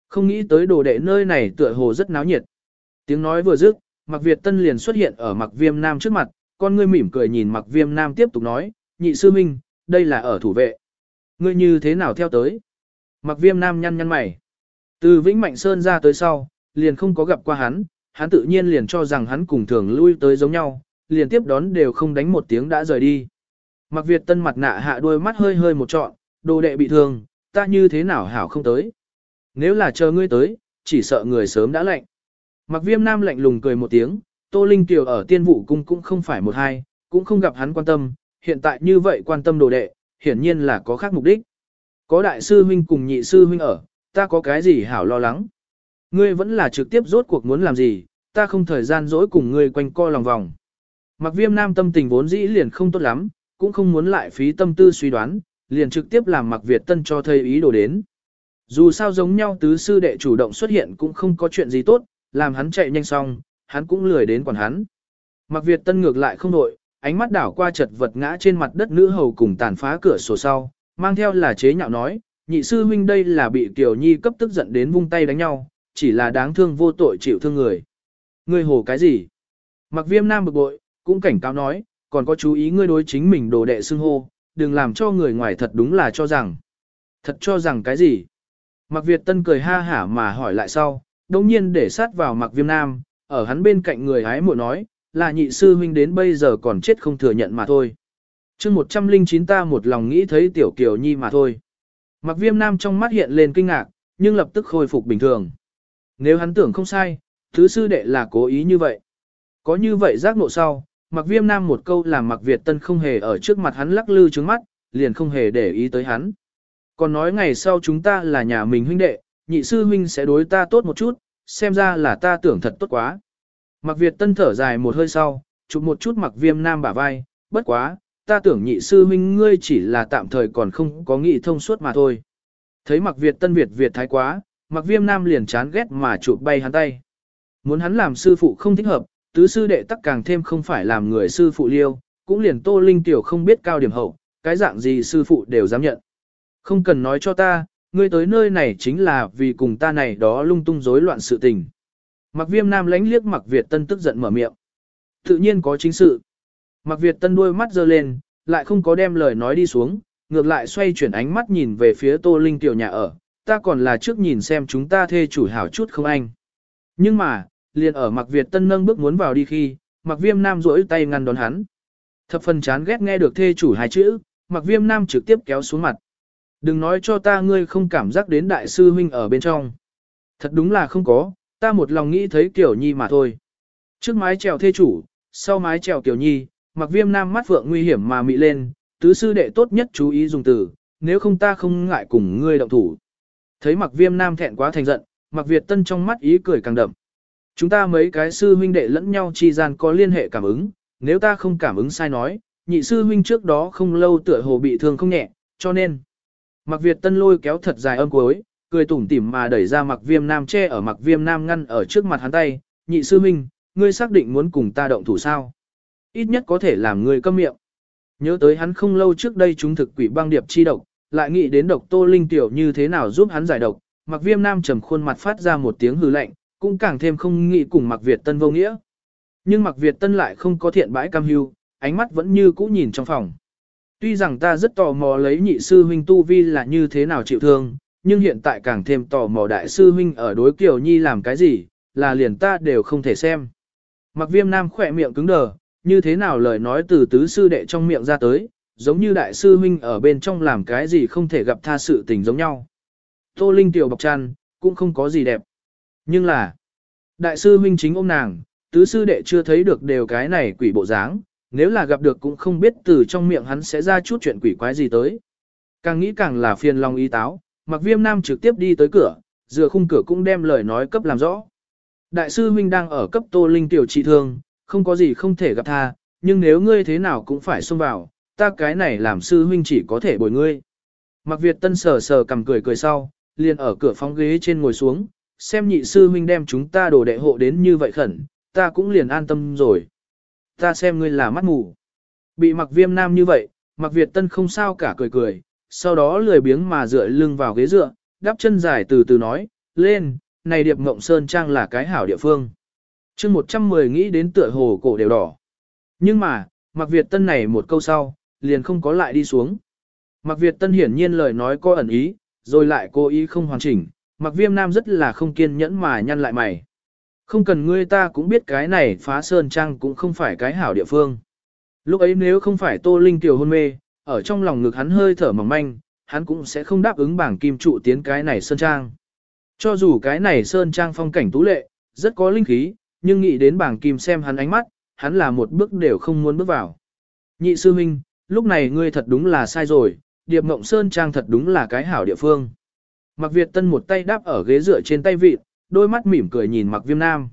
Không nghĩ tới đồ đệ nơi này tựa hồ rất náo nhiệt. Tiếng nói vừa dứt, mặc Việt Tân liền xuất hiện ở mặc viêm nam trước mặt, con ngươi mỉm cười nhìn mặc viêm nam tiếp tục nói, nhị sư minh, đây là ở thủ vệ. Ngươi như thế nào theo tới? Mặc viêm nam nhăn nhăn mày. Từ Vĩnh Mạnh Sơn ra tới sau, liền không có gặp qua hắn, hắn tự nhiên liền cho rằng hắn cùng thường lui tới giống nhau, liền tiếp đón đều không đánh một tiếng đã rời đi. Mặc Việt Tân mặt nạ hạ đuôi mắt hơi hơi một trọn, đồ đệ bị thương, ta như thế nào hảo không tới. Nếu là chờ ngươi tới, chỉ sợ người sớm đã lạnh. Mặc Viêm Nam lạnh lùng cười một tiếng, Tô Linh Kiều ở tiên vụ cung cũng không phải một hai, cũng không gặp hắn quan tâm, hiện tại như vậy quan tâm đồ đệ, hiển nhiên là có khác mục đích. Có đại sư huynh cùng nhị sư huynh ở, ta có cái gì hảo lo lắng. Ngươi vẫn là trực tiếp rốt cuộc muốn làm gì, ta không thời gian dỗi cùng ngươi quanh co lòng vòng. Mặc viêm nam tâm tình vốn dĩ liền không tốt lắm, cũng không muốn lại phí tâm tư suy đoán, liền trực tiếp làm mặc Việt Tân cho thầy ý đồ đến. Dù sao giống nhau tứ sư đệ chủ động xuất hiện cũng không có chuyện gì tốt, làm hắn chạy nhanh xong, hắn cũng lười đến quản hắn. Mặc Việt Tân ngược lại không đội, ánh mắt đảo qua chật vật ngã trên mặt đất nữ hầu cùng tàn phá cửa sổ sau, mang theo là chế nhạo nói, nhị sư huynh đây là bị Kiều Nhi cấp tức giận đến vung tay đánh nhau, chỉ là đáng thương vô tội chịu thương người. Ngươi hồ cái gì? Mặc viêm nam bực bội, cũng cảnh cáo nói, còn có chú ý ngươi đối chính mình đồ đệ xưng hô, đừng làm cho người ngoài thật đúng là cho rằng. Thật cho rằng cái gì? Mạc Việt Tân cười ha hả mà hỏi lại sau, đồng nhiên để sát vào Mạc viêm nam, ở hắn bên cạnh người hái muội nói, là nhị sư huynh đến bây giờ còn chết không thừa nhận mà thôi. chương 109 ta một lòng nghĩ thấy tiểu kiều nhi mà thôi. Mạc viêm nam trong mắt hiện lên kinh ngạc, nhưng lập tức khôi phục bình thường. Nếu hắn tưởng không sai, thứ sư đệ là cố ý như vậy. Có như vậy giác ngộ sau, Mạc viêm nam một câu làm Mạc Việt Tân không hề ở trước mặt hắn lắc lư trướng mắt, liền không hề để ý tới hắn. Còn nói ngày sau chúng ta là nhà mình huynh đệ, nhị sư huynh sẽ đối ta tốt một chút, xem ra là ta tưởng thật tốt quá. Mặc Việt Tân thở dài một hơi sau, chụp một chút mặc viêm nam bả vai, bất quá, ta tưởng nhị sư huynh ngươi chỉ là tạm thời còn không có nghị thông suốt mà thôi. Thấy mặc Việt Tân Việt Việt thái quá, mặc viêm nam liền chán ghét mà chụp bay hắn tay. Muốn hắn làm sư phụ không thích hợp, tứ sư đệ tắc càng thêm không phải làm người sư phụ liêu, cũng liền Tô Linh tiểu không biết cao điểm hậu, cái dạng gì sư phụ đều dám nhận. Không cần nói cho ta, ngươi tới nơi này chính là vì cùng ta này đó lung tung rối loạn sự tình. Mặc viêm nam lánh liếc mặc Việt tân tức giận mở miệng. Tự nhiên có chính sự. Mặc Việt tân đôi mắt giơ lên, lại không có đem lời nói đi xuống, ngược lại xoay chuyển ánh mắt nhìn về phía Tô Linh tiểu nhà ở, ta còn là trước nhìn xem chúng ta thê chủ hảo chút không anh. Nhưng mà, liền ở mặc Việt tân nâng bước muốn vào đi khi, mặc viêm nam rỗi tay ngăn đón hắn. Thập phần chán ghét nghe được thê chủ hai chữ, mặc viêm nam trực tiếp kéo xuống mặt. Đừng nói cho ta ngươi không cảm giác đến đại sư huynh ở bên trong. Thật đúng là không có, ta một lòng nghĩ thấy kiểu nhi mà thôi. Trước mái trèo thê chủ, sau mái trèo kiểu nhi, mặc viêm nam mắt vượng nguy hiểm mà mị lên, tứ sư đệ tốt nhất chú ý dùng từ, nếu không ta không ngại cùng ngươi động thủ. Thấy mặc viêm nam thẹn quá thành giận, mặc Việt tân trong mắt ý cười càng đậm. Chúng ta mấy cái sư huynh đệ lẫn nhau chi gian có liên hệ cảm ứng, nếu ta không cảm ứng sai nói, nhị sư huynh trước đó không lâu tựa hồ bị thương không nhẹ, cho nên. Mặc Việt Tân lôi kéo thật dài âm cuối, cười tủm tỉm mà đẩy ra mặc viêm nam che ở mặc viêm nam ngăn ở trước mặt hắn tay, nhị sư huynh, ngươi xác định muốn cùng ta động thủ sao? Ít nhất có thể làm ngươi câm miệng. Nhớ tới hắn không lâu trước đây chúng thực quỷ băng điệp chi độc, lại nghĩ đến độc tô linh tiểu như thế nào giúp hắn giải độc, mặc viêm nam trầm khuôn mặt phát ra một tiếng hừ lạnh, cũng càng thêm không nghĩ cùng mặc Việt Tân vô nghĩa. Nhưng mặc Việt Tân lại không có thiện bãi cam hưu, ánh mắt vẫn như cũ nhìn trong phòng. Tuy rằng ta rất tò mò lấy nhị sư huynh tu vi là như thế nào chịu thương, nhưng hiện tại càng thêm tò mò đại sư huynh ở đối Kiều Nhi làm cái gì, là liền ta đều không thể xem. Mặc viêm nam khỏe miệng cứng đờ, như thế nào lời nói từ tứ sư đệ trong miệng ra tới, giống như đại sư huynh ở bên trong làm cái gì không thể gặp tha sự tình giống nhau. Tô Linh tiểu bọc chăn, cũng không có gì đẹp. Nhưng là, đại sư huynh chính ôm nàng, tứ sư đệ chưa thấy được đều cái này quỷ bộ dáng, nếu là gặp được cũng không biết từ trong miệng hắn sẽ ra chút chuyện quỷ quái gì tới. Càng nghĩ càng là phiền lòng y táo, mặc viêm nam trực tiếp đi tới cửa, dựa khung cửa cũng đem lời nói cấp làm rõ. Đại sư huynh đang ở cấp tô linh tiểu trị thương, không có gì không thể gặp tha, nhưng nếu ngươi thế nào cũng phải xông vào, ta cái này làm sư huynh chỉ có thể bồi ngươi. Mặc Việt Tân sờ sờ cầm cười cười sau, liền ở cửa phóng ghế trên ngồi xuống, xem nhị sư huynh đem chúng ta đổ đệ hộ đến như vậy khẩn, ta cũng liền an tâm rồi. Ta xem ngươi là mắt mù. Bị mặc viêm nam như vậy, mặc Việt Tân không sao cả cười cười, sau đó lười biếng mà dựa lưng vào ghế dựa, đắp chân dài từ từ nói, lên, này điệp ngộng sơn trang là cái hảo địa phương. chương 110 nghĩ đến tựa hồ cổ đều đỏ. Nhưng mà, mặc Việt Tân này một câu sau, liền không có lại đi xuống. Mặc Việt Tân hiển nhiên lời nói có ẩn ý, rồi lại cố ý không hoàn chỉnh, mặc viêm nam rất là không kiên nhẫn mà nhăn lại mày. Không cần ngươi ta cũng biết cái này phá sơn trang cũng không phải cái hảo địa phương. Lúc ấy nếu không phải Tô Linh tiểu hôn mê, ở trong lòng ngực hắn hơi thở mỏng manh, hắn cũng sẽ không đáp ứng bảng kim trụ tiến cái này sơn trang. Cho dù cái này sơn trang phong cảnh tú lệ, rất có linh khí, nhưng nghĩ đến bảng kim xem hắn ánh mắt, hắn là một bước đều không muốn bước vào. Nhị sư huynh, lúc này ngươi thật đúng là sai rồi, điệp mộng sơn trang thật đúng là cái hảo địa phương. Mặc Việt Tân một tay đáp ở ghế dựa trên tay vịt, đôi mắt mỉm cười nhìn Mặc Viêm Nam.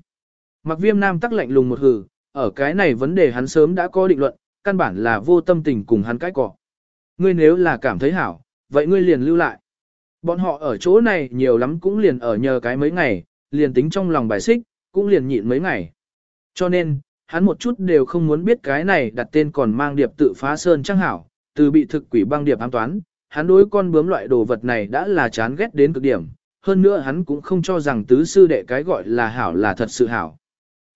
Mặc Viêm Nam tắc lạnh lùng một hừ, ở cái này vấn đề hắn sớm đã có định luận, căn bản là vô tâm tình cùng hắn cãi cọ. Ngươi nếu là cảm thấy hảo, vậy ngươi liền lưu lại. Bọn họ ở chỗ này nhiều lắm cũng liền ở nhờ cái mấy ngày, liền tính trong lòng bài xích, cũng liền nhịn mấy ngày. Cho nên, hắn một chút đều không muốn biết cái này đặt tên còn mang điệp tự phá sơn trang hảo, từ bị thực quỷ băng điệp ám toán, hắn đối con bướm loại đồ vật này đã là chán ghét đến cực điểm, hơn nữa hắn cũng không cho rằng tứ sư đệ cái gọi là hảo là thật sự hảo.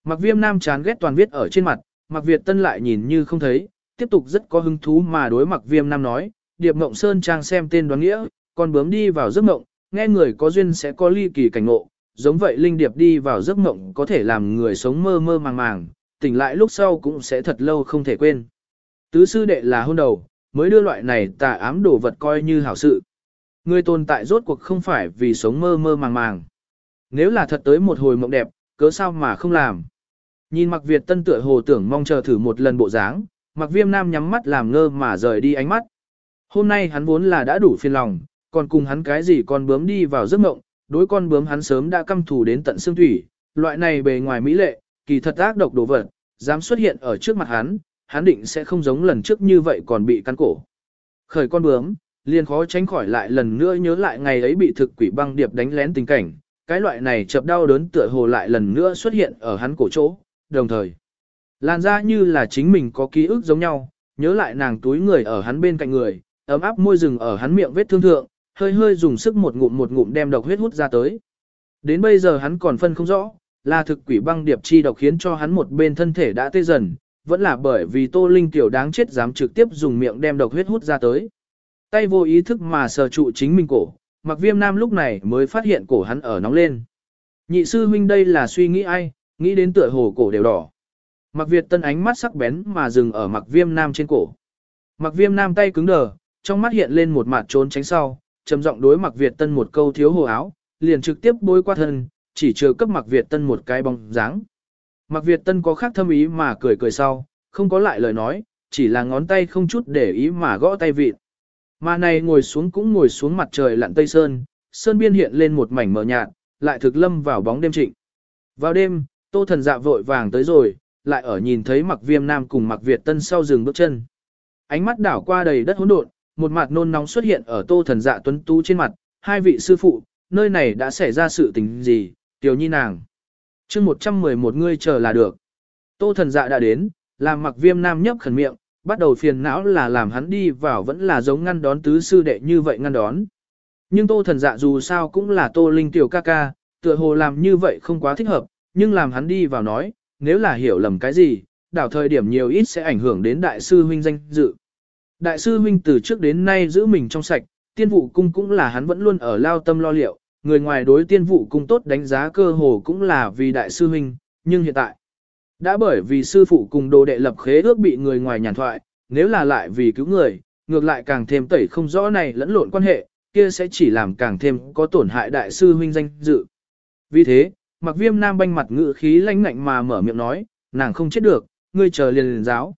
Mặc viêm nam chán ghét toàn viết ở trên mặt, mặc Việt tân lại nhìn như không thấy, tiếp tục rất có hứng thú mà đối mặc viêm nam nói, điệp mộng sơn trang xem tên đoán nghĩa, con bướm đi vào giấc mộng, nghe người có duyên sẽ có ly kỳ cảnh ngộ, giống vậy linh điệp đi vào giấc mộng có thể làm người sống mơ mơ màng màng, tỉnh lại lúc sau cũng sẽ thật lâu không thể quên. Tứ sư đệ là hôn đầu, mới đưa loại này tà ám đồ vật coi như hảo sự. Người tồn tại rốt cuộc không phải vì sống mơ mơ màng màng. Nếu là thật tới một hồi mộng đẹp, cớ sao mà không làm. Nhìn mặc Việt tân tựa hồ tưởng mong chờ thử một lần bộ dáng, mặc viêm nam nhắm mắt làm ngơ mà rời đi ánh mắt. Hôm nay hắn vốn là đã đủ phiền lòng, còn cùng hắn cái gì con bướm đi vào giấc mộng, đối con bướm hắn sớm đã căm thù đến tận xương thủy, loại này bề ngoài mỹ lệ, kỳ thật ác độc đồ vật, dám xuất hiện ở trước mặt hắn, hắn định sẽ không giống lần trước như vậy còn bị cắn cổ. Khởi con bướm, liền khó tránh khỏi lại lần nữa nhớ lại ngày ấy bị thực quỷ băng điệp đánh lén tình cảnh, cái loại này chập đau đớn tựa hồ lại lần nữa xuất hiện ở hắn cổ chỗ, đồng thời. Làn ra như là chính mình có ký ức giống nhau, nhớ lại nàng túi người ở hắn bên cạnh người, ấm áp môi rừng ở hắn miệng vết thương thượng, hơi hơi dùng sức một ngụm một ngụm đem độc huyết hút ra tới. Đến bây giờ hắn còn phân không rõ, là thực quỷ băng điệp chi độc khiến cho hắn một bên thân thể đã tê dần, vẫn là bởi vì Tô Linh tiểu đáng chết dám trực tiếp dùng miệng đem độc huyết hút ra tới. Tay vô ý thức mà sờ trụ chính mình cổ, mặc viêm nam lúc này mới phát hiện cổ hắn ở nóng lên. Nhị sư huynh đây là suy nghĩ ai, nghĩ đến tựa hồ cổ đều đỏ. Mặc Việt Tân ánh mắt sắc bén mà dừng ở mặc viêm nam trên cổ. Mặc viêm nam tay cứng đờ, trong mắt hiện lên một mặt trốn tránh sau, trầm giọng đối mặc Việt Tân một câu thiếu hồ áo, liền trực tiếp bôi qua thân, chỉ chờ cấp mặc Việt Tân một cái bóng dáng. Mặc Việt Tân có khác thâm ý mà cười cười sau, không có lại lời nói, chỉ là ngón tay không chút để ý mà gõ tay vịt. Mà này ngồi xuống cũng ngồi xuống mặt trời lặn tây sơn, sơn biên hiện lên một mảnh mờ nhạt, lại thực lâm vào bóng đêm trịnh. Vào đêm, tô thần dạ vội vàng tới rồi, lại ở nhìn thấy mặc viêm nam cùng mặc Việt Tân sau dừng bước chân. Ánh mắt đảo qua đầy đất hỗn độn, một mặt nôn nóng xuất hiện ở tô thần dạ tuấn tú trên mặt, hai vị sư phụ, nơi này đã xảy ra sự tình gì, tiểu nhi nàng. chương 111 ngươi chờ là được. Tô thần dạ đã đến, làm mặc viêm nam nhấp khẩn miệng, bắt đầu phiền não là làm hắn đi vào vẫn là giống ngăn đón tứ sư đệ như vậy ngăn đón. Nhưng tô thần dạ dù sao cũng là tô linh tiểu ca ca, tựa hồ làm như vậy không quá thích hợp, nhưng làm hắn đi vào nói, nếu là hiểu lầm cái gì, đảo thời điểm nhiều ít sẽ ảnh hưởng đến đại sư huynh danh dự. Đại sư huynh từ trước đến nay giữ mình trong sạch, tiên vụ cung cũng là hắn vẫn luôn ở lao tâm lo liệu, người ngoài đối tiên vụ cung tốt đánh giá cơ hồ cũng là vì đại sư huynh, nhưng hiện tại, đã bởi vì sư phụ cùng đồ đệ lập khế ước bị người ngoài nhàn thoại, nếu là lại vì cứu người, ngược lại càng thêm tẩy không rõ này lẫn lộn quan hệ, kia sẽ chỉ làm càng thêm có tổn hại đại sư huynh danh dự. Vì thế, mặc viêm nam banh mặt ngự khí lãnh ngạnh mà mở miệng nói, nàng không chết được, ngươi chờ liền liền giáo.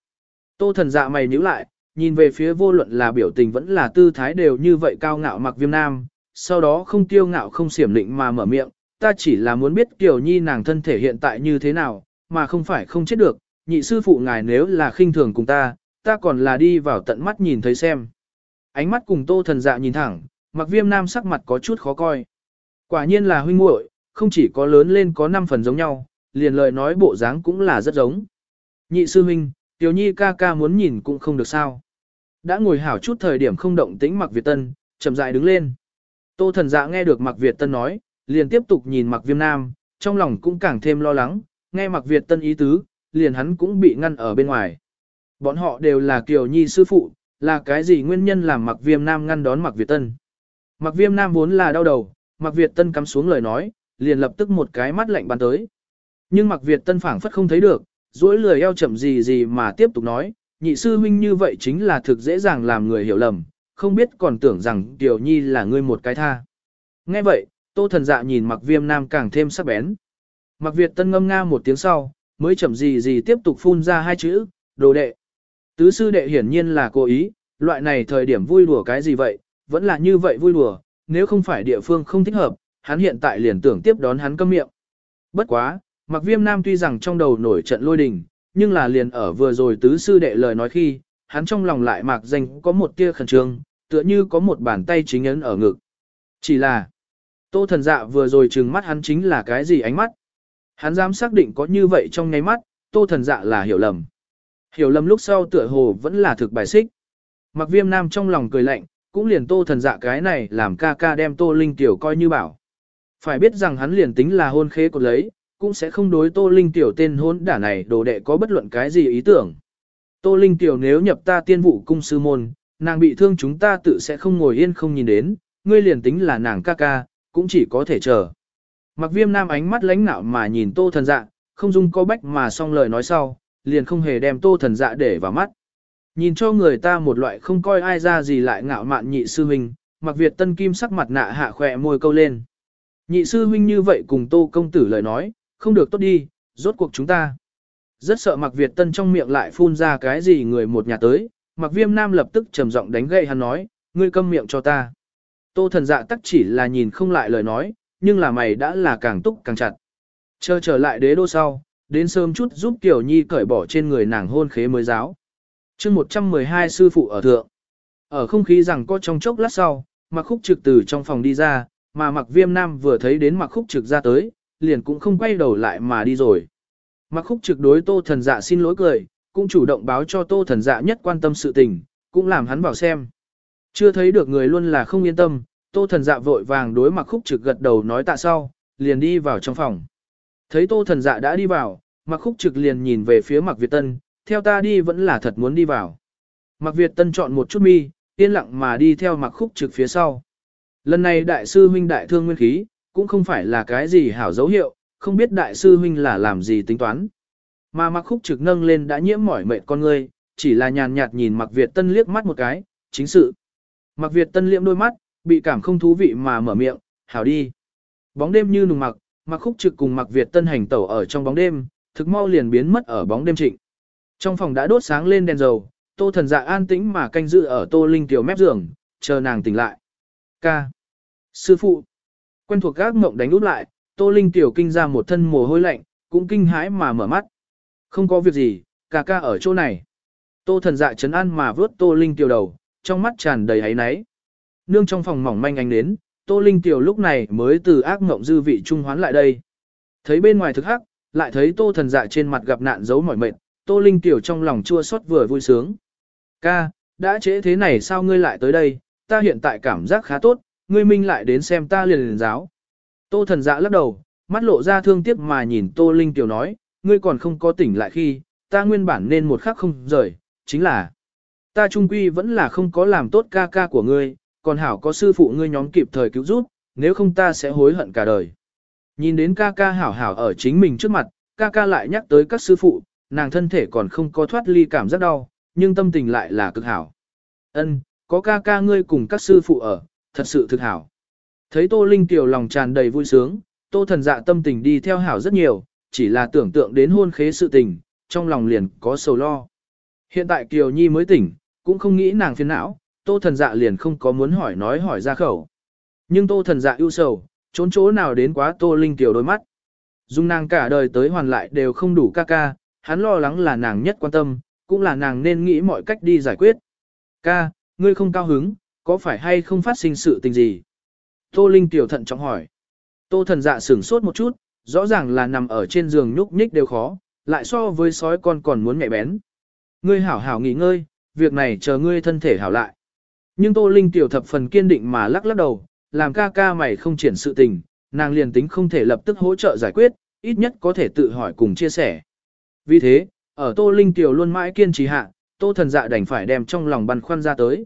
Tô thần dạ mày nhíu lại, nhìn về phía vô luận là biểu tình vẫn là tư thái đều như vậy cao ngạo mặc viêm nam, sau đó không tiêu ngạo không xiểm định mà mở miệng, ta chỉ là muốn biết kiểu nhi nàng thân thể hiện tại như thế nào, mà không phải không chết được, nhị sư phụ ngài nếu là khinh thường cùng ta, ta còn là đi vào tận mắt nhìn thấy xem. Ánh mắt cùng tô thần dạ nhìn thẳng, mặc viêm nam sắc mặt có chút khó coi. Quả nhiên là huynh muội, không chỉ có lớn lên có 5 phần giống nhau, liền lời nói bộ dáng cũng là rất giống. Nhị sư huynh, tiểu nhi ca ca muốn nhìn cũng không được sao. Đã ngồi hảo chút thời điểm không động tĩnh mặc Việt Tân, chậm rãi đứng lên. Tô thần dạ nghe được mặc Việt Tân nói, liền tiếp tục nhìn mặc viêm nam, trong lòng cũng càng thêm lo lắng, nghe mặc Việt Tân ý tứ, liền hắn cũng bị ngăn ở bên ngoài. Bọn họ đều là Kiều Nhi sư phụ, là cái gì nguyên nhân làm mặc viêm nam ngăn đón mặc Việt Tân. Mặc viêm nam vốn là đau đầu, mặc Việt Tân cắm xuống lời nói, liền lập tức một cái mắt lạnh bắn tới. Nhưng mặc Việt Tân phảng phất không thấy được, duỗi lười eo chậm gì gì mà tiếp tục nói, nhị sư huynh như vậy chính là thực dễ dàng làm người hiểu lầm, không biết còn tưởng rằng Kiều Nhi là ngươi một cái tha. Nghe vậy, tô thần dạ nhìn mặc viêm nam càng thêm sắc bén. Mặc Việt Tân ngâm nga một tiếng sau, mới chậm gì gì tiếp tục phun ra hai chữ, đồ đệ. Tứ sư đệ hiển nhiên là cố ý, loại này thời điểm vui đùa cái gì vậy, vẫn là như vậy vui đùa, nếu không phải địa phương không thích hợp, hắn hiện tại liền tưởng tiếp đón hắn câm miệng. Bất quá, mặc viêm nam tuy rằng trong đầu nổi trận lôi đình, nhưng là liền ở vừa rồi tứ sư đệ lời nói khi, hắn trong lòng lại mạc danh có một tia khẩn trương, tựa như có một bàn tay chính ấn ở ngực. Chỉ là, tô thần dạ vừa rồi trừng mắt hắn chính là cái gì ánh mắt. Hắn dám xác định có như vậy trong ngay mắt, tô thần dạ là hiểu lầm. Hiểu lầm lúc sau tựa hồ vẫn là thực bài xích. Mặc viêm nam trong lòng cười lạnh, cũng liền tô thần dạ cái này làm ca ca đem tô linh tiểu coi như bảo. Phải biết rằng hắn liền tính là hôn khế cột lấy, cũng sẽ không đối tô linh tiểu tên hôn đả này đồ đệ có bất luận cái gì ý tưởng. Tô linh tiểu nếu nhập ta tiên vụ cung sư môn, nàng bị thương chúng ta tự sẽ không ngồi yên không nhìn đến, ngươi liền tính là nàng ca ca, cũng chỉ có thể chờ. Mặc viêm nam ánh mắt lánh nạo mà nhìn tô thần dạ, không dung co bách mà xong lời nói sau, liền không hề đem tô thần dạ để vào mắt. Nhìn cho người ta một loại không coi ai ra gì lại ngạo mạn nhị sư huynh, mặc Việt tân kim sắc mặt nạ hạ khỏe môi câu lên. Nhị sư huynh như vậy cùng tô công tử lời nói, không được tốt đi, rốt cuộc chúng ta. Rất sợ mặc Việt tân trong miệng lại phun ra cái gì người một nhà tới, mặc viêm nam lập tức trầm giọng đánh gậy hắn nói, ngươi câm miệng cho ta. Tô thần dạ tắc chỉ là nhìn không lại lời nói, nhưng là mày đã là càng túc càng chặt. Chờ trở lại đế đô sau, đến sớm chút giúp Tiểu Nhi cởi bỏ trên người nàng hôn khế mới giáo. chương 112 sư phụ ở thượng. Ở không khí rằng có trong chốc lát sau, mặc khúc trực từ trong phòng đi ra, mà mặc viêm nam vừa thấy đến mặc khúc trực ra tới, liền cũng không quay đầu lại mà đi rồi. Mặc khúc trực đối tô thần dạ xin lỗi cười, cũng chủ động báo cho tô thần dạ nhất quan tâm sự tình, cũng làm hắn bảo xem. Chưa thấy được người luôn là không yên tâm, tô thần dạ vội vàng đối mặc khúc trực gật đầu nói tạ sau, liền đi vào trong phòng. Thấy tô thần dạ đã đi vào, mặc khúc trực liền nhìn về phía mặc Việt Tân, theo ta đi vẫn là thật muốn đi vào. Mặc Việt Tân chọn một chút mi, yên lặng mà đi theo mặc khúc trực phía sau. Lần này đại sư huynh đại thương nguyên khí, cũng không phải là cái gì hảo dấu hiệu, không biết đại sư huynh là làm gì tính toán. Mà mặc khúc trực nâng lên đã nhiễm mỏi mệt con người, chỉ là nhàn nhạt nhìn mặc Việt Tân liếc mắt một cái, chính sự. Mặc Việt Tân liễm đôi mắt, bị cảm không thú vị mà mở miệng, hảo đi. Bóng đêm như nùng mặc, mặc khúc trực cùng mặc Việt Tân hành tẩu ở trong bóng đêm, thực mau liền biến mất ở bóng đêm trịnh. Trong phòng đã đốt sáng lên đèn dầu, tô thần dạ an tĩnh mà canh giữ ở tô linh tiểu mép giường, chờ nàng tỉnh lại. Ca. Sư phụ. Quen thuộc gác mộng đánh út lại, tô linh tiểu kinh ra một thân mồ hôi lạnh, cũng kinh hãi mà mở mắt. Không có việc gì, ca ca ở chỗ này. Tô thần dạ chấn an mà vớt tô linh tiểu đầu, trong mắt tràn đầy áy náy. Nương trong phòng mỏng manh ánh đến, tô linh tiểu lúc này mới từ ác mộng dư vị trung hoán lại đây. Thấy bên ngoài thực hắc, lại thấy tô thần dạ trên mặt gặp nạn giấu mỏi mệt, tô linh tiểu trong lòng chua xót vừa vui sướng. Ca, đã trễ thế này sao ngươi lại tới đây, ta hiện tại cảm giác khá tốt, ngươi minh lại đến xem ta liền liền giáo. Tô thần dạ lắc đầu, mắt lộ ra thương tiếc mà nhìn tô linh tiểu nói, ngươi còn không có tỉnh lại khi, ta nguyên bản nên một khắc không rời, chính là ta trung quy vẫn là không có làm tốt ca ca của ngươi, còn hảo có sư phụ ngươi nhóm kịp thời cứu giúp, nếu không ta sẽ hối hận cả đời. Nhìn đến ca ca hảo hảo ở chính mình trước mặt, ca ca lại nhắc tới các sư phụ, nàng thân thể còn không có thoát ly cảm giác đau, nhưng tâm tình lại là cực hảo. Ân, có ca ca ngươi cùng các sư phụ ở, thật sự thực hảo. Thấy Tô Linh kiều lòng tràn đầy vui sướng, Tô thần dạ tâm tình đi theo hảo rất nhiều, chỉ là tưởng tượng đến hôn khế sự tình, trong lòng liền có sầu lo. Hiện tại Kiều Nhi mới tỉnh, cũng không nghĩ nàng phiền não, Tô thần dạ liền không có muốn hỏi nói hỏi ra khẩu. Nhưng Tô thần dạ ưu sầu, trốn chỗ nào đến quá Tô Linh tiểu đôi mắt. Dung nàng cả đời tới hoàn lại đều không đủ ca ca, hắn lo lắng là nàng nhất quan tâm, cũng là nàng nên nghĩ mọi cách đi giải quyết. Ca, ngươi không cao hứng, có phải hay không phát sinh sự tình gì? Tô Linh tiểu thận trọng hỏi. Tô thần dạ sửng sốt một chút, rõ ràng là nằm ở trên giường nhúc nhích đều khó, lại so với sói con còn muốn nhạy bén. Ngươi hảo hảo nghỉ ngơi, việc này chờ ngươi thân thể hảo lại. Nhưng Tô Linh tiểu thập phần kiên định mà lắc lắc đầu, làm ca ca mày không triển sự tình, nàng liền tính không thể lập tức hỗ trợ giải quyết, ít nhất có thể tự hỏi cùng chia sẻ. Vì thế, ở Tô Linh tiểu luôn mãi kiên trì hạ, Tô thần dạ đành phải đem trong lòng băn khoăn ra tới.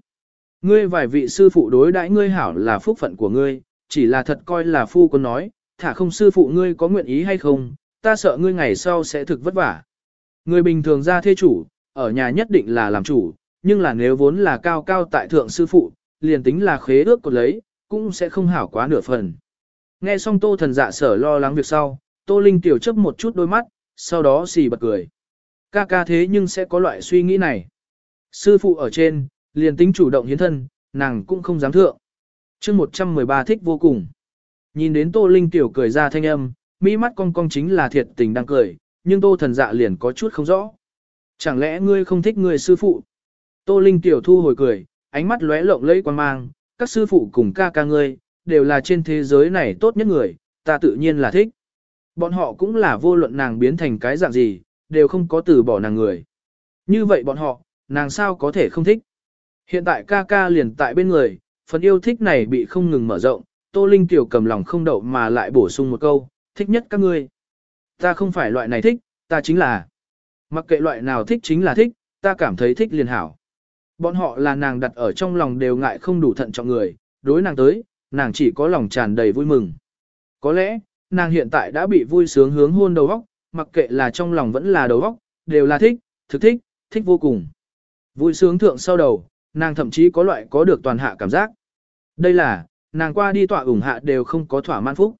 Ngươi vài vị sư phụ đối đãi ngươi hảo là phúc phận của ngươi, chỉ là thật coi là phu quân nói, thả không sư phụ ngươi có nguyện ý hay không, ta sợ ngươi ngày sau sẽ thực vất vả. Người bình thường ra thê chủ, ở nhà nhất định là làm chủ, nhưng là nếu vốn là cao cao tại thượng sư phụ, liền tính là khế ước cột lấy, cũng sẽ không hảo quá nửa phần. Nghe xong tô thần dạ sở lo lắng việc sau, tô linh tiểu chấp một chút đôi mắt, sau đó xì bật cười. Ca ca thế nhưng sẽ có loại suy nghĩ này. Sư phụ ở trên, liền tính chủ động hiến thân, nàng cũng không dám thượng. chương 113 thích vô cùng. Nhìn đến tô linh tiểu cười ra thanh âm, mỹ mắt cong cong chính là thiệt tình đang cười, nhưng tô thần dạ liền có chút không rõ. Chẳng lẽ ngươi không thích người sư phụ? Tô linh tiểu thu hồi cười, ánh mắt lóe lộng lẫy quan mang, các sư phụ cùng ca ca ngươi, đều là trên thế giới này tốt nhất người, ta tự nhiên là thích. Bọn họ cũng là vô luận nàng biến thành cái dạng gì, đều không có từ bỏ nàng người. Như vậy bọn họ, nàng sao có thể không thích. Hiện tại ca ca liền tại bên người, phần yêu thích này bị không ngừng mở rộng, Tô Linh tiểu cầm lòng không đậu mà lại bổ sung một câu, thích nhất các ngươi. Ta không phải loại này thích, ta chính là. Mặc kệ loại nào thích chính là thích, ta cảm thấy thích liền hảo. Bọn họ là nàng đặt ở trong lòng đều ngại không đủ thận trọng người, đối nàng tới, nàng chỉ có lòng tràn đầy vui mừng. Có lẽ, nàng hiện tại đã bị vui sướng hướng hôn đầu óc, mặc kệ là trong lòng vẫn là đầu óc, đều là thích, thực thích, thích vô cùng. Vui sướng thượng sau đầu, nàng thậm chí có loại có được toàn hạ cảm giác. Đây là, nàng qua đi tọa ủng hạ đều không có thỏa mãn phúc.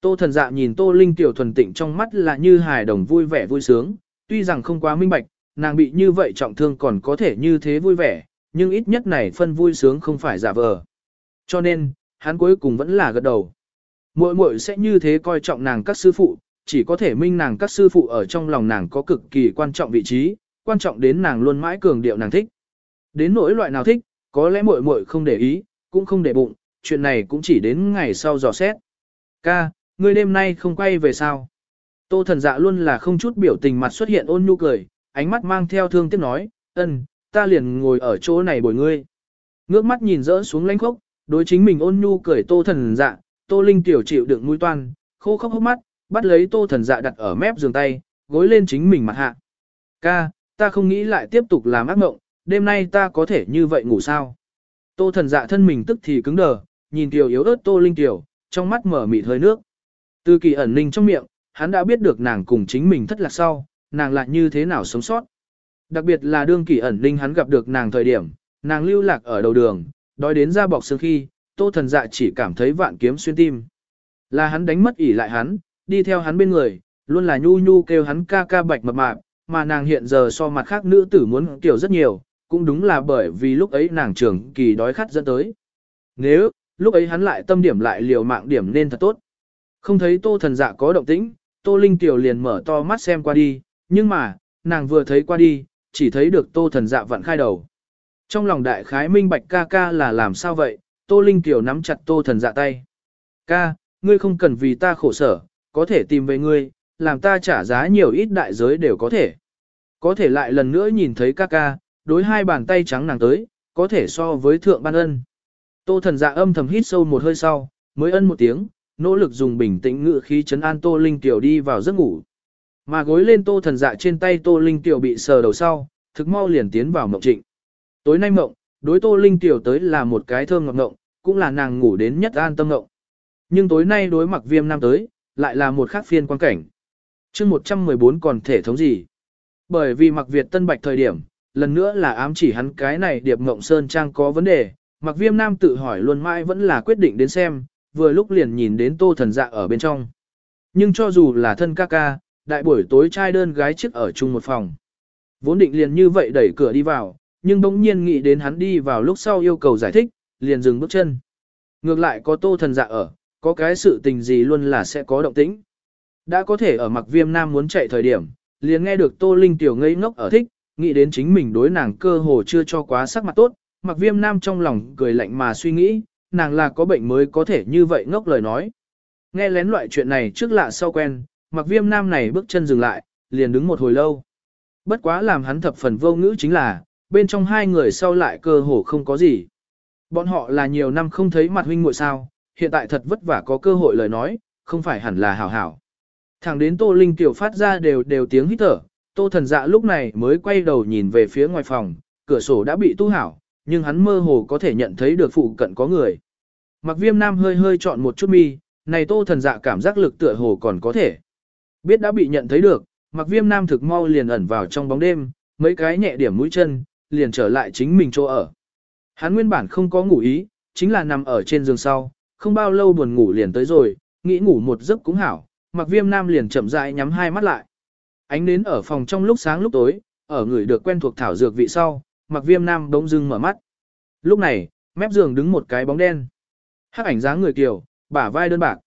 Tô thần dạ nhìn tô linh tiểu thuần tịnh trong mắt là như hài đồng vui vẻ vui sướng, tuy rằng không quá minh bạch, nàng bị như vậy trọng thương còn có thể như thế vui vẻ, nhưng ít nhất này phân vui sướng không phải giả vờ. Cho nên, hắn cuối cùng vẫn là gật đầu. Muội muội sẽ như thế coi trọng nàng các sư phụ, chỉ có thể minh nàng các sư phụ ở trong lòng nàng có cực kỳ quan trọng vị trí, quan trọng đến nàng luôn mãi cường điệu nàng thích. Đến nỗi loại nào thích, có lẽ muội muội không để ý, cũng không để bụng, chuyện này cũng chỉ đến ngày sau dò xét. Ca, ngươi đêm nay không quay về sao? Tô thần dạ luôn là không chút biểu tình mặt xuất hiện ôn nhu cười, ánh mắt mang theo thương tiếc nói, ân, ta liền ngồi ở chỗ này bồi ngươi. Ngước mắt nhìn rỡ xuống lãnh khốc, đối chính mình ôn nhu cười tô thần dạ, tô linh tiểu chịu đựng mũi toan, khô khóc hốc mắt, bắt lấy tô thần dạ đặt ở mép giường tay, gối lên chính mình mặt hạ. Ca, ta không nghĩ lại tiếp tục làm ác mộng, đêm nay ta có thể như vậy ngủ sao? Tô thần dạ thân mình tức thì cứng đờ, nhìn tiểu yếu ớt tô linh tiểu, trong mắt mở mịt hơi nước. Từ kỳ ẩn ninh trong miệng, hắn đã biết được nàng cùng chính mình thất lạc sau, nàng lại như thế nào sống sót. Đặc biệt là đương kỳ ẩn linh hắn gặp được nàng thời điểm, nàng lưu lạc ở đầu đường, đói đến ra bọc xương khi, tô thần dạ chỉ cảm thấy vạn kiếm xuyên tim. Là hắn đánh mất ỉ lại hắn, đi theo hắn bên người, luôn là nhu nhu kêu hắn ca ca bạch mập mạp, mà nàng hiện giờ so mặt khác nữ tử muốn kiểu rất nhiều, cũng đúng là bởi vì lúc ấy nàng trưởng kỳ đói khát dẫn tới. Nếu, lúc ấy hắn lại tâm điểm lại liều mạng điểm nên thật tốt. Không thấy tô thần dạ có động tĩnh, tô linh tiểu liền mở to mắt xem qua đi, nhưng mà, nàng vừa thấy qua đi, chỉ thấy được tô thần dạ vặn khai đầu. Trong lòng đại khái minh bạch ca ca là làm sao vậy, tô linh tiểu nắm chặt tô thần dạ tay. Ca, ngươi không cần vì ta khổ sở, có thể tìm về ngươi, làm ta trả giá nhiều ít đại giới đều có thể. Có thể lại lần nữa nhìn thấy ca ca, đối hai bàn tay trắng nàng tới, có thể so với thượng ban ân. Tô thần dạ âm thầm hít sâu một hơi sau, mới ân một tiếng, nỗ lực dùng bình tĩnh ngự khí chấn an Tô Linh Tiểu đi vào giấc ngủ. Mà gối lên Tô thần dạ trên tay Tô Linh Tiểu bị sờ đầu sau, thực mau liền tiến vào mộng trịnh. Tối nay mộng, đối Tô Linh Tiểu tới là một cái thơm ngọt ngộng, cũng là nàng ngủ đến nhất an tâm ngộng. Nhưng tối nay đối mặc viêm nam tới, lại là một khác phiên quan cảnh. chương 114 còn thể thống gì? Bởi vì mặc Việt Tân Bạch thời điểm, lần nữa là ám chỉ hắn cái này điệp ngộng sơn trang có vấn đề, mặc viêm nam tự hỏi luôn mãi vẫn là quyết định đến xem, vừa lúc liền nhìn đến tô thần dạ ở bên trong. Nhưng cho dù là thân ca ca, đại buổi tối trai đơn gái chiếc ở chung một phòng. Vốn định liền như vậy đẩy cửa đi vào, nhưng bỗng nhiên nghĩ đến hắn đi vào lúc sau yêu cầu giải thích, liền dừng bước chân. Ngược lại có tô thần dạ ở, có cái sự tình gì luôn là sẽ có động tĩnh. Đã có thể ở mặc viêm nam muốn chạy thời điểm, liền nghe được tô linh tiểu ngây ngốc ở thích, nghĩ đến chính mình đối nàng cơ hồ chưa cho quá sắc mặt tốt, mặc viêm nam trong lòng cười lạnh mà suy nghĩ, nàng là có bệnh mới có thể như vậy ngốc lời nói. Nghe lén loại chuyện này trước lạ sau quen, mặc viêm nam này bước chân dừng lại, liền đứng một hồi lâu. Bất quá làm hắn thập phần vô ngữ chính là, bên trong hai người sau lại cơ hồ không có gì. Bọn họ là nhiều năm không thấy mặt huynh muội sao, hiện tại thật vất vả có cơ hội lời nói, không phải hẳn là hảo hảo. Thẳng đến Tô Linh tiểu phát ra đều đều tiếng hít thở, Tô Thần Dạ lúc này mới quay đầu nhìn về phía ngoài phòng, cửa sổ đã bị tu hảo, nhưng hắn mơ hồ có thể nhận thấy được phụ cận có người. Mặc Viêm Nam hơi hơi chọn một chút mi, này Tô Thần Dạ cảm giác lực tựa hồ còn có thể. Biết đã bị nhận thấy được, Mặc Viêm Nam thực mau liền ẩn vào trong bóng đêm, mấy cái nhẹ điểm mũi chân, liền trở lại chính mình chỗ ở. Hắn nguyên bản không có ngủ ý, chính là nằm ở trên giường sau, không bao lâu buồn ngủ liền tới rồi, nghĩ ngủ một giấc cũng hảo, mặc viêm nam liền chậm rãi nhắm hai mắt lại. Ánh nến ở phòng trong lúc sáng lúc tối, ở người được quen thuộc thảo dược vị sau, mặc viêm nam đống dưng mở mắt. Lúc này, mép giường đứng một cái bóng đen. Hắc ảnh dáng người kiều, bả vai đơn bạc.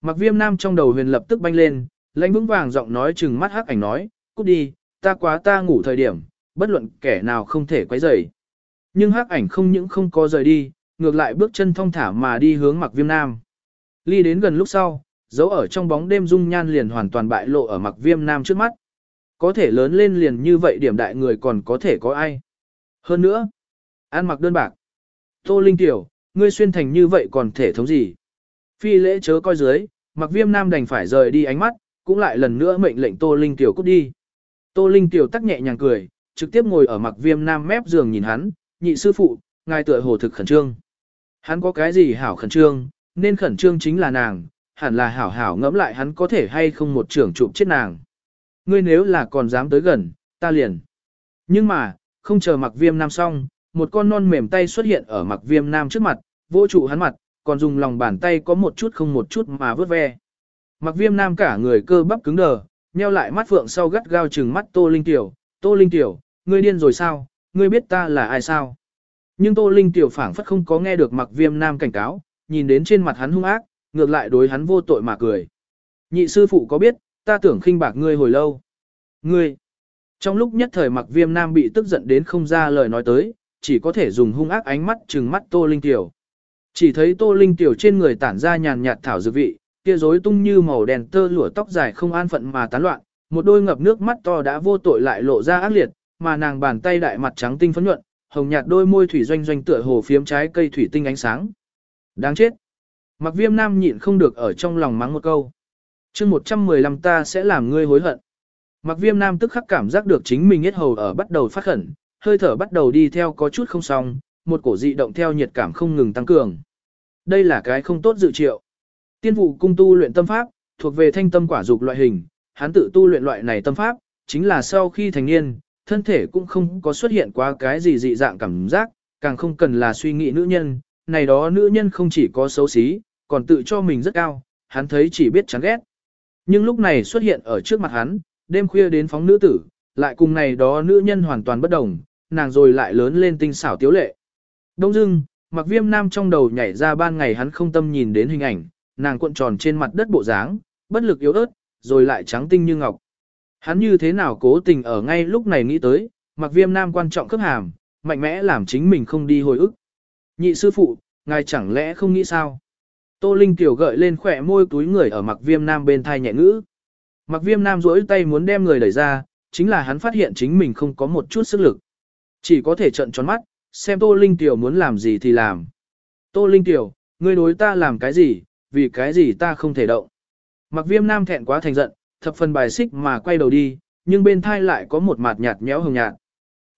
Mặc viêm nam trong đầu huyền lập tức banh lên, lãnh vững vàng giọng nói chừng mắt hắc ảnh nói, cút đi, ta quá ta ngủ thời điểm, bất luận kẻ nào không thể quấy rầy. Nhưng hắc ảnh không những không có rời đi, ngược lại bước chân thong thả mà đi hướng mặc viêm nam. Ly đến gần lúc sau, dấu ở trong bóng đêm dung nhan liền hoàn toàn bại lộ ở mặc viêm nam trước mắt. Có thể lớn lên liền như vậy điểm đại người còn có thể có ai. Hơn nữa, ăn mặc đơn bạc. Tô Linh Tiểu, ngươi xuyên thành như vậy còn thể thống gì? Phi lễ chớ coi dưới, mặc viêm nam đành phải rời đi ánh mắt, cũng lại lần nữa mệnh lệnh Tô Linh Tiểu cút đi. Tô Linh Tiểu tắc nhẹ nhàng cười, trực tiếp ngồi ở mặc viêm nam mép giường nhìn hắn, nhị sư phụ, ngài tựa hồ thực khẩn trương. Hắn có cái gì hảo khẩn trương, nên khẩn trương chính là nàng, hẳn là hảo hảo ngẫm lại hắn có thể hay không một trưởng trụ chết nàng. Ngươi nếu là còn dám tới gần, ta liền. Nhưng mà, không chờ mặc viêm nam xong, một con non mềm tay xuất hiện ở mặc viêm nam trước mặt, vô trụ hắn mặt, còn dùng lòng bàn tay có một chút không một chút mà vớt ve. Mặc viêm nam cả người cơ bắp cứng đờ, nheo lại mắt phượng sau gắt gao trừng mắt Tô Linh Tiểu, Tô Linh Tiểu, ngươi điên rồi sao, ngươi biết ta là ai sao? Nhưng Tô Linh tiểu phảng phất không có nghe được mặc viêm nam cảnh cáo, nhìn đến trên mặt hắn hung ác, ngược lại đối hắn vô tội mà cười. Nhị sư phụ có biết, ta tưởng khinh bạc ngươi hồi lâu. Ngươi! Trong lúc nhất thời mặc viêm nam bị tức giận đến không ra lời nói tới, chỉ có thể dùng hung ác ánh mắt trừng mắt Tô Linh tiểu. Chỉ thấy Tô Linh tiểu trên người tản ra nhàn nhạt thảo dược vị, kia rối tung như màu đèn tơ lụa tóc dài không an phận mà tán loạn, một đôi ngập nước mắt to đã vô tội lại lộ ra ác liệt, mà nàng bàn tay đại mặt trắng tinh phấn nhuận, hồng nhạt đôi môi thủy doanh doanh tựa hồ phiếm trái cây thủy tinh ánh sáng. Đáng chết. Mặc viêm nam nhịn không được ở trong lòng mắng một câu. chương 115 ta sẽ làm ngươi hối hận. Mặc viêm nam tức khắc cảm giác được chính mình hết hầu ở bắt đầu phát khẩn, hơi thở bắt đầu đi theo có chút không xong, một cổ dị động theo nhiệt cảm không ngừng tăng cường. Đây là cái không tốt dự triệu. Tiên vụ cung tu luyện tâm pháp, thuộc về thanh tâm quả dục loại hình, hắn tự tu luyện loại này tâm pháp, chính là sau khi thành niên, thân thể cũng không có xuất hiện qua cái gì dị dạng cảm giác, càng không cần là suy nghĩ nữ nhân, này đó nữ nhân không chỉ có xấu xí, còn tự cho mình rất cao, hắn thấy chỉ biết chán ghét. Nhưng lúc này xuất hiện ở trước mặt hắn, đêm khuya đến phóng nữ tử, lại cùng này đó nữ nhân hoàn toàn bất đồng, nàng rồi lại lớn lên tinh xảo tiếu lệ. Đông dưng, mặc viêm nam trong đầu nhảy ra ban ngày hắn không tâm nhìn đến hình ảnh, nàng cuộn tròn trên mặt đất bộ dáng, bất lực yếu ớt, rồi lại trắng tinh như ngọc. Hắn như thế nào cố tình ở ngay lúc này nghĩ tới, mặc viêm nam quan trọng cấp hàm, mạnh mẽ làm chính mình không đi hồi ức. Nhị sư phụ, ngài chẳng lẽ không nghĩ sao? Tô Linh tiểu gợi lên khỏe môi túi người ở mặc viêm nam bên thai nhẹ ngữ. Mặc viêm nam rỗi tay muốn đem người đẩy ra, chính là hắn phát hiện chính mình không có một chút sức lực. Chỉ có thể trận tròn mắt, xem Tô Linh tiểu muốn làm gì thì làm. Tô Linh tiểu, ngươi đối ta làm cái gì, vì cái gì ta không thể động. Mặc viêm nam thẹn quá thành giận, thập phần bài xích mà quay đầu đi, nhưng bên thai lại có một mặt nhạt nhẽo hồng nhạt.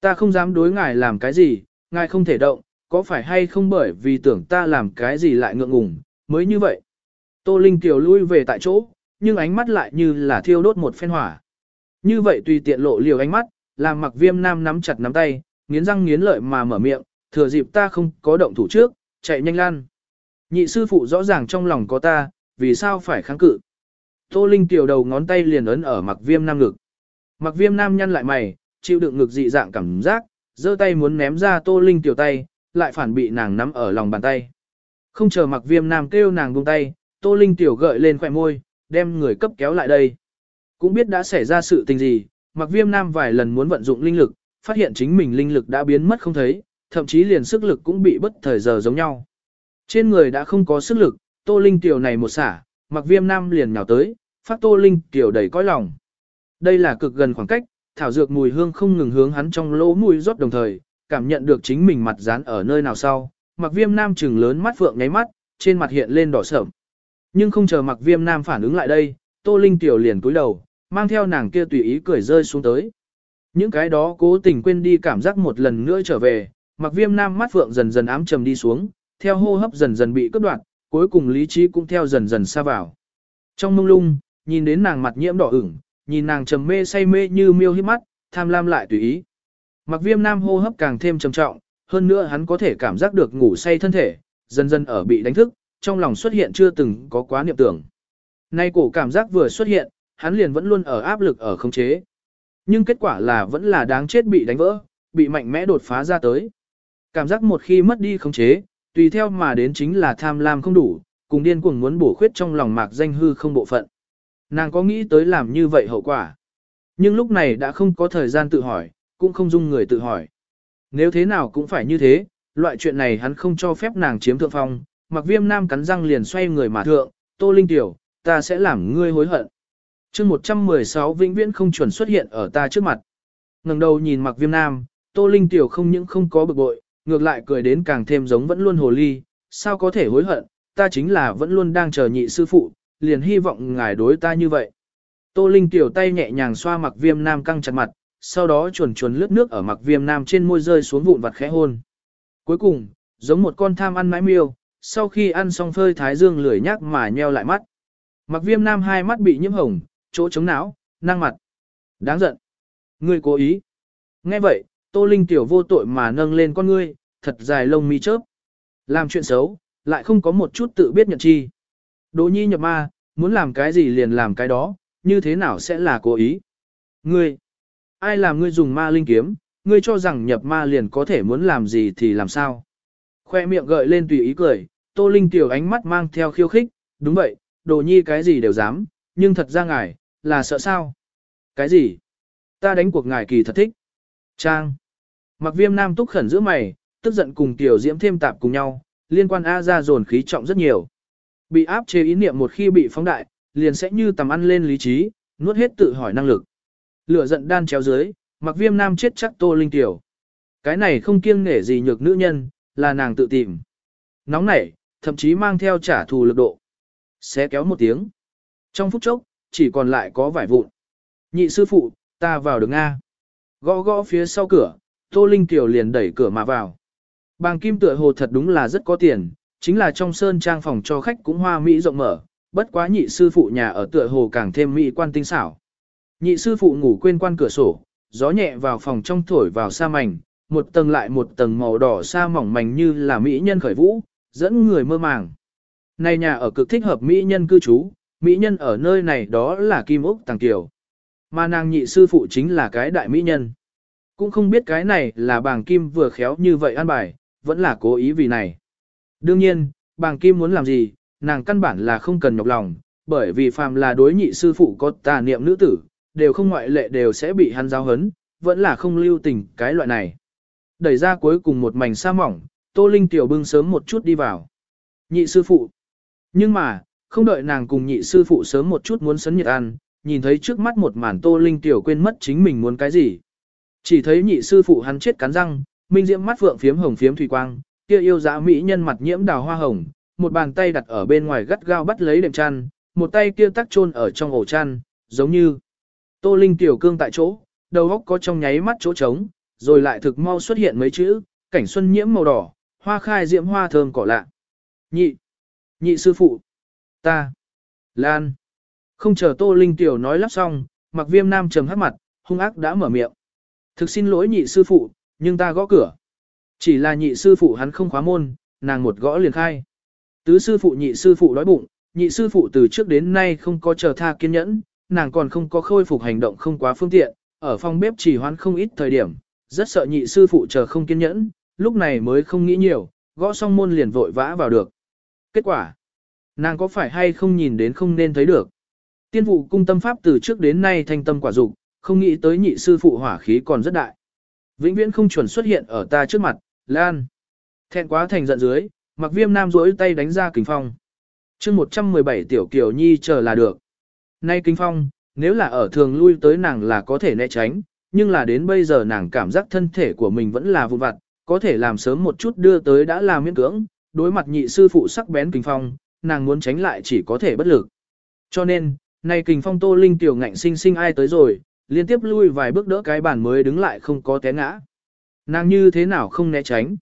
Ta không dám đối ngài làm cái gì, ngài không thể động, có phải hay không bởi vì tưởng ta làm cái gì lại ngượng ngùng, mới như vậy. Tô Linh Kiều lui về tại chỗ, nhưng ánh mắt lại như là thiêu đốt một phen hỏa. Như vậy tùy tiện lộ liều ánh mắt, làm mặc viêm nam nắm chặt nắm tay, nghiến răng nghiến lợi mà mở miệng, thừa dịp ta không có động thủ trước, chạy nhanh lan. Nhị sư phụ rõ ràng trong lòng có ta, vì sao phải kháng cự. Tô Linh tiểu đầu ngón tay liền ấn ở mặc viêm nam ngực. Mặc viêm nam nhăn lại mày, chịu đựng ngực dị dạng cảm giác, giơ tay muốn ném ra Tô Linh tiểu tay, lại phản bị nàng nắm ở lòng bàn tay. Không chờ mặc viêm nam kêu nàng buông tay, Tô Linh tiểu gợi lên khỏe môi, đem người cấp kéo lại đây. Cũng biết đã xảy ra sự tình gì, mặc viêm nam vài lần muốn vận dụng linh lực, phát hiện chính mình linh lực đã biến mất không thấy, thậm chí liền sức lực cũng bị bất thời giờ giống nhau. Trên người đã không có sức lực, Tô Linh tiểu này một xả, mặc viêm nam liền nhào tới, phát Tô Linh tiểu đầy cõi lòng. Đây là cực gần khoảng cách, thảo dược mùi hương không ngừng hướng hắn trong lỗ mũi rót đồng thời, cảm nhận được chính mình mặt dán ở nơi nào sau, mặc viêm nam trừng lớn mắt phượng nháy mắt, trên mặt hiện lên đỏ sợm. Nhưng không chờ mặc viêm nam phản ứng lại đây, tô linh tiểu liền cúi đầu, mang theo nàng kia tùy ý cười rơi xuống tới. Những cái đó cố tình quên đi cảm giác một lần nữa trở về, mặc viêm nam mắt phượng dần dần ám trầm đi xuống, theo hô hấp dần dần bị cắt đoạn, cuối cùng lý trí cũng theo dần dần xa vào. Trong mông lung, nhìn đến nàng mặt nhiễm đỏ ửng, nhìn nàng trầm mê say mê như miêu hiếp mắt, tham lam lại tùy ý. Mặc viêm nam hô hấp càng thêm trầm trọng, hơn nữa hắn có thể cảm giác được ngủ say thân thể, dần dần ở bị đánh thức, trong lòng xuất hiện chưa từng có quá niệm tưởng. Nay cổ cảm giác vừa xuất hiện, hắn liền vẫn luôn ở áp lực ở khống chế. Nhưng kết quả là vẫn là đáng chết bị đánh vỡ, bị mạnh mẽ đột phá ra tới. Cảm giác một khi mất đi khống chế, tùy theo mà đến chính là tham lam không đủ, cùng điên cuồng muốn bổ khuyết trong lòng mạc danh hư không bộ phận. Nàng có nghĩ tới làm như vậy hậu quả. Nhưng lúc này đã không có thời gian tự hỏi, cũng không dung người tự hỏi. Nếu thế nào cũng phải như thế, loại chuyện này hắn không cho phép nàng chiếm thượng phong, mặc viêm nam cắn răng liền xoay người mà thượng, tô linh tiểu, ta sẽ làm ngươi hối hận. chương 116 vĩnh viễn không chuẩn xuất hiện ở ta trước mặt. ngẩng đầu nhìn mặc viêm nam, tô linh tiểu không những không có bực bội, ngược lại cười đến càng thêm giống vẫn luôn hồ ly, sao có thể hối hận, ta chính là vẫn luôn đang chờ nhị sư phụ, liền hy vọng ngài đối ta như vậy. Tô Linh tiểu tay nhẹ nhàng xoa mặc viêm nam căng chặt mặt, sau đó chuồn chuồn lướt nước ở mặc viêm nam trên môi rơi xuống vụn vặt khẽ hôn. Cuối cùng, giống một con tham ăn mãi miêu, sau khi ăn xong phơi thái dương lười nhác mà nheo lại mắt. Mặc viêm nam hai mắt bị nhiễm hồng, chỗ chống não, năng mặt. Đáng giận. Ngươi cố ý. Nghe vậy, Tô Linh tiểu vô tội mà nâng lên con ngươi, thật dài lông mi chớp. Làm chuyện xấu, lại không có một chút tự biết nhận chi. Đỗ nhi nhập ma, muốn làm cái gì liền làm cái đó, như thế nào sẽ là cố ý. Ngươi, ai làm ngươi dùng ma linh kiếm, ngươi cho rằng nhập ma liền có thể muốn làm gì thì làm sao. Khoe miệng gợi lên tùy ý cười, tô linh tiểu ánh mắt mang theo khiêu khích, đúng vậy, đồ nhi cái gì đều dám, nhưng thật ra ngài, là sợ sao? Cái gì? Ta đánh cuộc ngài kỳ thật thích. Trang. Mặc viêm nam túc khẩn giữa mày, tức giận cùng tiểu diễm thêm tạp cùng nhau, liên quan A ra dồn khí trọng rất nhiều. Bị áp chế ý niệm một khi bị phóng đại, liền sẽ như tầm ăn lên lý trí, nuốt hết tự hỏi năng lực. Lửa giận đan chéo dưới, mặc viêm nam chết chắc tô linh tiểu. Cái này không kiêng nể gì nhược nữ nhân, là nàng tự tìm. Nóng nảy, thậm chí mang theo trả thù lực độ. Xé kéo một tiếng. Trong phút chốc, chỉ còn lại có vải vụn. Nhị sư phụ, ta vào được Nga. Gõ gõ phía sau cửa, Tô Linh Tiểu liền đẩy cửa mà vào. Bàng kim tựa hồ thật đúng là rất có tiền, chính là trong sơn trang phòng cho khách cũng hoa mỹ rộng mở, bất quá nhị sư phụ nhà ở tựa hồ càng thêm mỹ quan tinh xảo. Nhị sư phụ ngủ quên quan cửa sổ, gió nhẹ vào phòng trong thổi vào sa mảnh, một tầng lại một tầng màu đỏ sa mỏng mảnh như là mỹ nhân khởi vũ, dẫn người mơ màng. Này nhà ở cực thích hợp mỹ nhân cư trú, mỹ nhân ở nơi này đó là kim Úc tàng tiểu. Mà nàng nhị sư phụ chính là cái đại mỹ nhân. Cũng không biết cái này là bàng kim vừa khéo như vậy an bài, vẫn là cố ý vì này. Đương nhiên, bàng kim muốn làm gì, nàng căn bản là không cần nhọc lòng, bởi vì phàm là đối nhị sư phụ có tà niệm nữ tử, đều không ngoại lệ đều sẽ bị hắn giáo hấn, vẫn là không lưu tình cái loại này. Đẩy ra cuối cùng một mảnh sa mỏng, Tô Linh tiểu bưng sớm một chút đi vào. Nhị sư phụ. Nhưng mà, không đợi nàng cùng nhị sư phụ sớm một chút muốn sấn nhiệt ăn, nhìn thấy trước mắt một màn Tô Linh tiểu quên mất chính mình muốn cái gì. Chỉ thấy nhị sư phụ hắn chết cắn răng, minh diễm mắt vượng phiếm hồng phiếm thủy quang, kia yêu dã mỹ nhân mặt nhiễm đào hoa hồng, một bàn tay đặt ở bên ngoài gắt gao bắt lấy đệm chăn, một tay kia tắc chôn ở trong ổ chăn, giống như Tô Linh tiểu cương tại chỗ, đầu óc có trong nháy mắt chỗ trống, rồi lại thực mau xuất hiện mấy chữ, cảnh xuân nhiễm màu đỏ, hoa khai diễm hoa thơm cỏ lạ. Nhị, nhị sư phụ, ta, Lan. Không chờ Tô Linh tiểu nói lắp xong, mặc viêm nam trầm hắt mặt, hung ác đã mở miệng. Thực xin lỗi nhị sư phụ, nhưng ta gõ cửa. Chỉ là nhị sư phụ hắn không khóa môn, nàng một gõ liền khai. Tứ sư phụ nhị sư phụ đói bụng, nhị sư phụ từ trước đến nay không có chờ tha kiên nhẫn, nàng còn không có khôi phục hành động không quá phương tiện, ở phòng bếp chỉ hoán không ít thời điểm, rất sợ nhị sư phụ chờ không kiên nhẫn, lúc này mới không nghĩ nhiều, gõ xong môn liền vội vã vào được. Kết quả, nàng có phải hay không nhìn đến không nên thấy được. Tiên vụ cung tâm pháp từ trước đến nay thanh tâm quả dục không nghĩ tới nhị sư phụ hỏa khí còn rất đại. Vĩnh viễn không chuẩn xuất hiện ở ta trước mặt, Lan. Thẹn quá thành giận dưới, mặc viêm nam rỗi tay đánh ra kính phong. chương 117 tiểu kiều nhi chờ là được. Nay kính phong, nếu là ở thường lui tới nàng là có thể né tránh, nhưng là đến bây giờ nàng cảm giác thân thể của mình vẫn là vụn vặt, có thể làm sớm một chút đưa tới đã là miễn cưỡng, đối mặt nhị sư phụ sắc bén kính phong, nàng muốn tránh lại chỉ có thể bất lực. Cho nên, nay kính phong tô linh tiểu ngạnh sinh sinh ai tới rồi, liên tiếp lui vài bước đỡ cái bàn mới đứng lại không có té ngã. Nàng như thế nào không né tránh.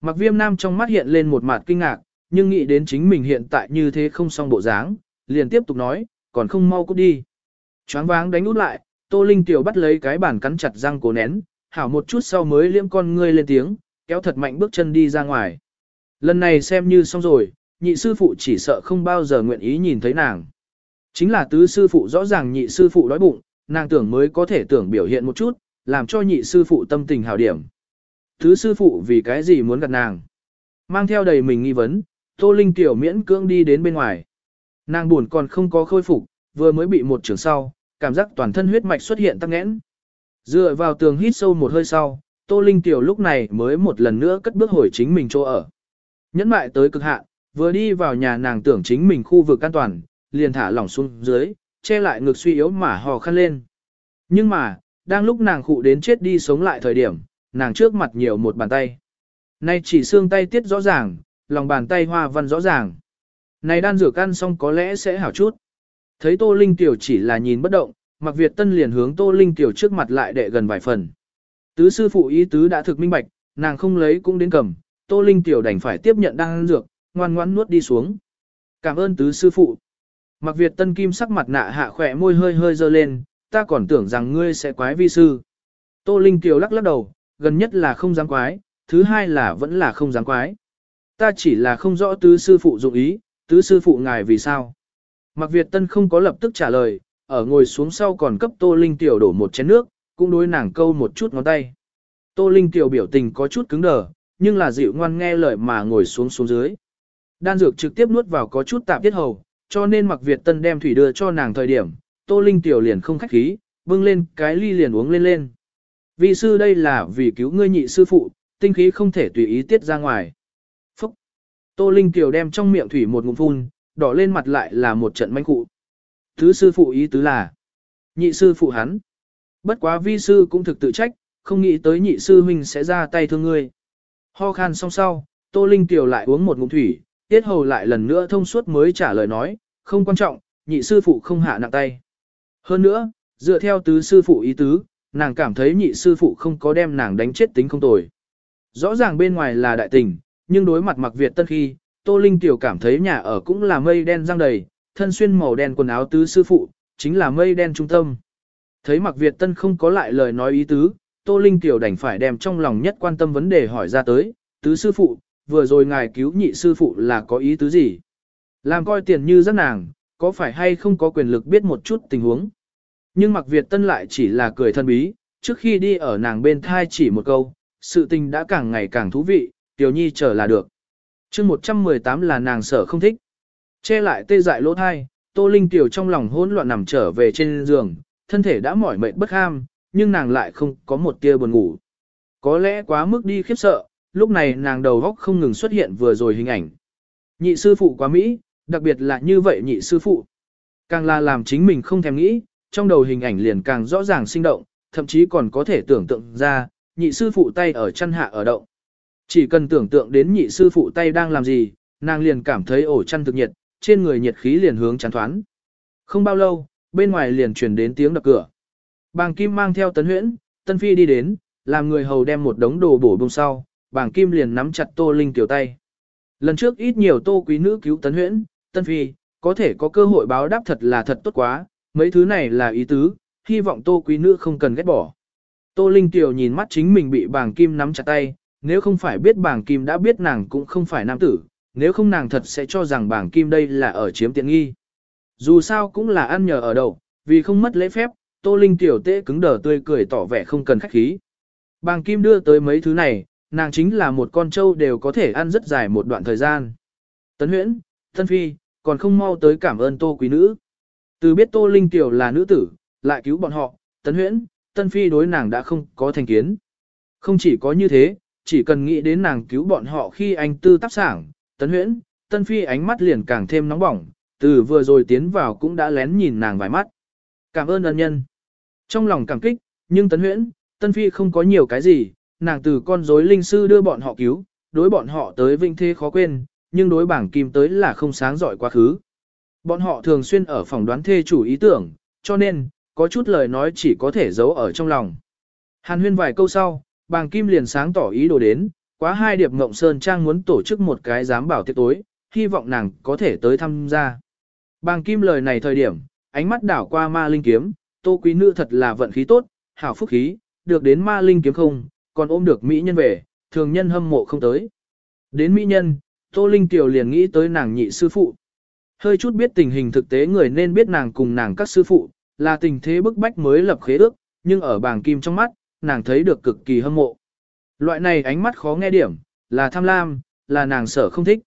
Mặc viêm nam trong mắt hiện lên một mặt kinh ngạc, nhưng nghĩ đến chính mình hiện tại như thế không xong bộ dáng, liền tiếp tục nói, còn không mau cút đi. Choáng váng đánh út lại, Tô Linh Tiểu bắt lấy cái bàn cắn chặt răng cố nén, hảo một chút sau mới liễm con ngươi lên tiếng, kéo thật mạnh bước chân đi ra ngoài. Lần này xem như xong rồi, nhị sư phụ chỉ sợ không bao giờ nguyện ý nhìn thấy nàng. Chính là tứ sư phụ rõ ràng nhị sư phụ đói bụng, nàng tưởng mới có thể tưởng biểu hiện một chút, làm cho nhị sư phụ tâm tình hào điểm. Thứ sư phụ vì cái gì muốn gặp nàng? Mang theo đầy mình nghi vấn, Tô Linh tiểu miễn cưỡng đi đến bên ngoài. Nàng buồn còn không có khôi phục, vừa mới bị một trường sau, cảm giác toàn thân huyết mạch xuất hiện tăng nghẽn. Dựa vào tường hít sâu một hơi sau, Tô Linh tiểu lúc này mới một lần nữa cất bước hồi chính mình chỗ ở. Nhẫn mại tới cực hạn, vừa đi vào nhà nàng tưởng chính mình khu vực an toàn, liền thả lỏng xuống dưới, che lại ngực suy yếu mà hò khăn lên. Nhưng mà, đang lúc nàng khụ đến chết đi sống lại thời điểm, nàng trước mặt nhiều một bàn tay. Nay chỉ xương tay tiết rõ ràng, lòng bàn tay hoa văn rõ ràng. Này đan rửa ăn xong có lẽ sẽ hảo chút. Thấy Tô Linh Tiểu chỉ là nhìn bất động, Mặc Việt Tân liền hướng Tô Linh Tiểu trước mặt lại đệ gần vài phần. Tứ sư phụ ý tứ đã thực minh bạch, nàng không lấy cũng đến cầm, Tô Linh Tiểu đành phải tiếp nhận đan dược, ngoan ngoãn nuốt đi xuống. Cảm ơn tứ sư phụ. Mặc Việt Tân Kim sắc mặt nạ hạ khỏe môi hơi hơi dơ lên, ta còn tưởng rằng ngươi sẽ quái vi sư. Tô Linh Kiều lắc lắc đầu, gần nhất là không dám quái, thứ hai là vẫn là không dám quái. Ta chỉ là không rõ tứ sư phụ dụng ý, tứ sư phụ ngài vì sao. Mặc Việt Tân không có lập tức trả lời, ở ngồi xuống sau còn cấp Tô Linh Tiểu đổ một chén nước, cũng đối nàng câu một chút ngón tay. Tô Linh Tiểu biểu tình có chút cứng đờ, nhưng là dịu ngoan nghe lời mà ngồi xuống xuống dưới. Đan dược trực tiếp nuốt vào có chút tạp tiết hầu, cho nên mặc Việt Tân đem thủy đưa cho nàng thời điểm, Tô Linh Tiểu liền không khách khí, bưng lên cái ly liền uống lên lên. Vị sư đây là vì cứu ngươi nhị sư phụ, tinh khí không thể tùy ý tiết ra ngoài. Phúc! Tô Linh Tiểu đem trong miệng thủy một ngụm phun, đỏ lên mặt lại là một trận manh cụ. Thứ sư phụ ý tứ là, nhị sư phụ hắn. Bất quá vi sư cũng thực tự trách, không nghĩ tới nhị sư huynh sẽ ra tay thương ngươi. Ho khan xong sau, Tô Linh Tiểu lại uống một ngụm thủy, tiết hầu lại lần nữa thông suốt mới trả lời nói, không quan trọng, nhị sư phụ không hạ nặng tay. Hơn nữa, dựa theo tứ sư phụ ý tứ, nàng cảm thấy nhị sư phụ không có đem nàng đánh chết tính không tồi. Rõ ràng bên ngoài là đại tình, nhưng đối mặt mặc Việt tân khi, Tô Linh Tiểu cảm thấy nhà ở cũng là mây đen răng đầy, thân xuyên màu đen quần áo tứ sư phụ, chính là mây đen trung tâm. Thấy mặc Việt tân không có lại lời nói ý tứ, Tô Linh Tiểu đành phải đem trong lòng nhất quan tâm vấn đề hỏi ra tới, tứ sư phụ, vừa rồi ngài cứu nhị sư phụ là có ý tứ gì? Làm coi tiền như rất nàng, có phải hay không có quyền lực biết một chút tình huống? Nhưng mặc Việt tân lại chỉ là cười thân bí, trước khi đi ở nàng bên thai chỉ một câu, sự tình đã càng ngày càng thú vị, Tiểu Nhi chờ là được. chương 118 là nàng sợ không thích. Che lại tê dại lỗ thai, Tô Linh Tiểu trong lòng hỗn loạn nằm trở về trên giường, thân thể đã mỏi mệt bất ham, nhưng nàng lại không có một tia buồn ngủ. Có lẽ quá mức đi khiếp sợ, lúc này nàng đầu góc không ngừng xuất hiện vừa rồi hình ảnh. Nhị sư phụ quá Mỹ, đặc biệt là như vậy nhị sư phụ. Càng là làm chính mình không thèm nghĩ, trong đầu hình ảnh liền càng rõ ràng sinh động, thậm chí còn có thể tưởng tượng ra, nhị sư phụ tay ở chân hạ ở động. Chỉ cần tưởng tượng đến nhị sư phụ tay đang làm gì, nàng liền cảm thấy ổ chăn thực nhiệt, trên người nhiệt khí liền hướng chán thoán. Không bao lâu, bên ngoài liền truyền đến tiếng đập cửa. Bàng Kim mang theo tấn huyễn, tân phi đi đến, làm người hầu đem một đống đồ bổ bông sau, Bảng Kim liền nắm chặt tô linh tiểu tay. Lần trước ít nhiều tô quý nữ cứu tấn huyễn, tân phi, có thể có cơ hội báo đáp thật là thật tốt quá, mấy thứ này là ý tứ, hy vọng tô quý nữ không cần ghét bỏ. Tô Linh Tiểu nhìn mắt chính mình bị Bảng kim nắm chặt tay, nếu không phải biết Bảng kim đã biết nàng cũng không phải nam tử, nếu không nàng thật sẽ cho rằng Bảng kim đây là ở chiếm tiện nghi. Dù sao cũng là ăn nhờ ở đậu, vì không mất lễ phép, Tô Linh Tiểu tê cứng đờ tươi cười tỏ vẻ không cần khách khí. Bàng kim đưa tới mấy thứ này, nàng chính là một con trâu đều có thể ăn rất dài một đoạn thời gian. Tấn huyễn, thân phi, còn không mau tới cảm ơn Tô Quý Nữ. Từ biết Tô Linh Tiểu là nữ tử, lại cứu bọn họ, Tấn huyễn, Tân Phi đối nàng đã không có thành kiến. Không chỉ có như thế, chỉ cần nghĩ đến nàng cứu bọn họ khi anh tư tác sảng, Tấn Huyễn, Tân Phi ánh mắt liền càng thêm nóng bỏng, từ vừa rồi tiến vào cũng đã lén nhìn nàng vài mắt. Cảm ơn ân nhân. Trong lòng cảm kích, nhưng Tấn Huyễn, Tân Phi không có nhiều cái gì, nàng từ con rối linh sư đưa bọn họ cứu, đối bọn họ tới vinh thế khó quên, nhưng đối bảng kim tới là không sáng giỏi quá khứ. Bọn họ thường xuyên ở phòng đoán thê chủ ý tưởng, cho nên, có chút lời nói chỉ có thể giấu ở trong lòng. Hàn huyên vài câu sau, bàng kim liền sáng tỏ ý đồ đến, quá hai điệp ngộng sơn trang muốn tổ chức một cái giám bảo tiệc tối, hy vọng nàng có thể tới tham gia. Bàng kim lời này thời điểm, ánh mắt đảo qua ma linh kiếm, tô quý nữ thật là vận khí tốt, hảo phúc khí, được đến ma linh kiếm không, còn ôm được mỹ nhân về, thường nhân hâm mộ không tới. Đến mỹ nhân, tô linh tiểu liền nghĩ tới nàng nhị sư phụ. Hơi chút biết tình hình thực tế người nên biết nàng cùng nàng các sư phụ, là tình thế bức bách mới lập khế ước, nhưng ở bảng kim trong mắt, nàng thấy được cực kỳ hâm mộ. Loại này ánh mắt khó nghe điểm, là tham lam, là nàng sở không thích.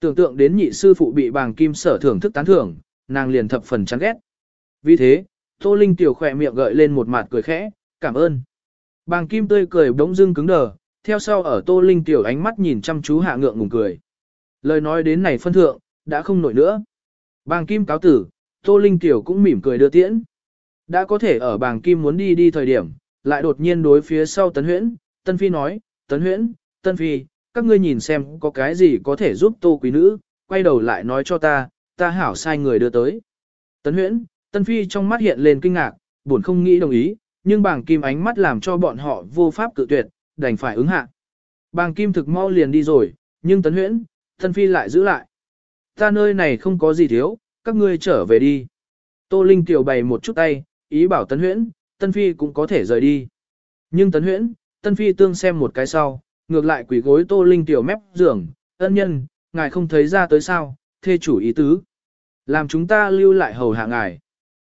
Tưởng tượng đến nhị sư phụ bị bàng kim sở thưởng thức tán thưởng, nàng liền thập phần chán ghét. Vì thế, Tô Linh tiểu khỏe miệng gợi lên một mặt cười khẽ, cảm ơn. Bàng kim tươi cười bỗng dưng cứng đờ, theo sau ở Tô Linh tiểu ánh mắt nhìn chăm chú hạ ngượng ngùng cười. Lời nói đến này phân thượng, đã không nổi nữa. Bàng kim cáo tử, Tô Linh Tiểu cũng mỉm cười đưa tiễn. Đã có thể ở bàng kim muốn đi đi thời điểm, lại đột nhiên đối phía sau Tấn Huyễn, Tân Phi nói, Tấn Huyễn, Tân Phi, các ngươi nhìn xem có cái gì có thể giúp Tô Quý Nữ, quay đầu lại nói cho ta, ta hảo sai người đưa tới. Tấn Huyễn, Tân Phi trong mắt hiện lên kinh ngạc, buồn không nghĩ đồng ý, nhưng bàng kim ánh mắt làm cho bọn họ vô pháp cự tuyệt, đành phải ứng hạ. Bàng kim thực mau liền đi rồi, nhưng Tấn Huyễn, thân Phi lại giữ lại. Ta nơi này không có gì thiếu, các ngươi trở về đi. Tô Linh tiểu bày một chút tay, ý bảo Tấn Huyễn, Tân Phi cũng có thể rời đi. Nhưng Tấn Huyễn, Tân Phi tương xem một cái sau, ngược lại quỷ gối Tô Linh tiểu mép giường, ân nhân, ngài không thấy ra tới sao, thê chủ ý tứ. Làm chúng ta lưu lại hầu hạ ngài.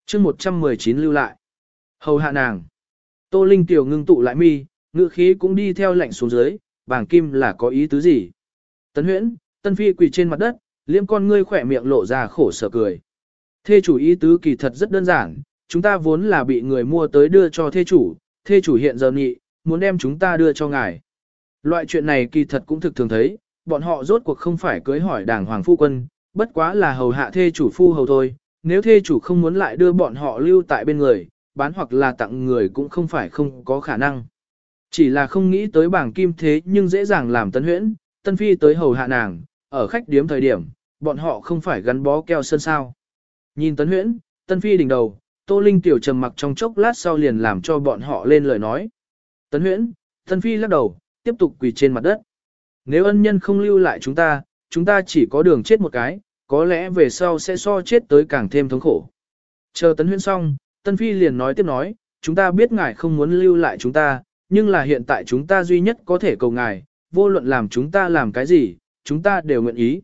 chương 119 lưu lại. Hầu hạ nàng. Tô Linh tiểu ngưng tụ lại mi, ngữ khí cũng đi theo lệnh xuống dưới, bảng kim là có ý tứ gì. Tấn huyễn, Tân Phi quỳ trên mặt đất, liêm con ngươi khỏe miệng lộ ra khổ sở cười. Thê chủ ý tứ kỳ thật rất đơn giản, chúng ta vốn là bị người mua tới đưa cho thê chủ, thê chủ hiện giờ nghị, muốn đem chúng ta đưa cho ngài. Loại chuyện này kỳ thật cũng thực thường thấy, bọn họ rốt cuộc không phải cưới hỏi đảng hoàng phu quân, bất quá là hầu hạ thê chủ phu hầu thôi, nếu thê chủ không muốn lại đưa bọn họ lưu tại bên người, bán hoặc là tặng người cũng không phải không có khả năng. Chỉ là không nghĩ tới bảng kim thế nhưng dễ dàng làm tấn huyễn, tân phi tới hầu hạ nàng, ở khách điếm thời điểm, bọn họ không phải gắn bó keo sơn sao. Nhìn tấn huyễn, tân phi đỉnh đầu, tô linh tiểu trầm mặc trong chốc lát sau liền làm cho bọn họ lên lời nói. Tấn huyễn, tân phi lắc đầu, tiếp tục quỳ trên mặt đất. Nếu ân nhân không lưu lại chúng ta, chúng ta chỉ có đường chết một cái, có lẽ về sau sẽ so chết tới càng thêm thống khổ. Chờ tấn huyễn xong, tân phi liền nói tiếp nói, chúng ta biết ngài không muốn lưu lại chúng ta, nhưng là hiện tại chúng ta duy nhất có thể cầu ngài, vô luận làm chúng ta làm cái gì, chúng ta đều nguyện ý.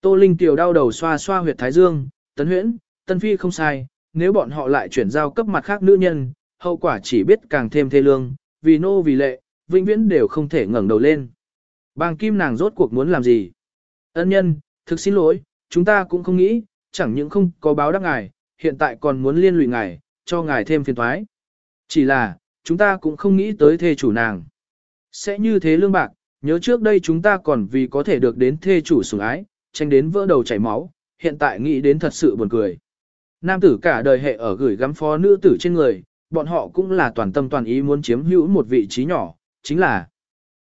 Tô Linh tiểu đau đầu xoa xoa huyệt thái dương, tấn huyễn, tân phi không sai, nếu bọn họ lại chuyển giao cấp mặt khác nữ nhân, hậu quả chỉ biết càng thêm thê lương, vì nô vì lệ, vĩnh viễn đều không thể ngẩng đầu lên. Bàng kim nàng rốt cuộc muốn làm gì? Ân nhân, thực xin lỗi, chúng ta cũng không nghĩ, chẳng những không có báo đáp ngài, hiện tại còn muốn liên lụy ngài, cho ngài thêm phiền toái. Chỉ là, chúng ta cũng không nghĩ tới thê chủ nàng. Sẽ như thế lương bạc, nhớ trước đây chúng ta còn vì có thể được đến thê chủ sủng ái, tranh đến vỡ đầu chảy máu, hiện tại nghĩ đến thật sự buồn cười. Nam tử cả đời hệ ở gửi gắm phó nữ tử trên người, bọn họ cũng là toàn tâm toàn ý muốn chiếm hữu một vị trí nhỏ, chính là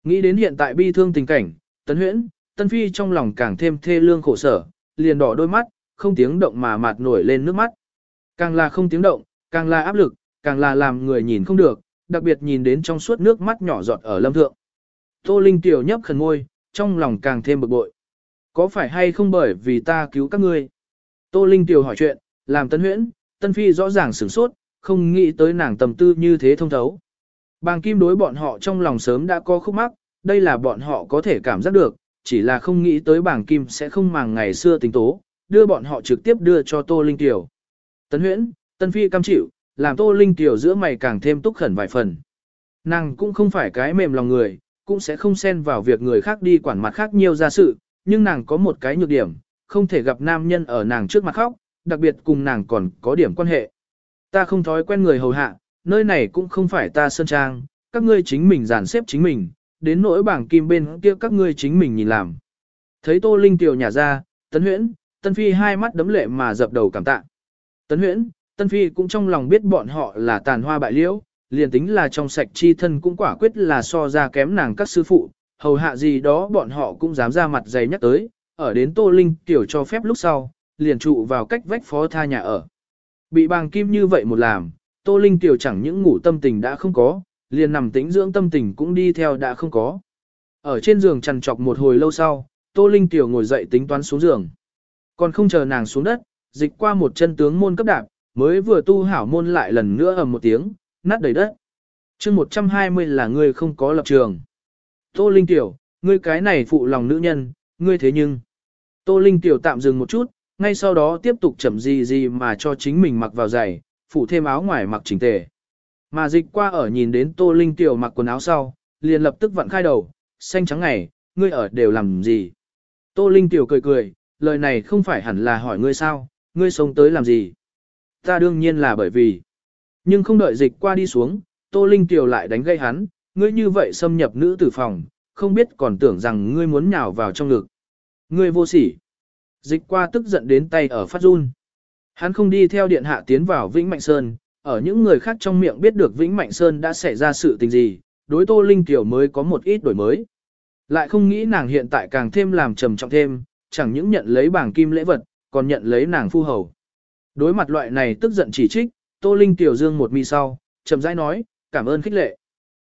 nghĩ đến hiện tại bi thương tình cảnh, tấn huyễn, tân phi trong lòng càng thêm thê lương khổ sở, liền đỏ đôi mắt, không tiếng động mà mạt nổi lên nước mắt. Càng là không tiếng động, càng là áp lực, càng là làm người nhìn không được, đặc biệt nhìn đến trong suốt nước mắt nhỏ giọt ở lâm thượng. Tô Linh tiểu nhấp khẩn môi, trong lòng càng thêm bực bội. Có phải hay không bởi vì ta cứu các ngươi? Tô Linh tiểu hỏi chuyện, làm tân huyễn, tân phi rõ ràng sửng sốt, không nghĩ tới nàng tầm tư như thế thông thấu. Bàng kim đối bọn họ trong lòng sớm đã có khúc mắc, đây là bọn họ có thể cảm giác được, chỉ là không nghĩ tới bàng kim sẽ không màng ngày xưa tính tố, đưa bọn họ trực tiếp đưa cho Tô Linh Tiểu. Tân huyễn, tân phi cam chịu, làm Tô Linh Tiểu giữa mày càng thêm túc khẩn vài phần. Nàng cũng không phải cái mềm lòng người, cũng sẽ không xen vào việc người khác đi quản mặt khác nhiều ra sự, nhưng nàng có một cái nhược điểm, không thể gặp nam nhân ở nàng trước mặt khóc, đặc biệt cùng nàng còn có điểm quan hệ. Ta không thói quen người hầu hạ, nơi này cũng không phải ta sơn trang, các ngươi chính mình dàn xếp chính mình, đến nỗi bảng kim bên kia các ngươi chính mình nhìn làm. Thấy Tô Linh tiểu nhà ra, Tấn Huyễn, Tân Phi hai mắt đấm lệ mà dập đầu cảm tạ. Tấn Huyễn, Tân Phi cũng trong lòng biết bọn họ là tàn hoa bại liễu, liền tính là trong sạch chi thân cũng quả quyết là so ra kém nàng các sư phụ, hầu hạ gì đó bọn họ cũng dám ra mặt dày nhắc tới, ở đến Tô Linh tiểu cho phép lúc sau, liền trụ vào cách vách phó tha nhà ở. Bị bàng kim như vậy một làm, Tô Linh tiểu chẳng những ngủ tâm tình đã không có, liền nằm tĩnh dưỡng tâm tình cũng đi theo đã không có. Ở trên giường trằn trọc một hồi lâu sau, Tô Linh tiểu ngồi dậy tính toán xuống giường. Còn không chờ nàng xuống đất, dịch qua một chân tướng môn cấp đạp, mới vừa tu hảo môn lại lần nữa ầm một tiếng, nát đầy đất. chương 120 là ngươi không có lập trường. Tô Linh tiểu, ngươi cái này phụ lòng nữ nhân, ngươi thế nhưng. Tô Linh tiểu tạm dừng một chút, ngay sau đó tiếp tục chậm gì gì mà cho chính mình mặc vào giày, phủ thêm áo ngoài mặc chỉnh tề. Mà dịch qua ở nhìn đến Tô Linh tiểu mặc quần áo sau, liền lập tức vặn khai đầu, xanh trắng ngày, ngươi ở đều làm gì? Tô Linh tiểu cười cười, lời này không phải hẳn là hỏi ngươi sao, ngươi sống tới làm gì? Ta đương nhiên là bởi vì. Nhưng không đợi dịch qua đi xuống, Tô Linh tiểu lại đánh gây hắn, ngươi như vậy xâm nhập nữ tử phòng, không biết còn tưởng rằng ngươi muốn nhào vào trong ngực. Ngươi vô sỉ. Dịch qua tức giận đến tay ở phát run. Hắn không đi theo điện hạ tiến vào Vĩnh Mạnh Sơn, ở những người khác trong miệng biết được Vĩnh Mạnh Sơn đã xảy ra sự tình gì, đối Tô Linh Tiểu mới có một ít đổi mới. Lại không nghĩ nàng hiện tại càng thêm làm trầm trọng thêm, chẳng những nhận lấy bảng kim lễ vật, còn nhận lấy nàng phu hầu. Đối mặt loại này tức giận chỉ trích, Tô Linh Tiểu dương một mi sau, chậm rãi nói, cảm ơn khích lệ.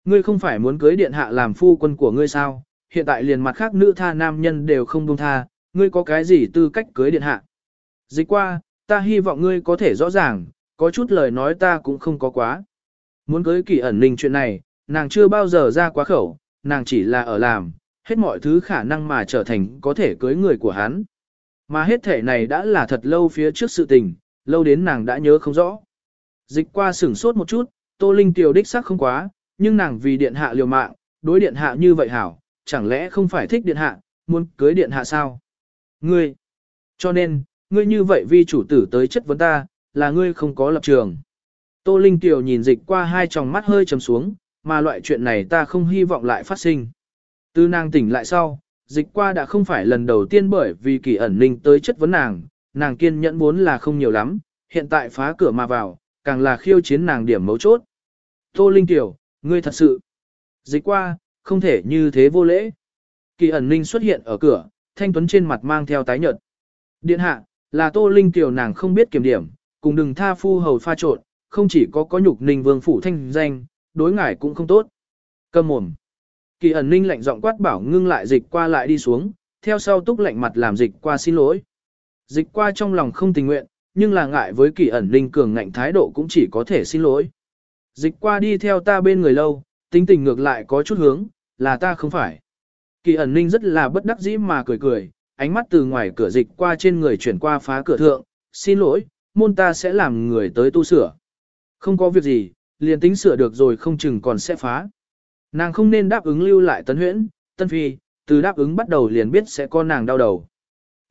Ngươi không phải muốn cưới điện hạ làm phu quân của ngươi sao, hiện tại liền mặt khác nữ tha nam nhân đều không buông tha, ngươi có cái gì tư cách cưới điện hạ. Dịch qua, ta hy vọng ngươi có thể rõ ràng, có chút lời nói ta cũng không có quá. Muốn cưới kỳ ẩn linh chuyện này, nàng chưa bao giờ ra quá khẩu, nàng chỉ là ở làm, hết mọi thứ khả năng mà trở thành có thể cưới người của hắn. Mà hết thể này đã là thật lâu phía trước sự tình, lâu đến nàng đã nhớ không rõ. Dịch qua sửng sốt một chút, Tô Linh tiểu đích sắc không quá, nhưng nàng vì điện hạ liều mạng, đối điện hạ như vậy hảo, chẳng lẽ không phải thích điện hạ, muốn cưới điện hạ sao? Ngươi! Cho nên, ngươi như vậy vì chủ tử tới chất vấn ta, là ngươi không có lập trường. Tô Linh Tiểu nhìn dịch qua hai tròng mắt hơi trầm xuống, mà loại chuyện này ta không hy vọng lại phát sinh. Từ nàng tỉnh lại sau, dịch qua đã không phải lần đầu tiên bởi vì kỳ ẩn ninh tới chất vấn nàng, nàng kiên nhẫn vốn là không nhiều lắm, hiện tại phá cửa mà vào, càng là khiêu chiến nàng điểm mấu chốt. Tô Linh Tiểu, ngươi thật sự, dịch qua, không thể như thế vô lễ. Kỳ ẩn ninh xuất hiện ở cửa, thanh tuấn trên mặt mang theo tái nhợt. Điện hạ, là Tô Linh Tiểu nàng không biết kiểm điểm, cùng đừng tha phu hầu pha trộn, không chỉ có có nhục ninh vương phủ thanh danh, đối ngải cũng không tốt. Cầm mồm. Kỳ ẩn ninh lạnh giọng quát bảo ngưng lại dịch qua lại đi xuống, theo sau túc lạnh mặt làm dịch qua xin lỗi. Dịch qua trong lòng không tình nguyện, nhưng là ngại với kỳ ẩn linh cường ngạnh thái độ cũng chỉ có thể xin lỗi. Dịch qua đi theo ta bên người lâu, tính tình ngược lại có chút hướng, là ta không phải. Kỳ ẩn linh rất là bất đắc dĩ mà cười cười, ánh mắt từ ngoài cửa dịch qua trên người chuyển qua phá cửa thượng, xin lỗi, môn ta sẽ làm người tới tu sửa. Không có việc gì, liền tính sửa được rồi không chừng còn sẽ phá. Nàng không nên đáp ứng lưu lại tấn huyễn, tân phi, từ đáp ứng bắt đầu liền biết sẽ có nàng đau đầu.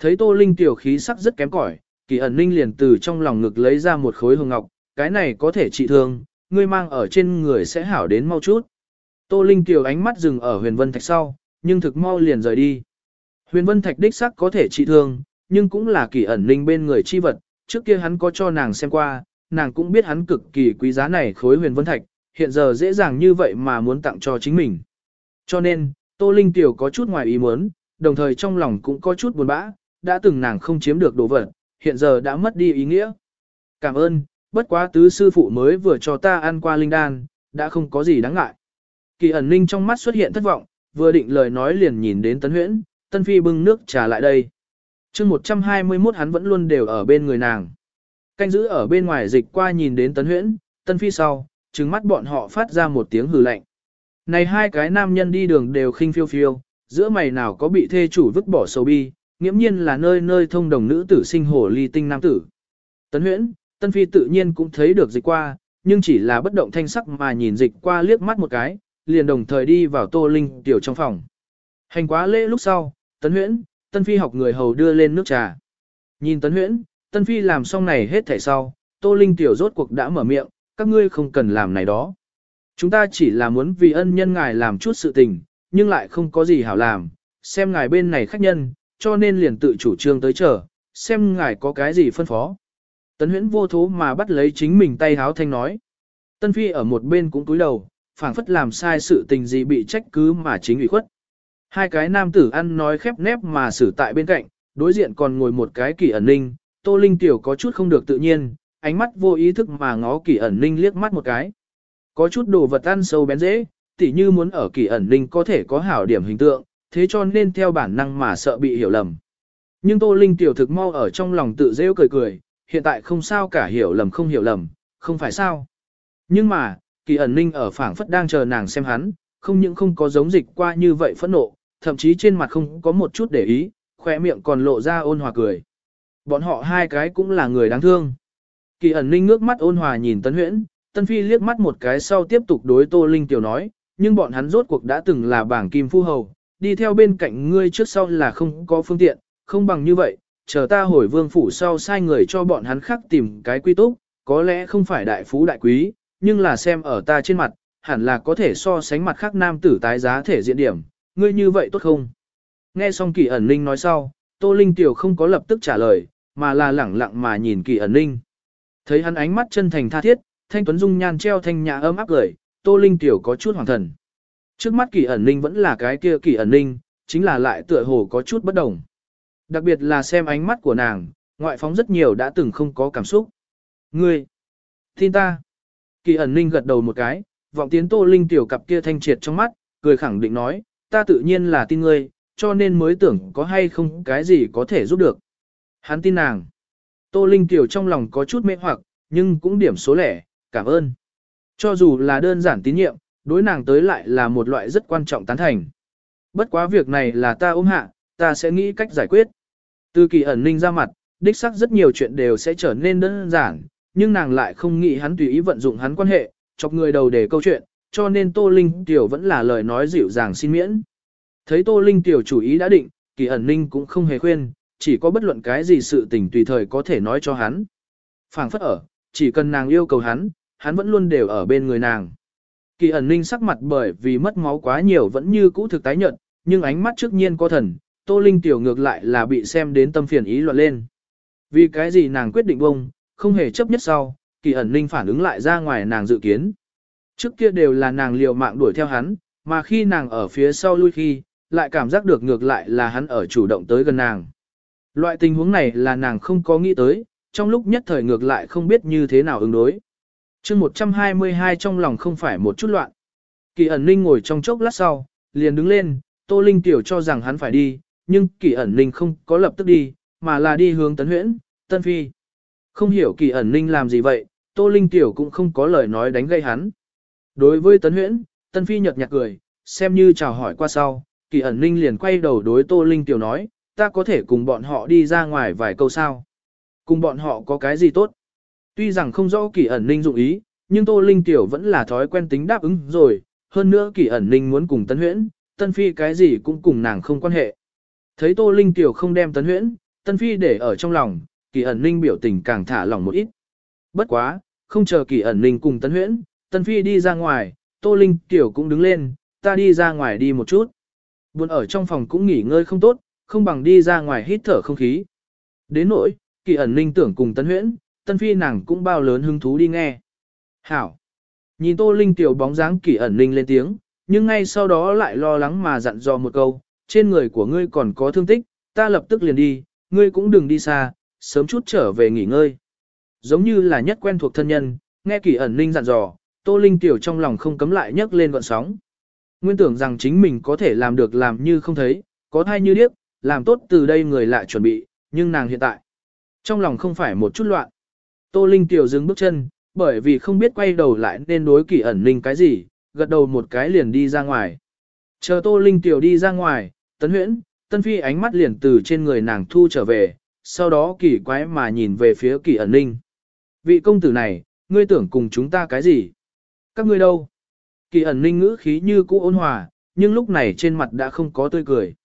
Thấy tô linh tiểu khí sắc rất kém cỏi, kỳ ẩn ninh liền từ trong lòng ngực lấy ra một khối hồng ngọc, cái này có thể trị thương, ngươi mang ở trên người sẽ hảo đến mau chút. Tô linh tiểu ánh mắt dừng ở huyền vân thạch sau, nhưng thực mau liền rời đi. Huyền vân thạch đích sắc có thể trị thương, nhưng cũng là kỳ ẩn ninh bên người chi vật, trước kia hắn có cho nàng xem qua, nàng cũng biết hắn cực kỳ quý giá này khối huyền vân thạch, hiện giờ dễ dàng như vậy mà muốn tặng cho chính mình. Cho nên, Tô Linh Tiểu có chút ngoài ý muốn, đồng thời trong lòng cũng có chút buồn bã, đã từng nàng không chiếm được đồ vật, hiện giờ đã mất đi ý nghĩa. Cảm ơn, bất quá tứ sư phụ mới vừa cho ta ăn qua linh đan, đã không có gì đáng ngại. Kỳ ẩn ninh trong mắt xuất hiện thất vọng, vừa định lời nói liền nhìn đến tấn huyễn, tân phi bưng nước trà lại đây. chương 121 hắn vẫn luôn đều ở bên người nàng. Canh giữ ở bên ngoài dịch qua nhìn đến tấn huyễn, tân phi sau, trừng mắt bọn họ phát ra một tiếng hừ lạnh. Này hai cái nam nhân đi đường đều khinh phiêu phiêu, giữa mày nào có bị thê chủ vứt bỏ sầu bi, nghiễm nhiên là nơi nơi thông đồng nữ tử sinh hồ ly tinh nam tử. Tấn huyễn, tân phi tự nhiên cũng thấy được dịch qua, nhưng chỉ là bất động thanh sắc mà nhìn dịch qua liếc mắt một cái, liền đồng thời đi vào tô linh tiểu trong phòng. Hành quá lễ lúc sau, tấn huyễn, tân phi học người hầu đưa lên nước trà. Nhìn tấn huyễn, tân phi làm xong này hết thảy sau, tô linh tiểu rốt cuộc đã mở miệng, các ngươi không cần làm này đó. Chúng ta chỉ là muốn vì ân nhân ngài làm chút sự tình, nhưng lại không có gì hảo làm, xem ngài bên này khách nhân, cho nên liền tự chủ trương tới chờ, xem ngài có cái gì phân phó. Tấn huyễn vô thố mà bắt lấy chính mình tay háo thanh nói. Tân phi ở một bên cũng túi đầu, phảng phất làm sai sự tình gì bị trách cứ mà chính ủy khuất. Hai cái nam tử ăn nói khép nép mà xử tại bên cạnh, đối diện còn ngồi một cái kỳ ẩn ninh, tô linh tiểu có chút không được tự nhiên, ánh mắt vô ý thức mà ngó kỳ ẩn ninh liếc mắt một cái. Có chút đồ vật ăn sâu bén dễ, tỉ như muốn ở kỳ ẩn ninh có thể có hảo điểm hình tượng, thế cho nên theo bản năng mà sợ bị hiểu lầm. Nhưng Tô Linh tiểu thực mau ở trong lòng tự rêu cười cười, hiện tại không sao cả hiểu lầm không hiểu lầm, không phải sao. Nhưng mà, kỳ ẩn ninh ở phảng phất đang chờ nàng xem hắn, không những không có giống dịch qua như vậy phẫn nộ, thậm chí trên mặt không có một chút để ý, khỏe miệng còn lộ ra ôn hòa cười. Bọn họ hai cái cũng là người đáng thương. Kỳ ẩn ninh ngước mắt ôn hòa nhìn tân Huyễn, Tân Phi liếc mắt một cái sau tiếp tục đối Tô Linh tiểu nói, nhưng bọn hắn rốt cuộc đã từng là bảng kim phu hầu, đi theo bên cạnh ngươi trước sau là không có phương tiện, không bằng như vậy, chờ ta hồi vương phủ sau sai người cho bọn hắn khác tìm cái quy túc, có lẽ không phải đại phú đại quý, nhưng là xem ở ta trên mặt, hẳn là có thể so sánh mặt khác nam tử tái giá thể diện điểm, ngươi như vậy tốt không? Nghe xong kỳ ẩn ninh nói sau, Tô Linh tiểu không có lập tức trả lời, mà là lẳng lặng mà nhìn kỳ ẩn ninh. Thấy hắn ánh mắt chân thành tha thiết, thanh tuấn dung nhan treo thanh nhã ấm áp gửi, Tô Linh tiểu có chút hoàng thần. Trước mắt kỳ ẩn ninh vẫn là cái kia kỳ ẩn ninh, chính là lại tựa hồ có chút bất đồng. Đặc biệt là xem ánh mắt của nàng, ngoại phóng rất nhiều đã từng không có cảm xúc. Ngươi, tin ta. Kỳ ẩn ninh gật đầu một cái, vọng tiến Tô Linh tiểu cặp kia thanh triệt trong mắt, cười khẳng định nói, ta tự nhiên là tin ngươi, cho nên mới tưởng có hay không cái gì có thể giúp được. Hắn tin nàng. Tô Linh Tiểu trong lòng có chút mê hoặc, nhưng cũng điểm số lẻ, cảm ơn. Cho dù là đơn giản tín nhiệm, đối nàng tới lại là một loại rất quan trọng tán thành. Bất quá việc này là ta ôm hạ, ta sẽ nghĩ cách giải quyết. Từ kỳ ẩn ninh ra mặt, đích xác rất nhiều chuyện đều sẽ trở nên đơn giản, nhưng nàng lại không nghĩ hắn tùy ý vận dụng hắn quan hệ, chọc người đầu để câu chuyện, cho nên Tô Linh Tiểu vẫn là lời nói dịu dàng xin miễn. Thấy Tô Linh Tiểu chủ ý đã định, kỳ ẩn ninh cũng không hề khuyên, chỉ có bất luận cái gì sự tình tùy thời có thể nói cho hắn. phảng phất ở, chỉ cần nàng yêu cầu hắn, hắn vẫn luôn đều ở bên người nàng. Kỳ ẩn ninh sắc mặt bởi vì mất máu quá nhiều vẫn như cũ thực tái nhợt, nhưng ánh mắt trước nhiên có thần, Tô Linh tiểu ngược lại là bị xem đến tâm phiền ý loạn lên. Vì cái gì nàng quyết định bông, không hề chấp nhất sau, kỳ ẩn ninh phản ứng lại ra ngoài nàng dự kiến. Trước kia đều là nàng liều mạng đuổi theo hắn, mà khi nàng ở phía sau lui khi, lại cảm giác được ngược lại là hắn ở chủ động tới gần nàng. Loại tình huống này là nàng không có nghĩ tới, trong lúc nhất thời ngược lại không biết như thế nào ứng đối chương 122 trong lòng không phải một chút loạn. Kỳ ẩn ninh ngồi trong chốc lát sau, liền đứng lên, Tô Linh tiểu cho rằng hắn phải đi, nhưng kỳ ẩn ninh không có lập tức đi, mà là đi hướng tấn huyễn, tân phi. Không hiểu kỳ ẩn ninh làm gì vậy, Tô Linh tiểu cũng không có lời nói đánh gây hắn. Đối với tấn huyễn, tân phi nhật nhạt cười, xem như chào hỏi qua sau, kỳ ẩn ninh liền quay đầu đối Tô Linh tiểu nói, ta có thể cùng bọn họ đi ra ngoài vài câu sao. Cùng bọn họ có cái gì tốt? Tuy rằng không rõ kỳ ẩn ninh dụng ý, nhưng Tô Linh tiểu vẫn là thói quen tính đáp ứng rồi, hơn nữa kỳ ẩn ninh muốn cùng Tân huyễn, tân phi cái gì cũng cùng nàng không quan hệ. Thấy Tô Linh tiểu không đem Tân huyễn, tân phi để ở trong lòng, kỳ ẩn ninh biểu tình càng thả lỏng một ít. Bất quá, không chờ kỳ ẩn ninh cùng Tân huyễn, tân phi đi ra ngoài, Tô Linh tiểu cũng đứng lên, ta đi ra ngoài đi một chút. Buồn ở trong phòng cũng nghỉ ngơi không tốt, không bằng đi ra ngoài hít thở không khí. Đến nỗi, kỳ ẩn ninh tưởng cùng Tân huyễn, tân phi nàng cũng bao lớn hứng thú đi nghe. Hảo! Nhìn Tô Linh tiểu bóng dáng kỳ ẩn linh lên tiếng, nhưng ngay sau đó lại lo lắng mà dặn dò một câu, trên người của ngươi còn có thương tích, ta lập tức liền đi, ngươi cũng đừng đi xa, sớm chút trở về nghỉ ngơi. Giống như là nhất quen thuộc thân nhân, nghe kỳ ẩn linh dặn dò, Tô Linh tiểu trong lòng không cấm lại nhấc lên gọn sóng. Nguyên tưởng rằng chính mình có thể làm được làm như không thấy, có thai như điếc, làm tốt từ đây người lại chuẩn bị, nhưng nàng hiện tại, trong lòng không phải một chút loạn. Tô Linh tiểu dừng bước chân, bởi vì không biết quay đầu lại nên đối kỳ ẩn ninh cái gì, gật đầu một cái liền đi ra ngoài. Chờ Tô Linh tiểu đi ra ngoài, tấn huyễn, tân phi ánh mắt liền từ trên người nàng thu trở về, sau đó kỳ quái mà nhìn về phía kỳ ẩn ninh. Vị công tử này, ngươi tưởng cùng chúng ta cái gì? Các ngươi đâu? Kỳ ẩn ninh ngữ khí như cũ ôn hòa, nhưng lúc này trên mặt đã không có tươi cười.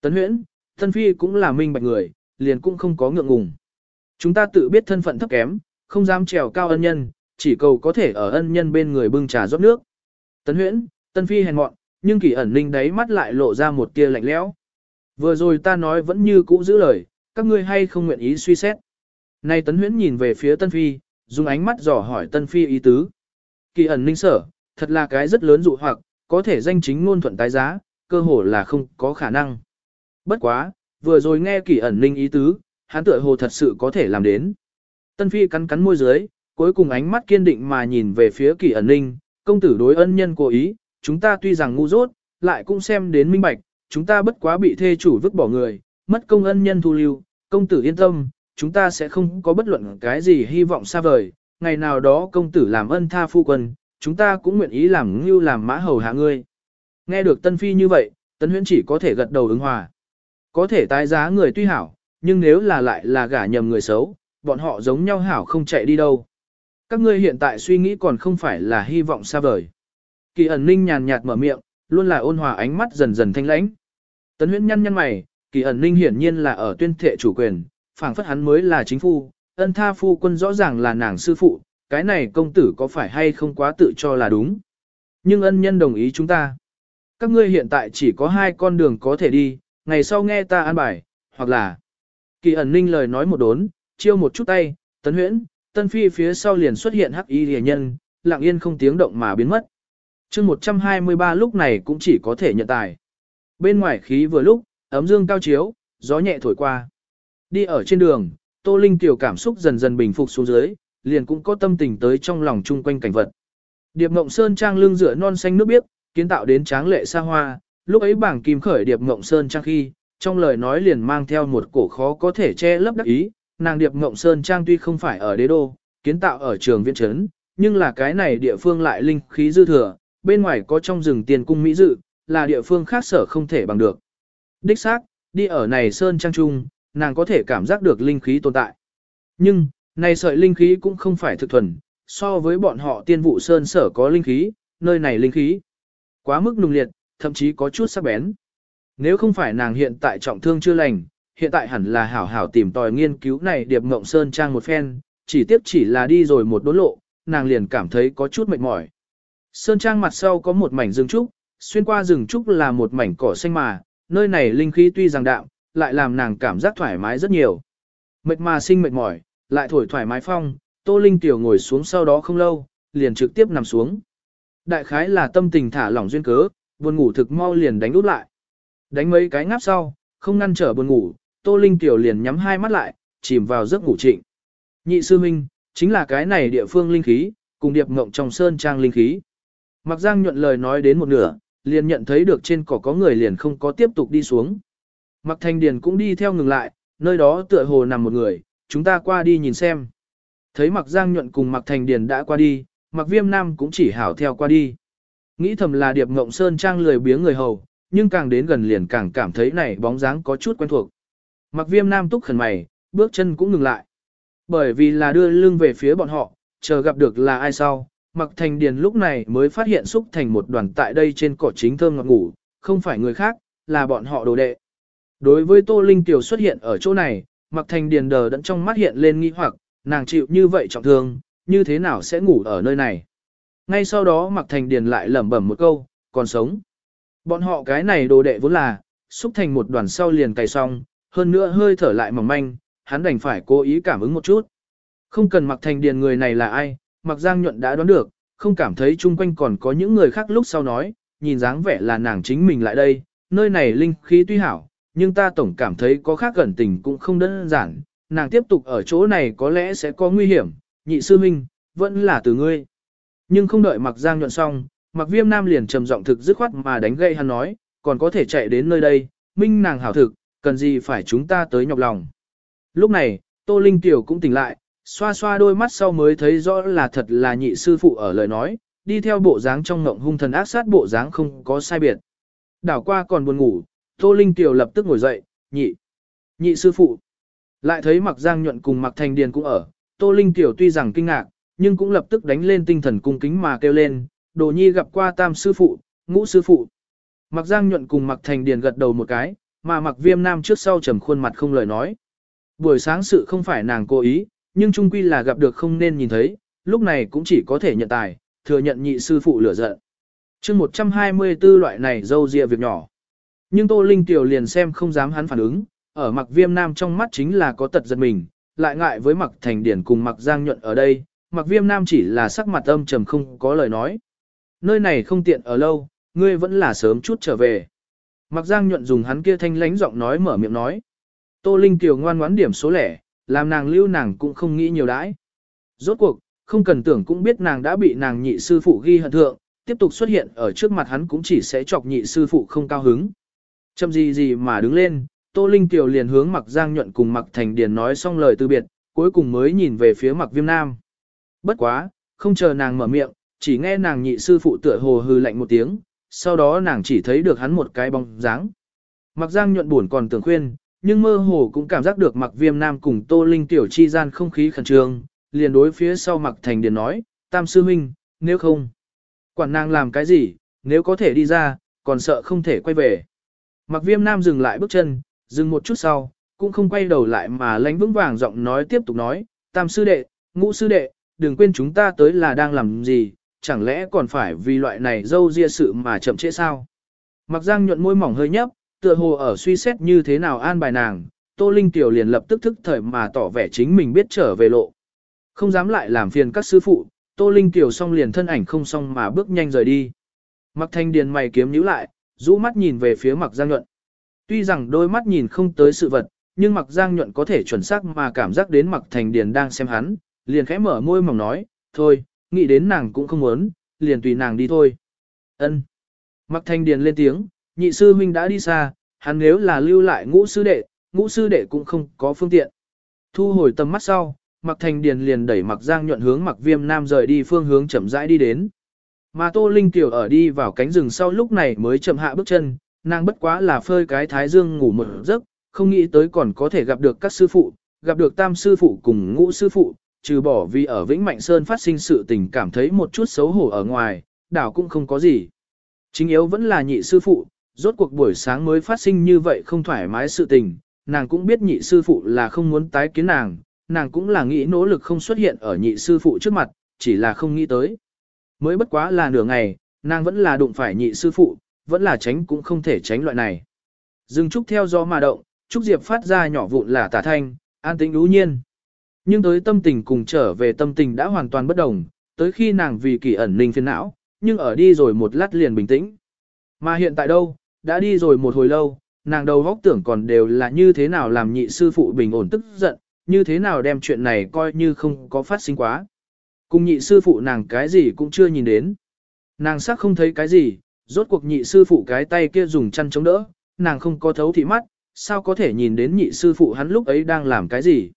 Tấn huyễn, tân phi cũng là minh bạch người, liền cũng không có ngượng ngùng. Chúng ta tự biết thân phận thấp kém, không dám trèo cao ân nhân, chỉ cầu có thể ở ân nhân bên người bưng trà rót nước. Tấn huyễn, tân phi hèn mọn, nhưng kỳ ẩn ninh đáy mắt lại lộ ra một tia lạnh lẽo. Vừa rồi ta nói vẫn như cũ giữ lời, các ngươi hay không nguyện ý suy xét. Nay tấn huyễn nhìn về phía tân phi, dùng ánh mắt dò hỏi tân phi ý tứ. Kỳ ẩn ninh sở, thật là cái rất lớn dụ hoặc, có thể danh chính ngôn thuận tái giá, cơ hồ là không có khả năng. Bất quá, vừa rồi nghe kỳ ẩn ninh ý tứ, hắn tựa hồ thật sự có thể làm đến. Tân phi cắn cắn môi dưới, cuối cùng ánh mắt kiên định mà nhìn về phía kỳ ẩn ninh, công tử đối ân nhân cố ý, chúng ta tuy rằng ngu dốt, lại cũng xem đến minh bạch, chúng ta bất quá bị thê chủ vứt bỏ người, mất công ân nhân thu lưu, công tử yên tâm, chúng ta sẽ không có bất luận cái gì hy vọng xa vời, ngày nào đó công tử làm ân tha phu quân, chúng ta cũng nguyện ý làm như làm mã hầu hạ ngươi. Nghe được tân phi như vậy, tân huyễn chỉ có thể gật đầu ứng hòa. Có thể tái giá người tuy hảo, nhưng nếu là lại là gả nhầm người xấu, bọn họ giống nhau hảo không chạy đi đâu. Các ngươi hiện tại suy nghĩ còn không phải là hy vọng xa vời. Kỳ ẩn ninh nhàn nhạt mở miệng, luôn là ôn hòa ánh mắt dần dần thanh lãnh. Tấn huyễn nhăn nhăn mày, kỳ ẩn ninh hiển nhiên là ở tuyên thệ chủ quyền, phảng phất hắn mới là chính phu, ân tha phu quân rõ ràng là nàng sư phụ, cái này công tử có phải hay không quá tự cho là đúng. Nhưng ân nhân đồng ý chúng ta. Các ngươi hiện tại chỉ có hai con đường có thể đi, ngày sau nghe ta an bài, hoặc là... Kỳ ẩn ninh lời nói một đốn, chiêu một chút tay, tấn huyễn, tân phi phía sau liền xuất hiện hắc y rìa nhân, lặng yên không tiếng động mà biến mất. chương 123 lúc này cũng chỉ có thể nhận tài. Bên ngoài khí vừa lúc, ấm dương cao chiếu, gió nhẹ thổi qua. Đi ở trên đường, Tô Linh tiểu cảm xúc dần dần bình phục xuống dưới, liền cũng có tâm tình tới trong lòng chung quanh cảnh vật. Điệp Ngộng Sơn trang lưng rửa non xanh nước biếc, kiến tạo đến tráng lệ xa hoa, lúc ấy bảng kim khởi Điệp Ngộng Sơn trang khi, trong lời nói liền mang theo một cổ khó có thể che lấp đắc ý, nàng Điệp Ngộng Sơn trang tuy không phải ở đế đô, kiến tạo ở trường viện trấn, nhưng là cái này địa phương lại linh khí dư thừa, bên ngoài có trong rừng tiền cung mỹ dự, là địa phương khác sở không thể bằng được. Đích xác, đi ở này Sơn trang trung, nàng có thể cảm giác được linh khí tồn tại. Nhưng, này sợi linh khí cũng không phải thực thuần, so với bọn họ tiên vụ Sơn sở có linh khí, nơi này linh khí quá mức nùng liệt, thậm chí có chút sắc bén. Nếu không phải nàng hiện tại trọng thương chưa lành, hiện tại hẳn là hảo hảo tìm tòi nghiên cứu này điệp ngộng sơn trang một phen, chỉ tiếp chỉ là đi rồi một đốn lộ, nàng liền cảm thấy có chút mệt mỏi. Sơn trang mặt sau có một mảnh rừng trúc, xuyên qua rừng trúc là một mảnh cỏ xanh mà, nơi này linh khí tuy rằng đạm, lại làm nàng cảm giác thoải mái rất nhiều. Mệt mà sinh mệt mỏi, lại thổi thoải mái phong, Tô Linh tiểu ngồi xuống sau đó không lâu, liền trực tiếp nằm xuống. Đại khái là tâm tình thả lỏng duyên cớ, buồn ngủ thực mau liền đánh út lại. Đánh mấy cái ngáp sau, không ngăn trở buồn ngủ, Tô Linh tiểu liền nhắm hai mắt lại, chìm vào giấc ngủ trịnh. Nhị sư minh, chính là cái này địa phương linh khí, cùng điệp ngộng trong sơn trang linh khí. Mặc Giang nhuận lời nói đến một nửa, liền nhận thấy được trên cỏ có người liền không có tiếp tục đi xuống. Mặc Thanh Điền cũng đi theo ngừng lại, nơi đó tựa hồ nằm một người, chúng ta qua đi nhìn xem. Thấy Mặc Giang nhuận cùng Mặc Thanh Điền đã qua đi, Mặc Viêm Nam cũng chỉ hảo theo qua đi. Nghĩ thầm là Điệp Ngộng Sơn trang lười biếng người hầu, nhưng càng đến gần liền càng cảm thấy này bóng dáng có chút quen thuộc. Mặc Viêm Nam túc khẩn mày, bước chân cũng ngừng lại. Bởi vì là đưa lưng về phía bọn họ, chờ gặp được là ai sau, Mặc Thành Điền lúc này mới phát hiện xúc thành một đoàn tại đây trên cỏ chính thơm ngọt ngủ, không phải người khác, là bọn họ đồ đệ. Đối với Tô Linh Tiểu xuất hiện ở chỗ này, Mặc Thành Điền đờ đẫn trong mắt hiện lên nghi hoặc, nàng chịu như vậy trọng thương, như thế nào sẽ ngủ ở nơi này. Ngay sau đó Mặc Thành Điền lại lẩm bẩm một câu, còn sống. Bọn họ cái này đồ đệ vốn là, xúc thành một đoàn sau liền cày xong, hơn nữa hơi thở lại mỏng manh, hắn đành phải cố ý cảm ứng một chút. Không cần Mặc Thành Điền người này là ai, Mặc Giang Nhuận đã đoán được, không cảm thấy chung quanh còn có những người khác lúc sau nói, nhìn dáng vẻ là nàng chính mình lại đây, nơi này linh khí tuy hảo, nhưng ta tổng cảm thấy có khác gần tình cũng không đơn giản, nàng tiếp tục ở chỗ này có lẽ sẽ có nguy hiểm, nhị sư minh, vẫn là từ ngươi. Nhưng không đợi Mặc Giang nhuận xong, Mặc Viêm Nam liền trầm giọng thực dứt khoát mà đánh gây hắn nói, còn có thể chạy đến nơi đây, minh nàng hảo thực, cần gì phải chúng ta tới nhọc lòng. Lúc này, Tô Linh Tiểu cũng tỉnh lại, xoa xoa đôi mắt sau mới thấy rõ là thật là nhị sư phụ ở lời nói, đi theo bộ dáng trong ngộng hung thần ác sát bộ dáng không có sai biệt. Đảo qua còn buồn ngủ, Tô Linh Tiểu lập tức ngồi dậy, nhị, nhị sư phụ. Lại thấy Mặc Giang nhuận cùng Mặc Thành Điền cũng ở, Tô Linh Tiểu tuy rằng kinh ngạc, nhưng cũng lập tức đánh lên tinh thần cung kính mà kêu lên, đồ nhi gặp qua tam sư phụ, ngũ sư phụ. Mặc Giang nhuận cùng Mặc Thành Điền gật đầu một cái, mà Mặc Viêm Nam trước sau trầm khuôn mặt không lời nói. Buổi sáng sự không phải nàng cố ý, nhưng trung quy là gặp được không nên nhìn thấy, lúc này cũng chỉ có thể nhận tài, thừa nhận nhị sư phụ lửa giận. chương 124 loại này dâu dịa việc nhỏ. Nhưng Tô Linh Tiểu liền xem không dám hắn phản ứng, ở mặc viêm nam trong mắt chính là có tật giật mình, lại ngại với mặc thành điển cùng mặc giang nhuận ở đây, mặc viêm nam chỉ là sắc mặt âm trầm không có lời nói. Nơi này không tiện ở lâu, ngươi vẫn là sớm chút trở về. Mặc giang nhuận dùng hắn kia thanh lánh giọng nói mở miệng nói. Tô Linh Kiều ngoan ngoãn điểm số lẻ, làm nàng lưu nàng cũng không nghĩ nhiều đãi. Rốt cuộc, không cần tưởng cũng biết nàng đã bị nàng nhị sư phụ ghi hận thượng, tiếp tục xuất hiện ở trước mặt hắn cũng chỉ sẽ chọc nhị sư phụ không cao hứng. Châm gì gì mà đứng lên, Tô Linh Kiều liền hướng Mặc Giang Nhuận cùng Mặc Thành Điền nói xong lời từ biệt, cuối cùng mới nhìn về phía Mặc Viêm Nam. Bất quá, không chờ nàng mở miệng, chỉ nghe nàng nhị sư phụ tựa hồ hư lạnh một tiếng, sau đó nàng chỉ thấy được hắn một cái bóng dáng. Mặc Giang Nhuận buồn còn tưởng khuyên, nhưng mơ hồ cũng cảm giác được Mặc Viêm Nam cùng Tô Linh Tiểu chi gian không khí khẩn trương, liền đối phía sau Mặc Thành Điền nói, Tam Sư Minh, nếu không, quản nàng làm cái gì, nếu có thể đi ra, còn sợ không thể quay về. Mặc Viêm Nam dừng lại bước chân, dừng một chút sau, cũng không quay đầu lại mà lánh vững vàng giọng nói tiếp tục nói, tam sư đệ, ngũ sư đệ, đừng quên chúng ta tới là đang làm gì, chẳng lẽ còn phải vì loại này dâu ria sự mà chậm trễ sao. Mặc giang nhuận môi mỏng hơi nhấp, tựa hồ ở suy xét như thế nào an bài nàng, Tô Linh Tiểu liền lập tức thức thời mà tỏ vẻ chính mình biết trở về lộ. Không dám lại làm phiền các sư phụ, Tô Linh Tiểu xong liền thân ảnh không xong mà bước nhanh rời đi. Mặc thanh điền mày kiếm nhíu lại, rũ mắt nhìn về phía mặc giang nhuận. Tuy rằng đôi mắt nhìn không tới sự vật, nhưng mặc giang nhuận có thể chuẩn xác mà cảm giác đến mặc thành điền đang xem hắn, liền khẽ mở môi mỏng nói, thôi, nghĩ đến nàng cũng không muốn, liền tùy nàng đi thôi. ân Mặc Thanh điền lên tiếng, nhị sư huynh đã đi xa, hắn nếu là lưu lại ngũ sư đệ, ngũ sư đệ cũng không có phương tiện. Thu hồi tầm mắt sau, mặc Thanh điền liền đẩy mặc giang nhuận hướng mặc viêm nam rời đi phương hướng chậm rãi đi đến. Mà Tô Linh Tiểu ở đi vào cánh rừng sau lúc này mới chậm hạ bước chân, nàng bất quá là phơi cái thái dương ngủ một giấc, không nghĩ tới còn có thể gặp được các sư phụ, gặp được tam sư phụ cùng ngũ sư phụ, trừ bỏ vì ở Vĩnh Mạnh Sơn phát sinh sự tình cảm thấy một chút xấu hổ ở ngoài, đảo cũng không có gì. Chính yếu vẫn là nhị sư phụ, rốt cuộc buổi sáng mới phát sinh như vậy không thoải mái sự tình, nàng cũng biết nhị sư phụ là không muốn tái kiến nàng, nàng cũng là nghĩ nỗ lực không xuất hiện ở nhị sư phụ trước mặt, chỉ là không nghĩ tới. Mới bất quá là nửa ngày, nàng vẫn là đụng phải nhị sư phụ, vẫn là tránh cũng không thể tránh loại này. dừng Trúc theo gió mà động, Trúc Diệp phát ra nhỏ vụn là tả thanh, an tĩnh đú nhiên. Nhưng tới tâm tình cùng trở về tâm tình đã hoàn toàn bất đồng, tới khi nàng vì kỳ ẩn ninh phiền não, nhưng ở đi rồi một lát liền bình tĩnh. Mà hiện tại đâu, đã đi rồi một hồi lâu, nàng đầu góc tưởng còn đều là như thế nào làm nhị sư phụ bình ổn tức giận, như thế nào đem chuyện này coi như không có phát sinh quá. Cùng nhị sư phụ nàng cái gì cũng chưa nhìn đến. Nàng sắc không thấy cái gì, rốt cuộc nhị sư phụ cái tay kia dùng chăn chống đỡ, nàng không có thấu thị mắt, sao có thể nhìn đến nhị sư phụ hắn lúc ấy đang làm cái gì.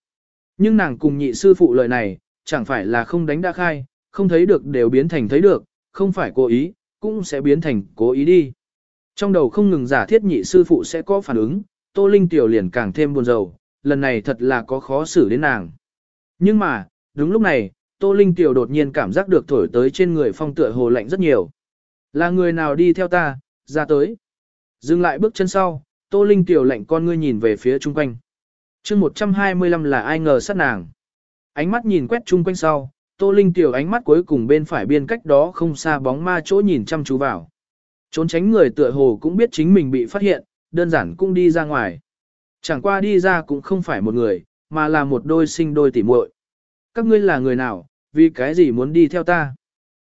Nhưng nàng cùng nhị sư phụ lời này, chẳng phải là không đánh đã khai, không thấy được đều biến thành thấy được, không phải cố ý, cũng sẽ biến thành cố ý đi. Trong đầu không ngừng giả thiết nhị sư phụ sẽ có phản ứng, Tô Linh Tiểu liền càng thêm buồn rầu, lần này thật là có khó xử đến nàng. Nhưng mà, đúng lúc này, Tô Linh Tiểu đột nhiên cảm giác được thổi tới trên người phong tựa hồ lạnh rất nhiều. Là người nào đi theo ta, ra tới. Dừng lại bước chân sau, Tô Linh Tiểu lạnh con ngươi nhìn về phía chung quanh chương 125 là ai ngờ sát nàng. Ánh mắt nhìn quét chung quanh sau, Tô Linh Tiểu ánh mắt cuối cùng bên phải biên cách đó không xa bóng ma chỗ nhìn chăm chú vào. Trốn tránh người tựa hồ cũng biết chính mình bị phát hiện, đơn giản cũng đi ra ngoài. Chẳng qua đi ra cũng không phải một người, mà là một đôi sinh đôi tỉ muội. Các ngươi là người nào, vì cái gì muốn đi theo ta?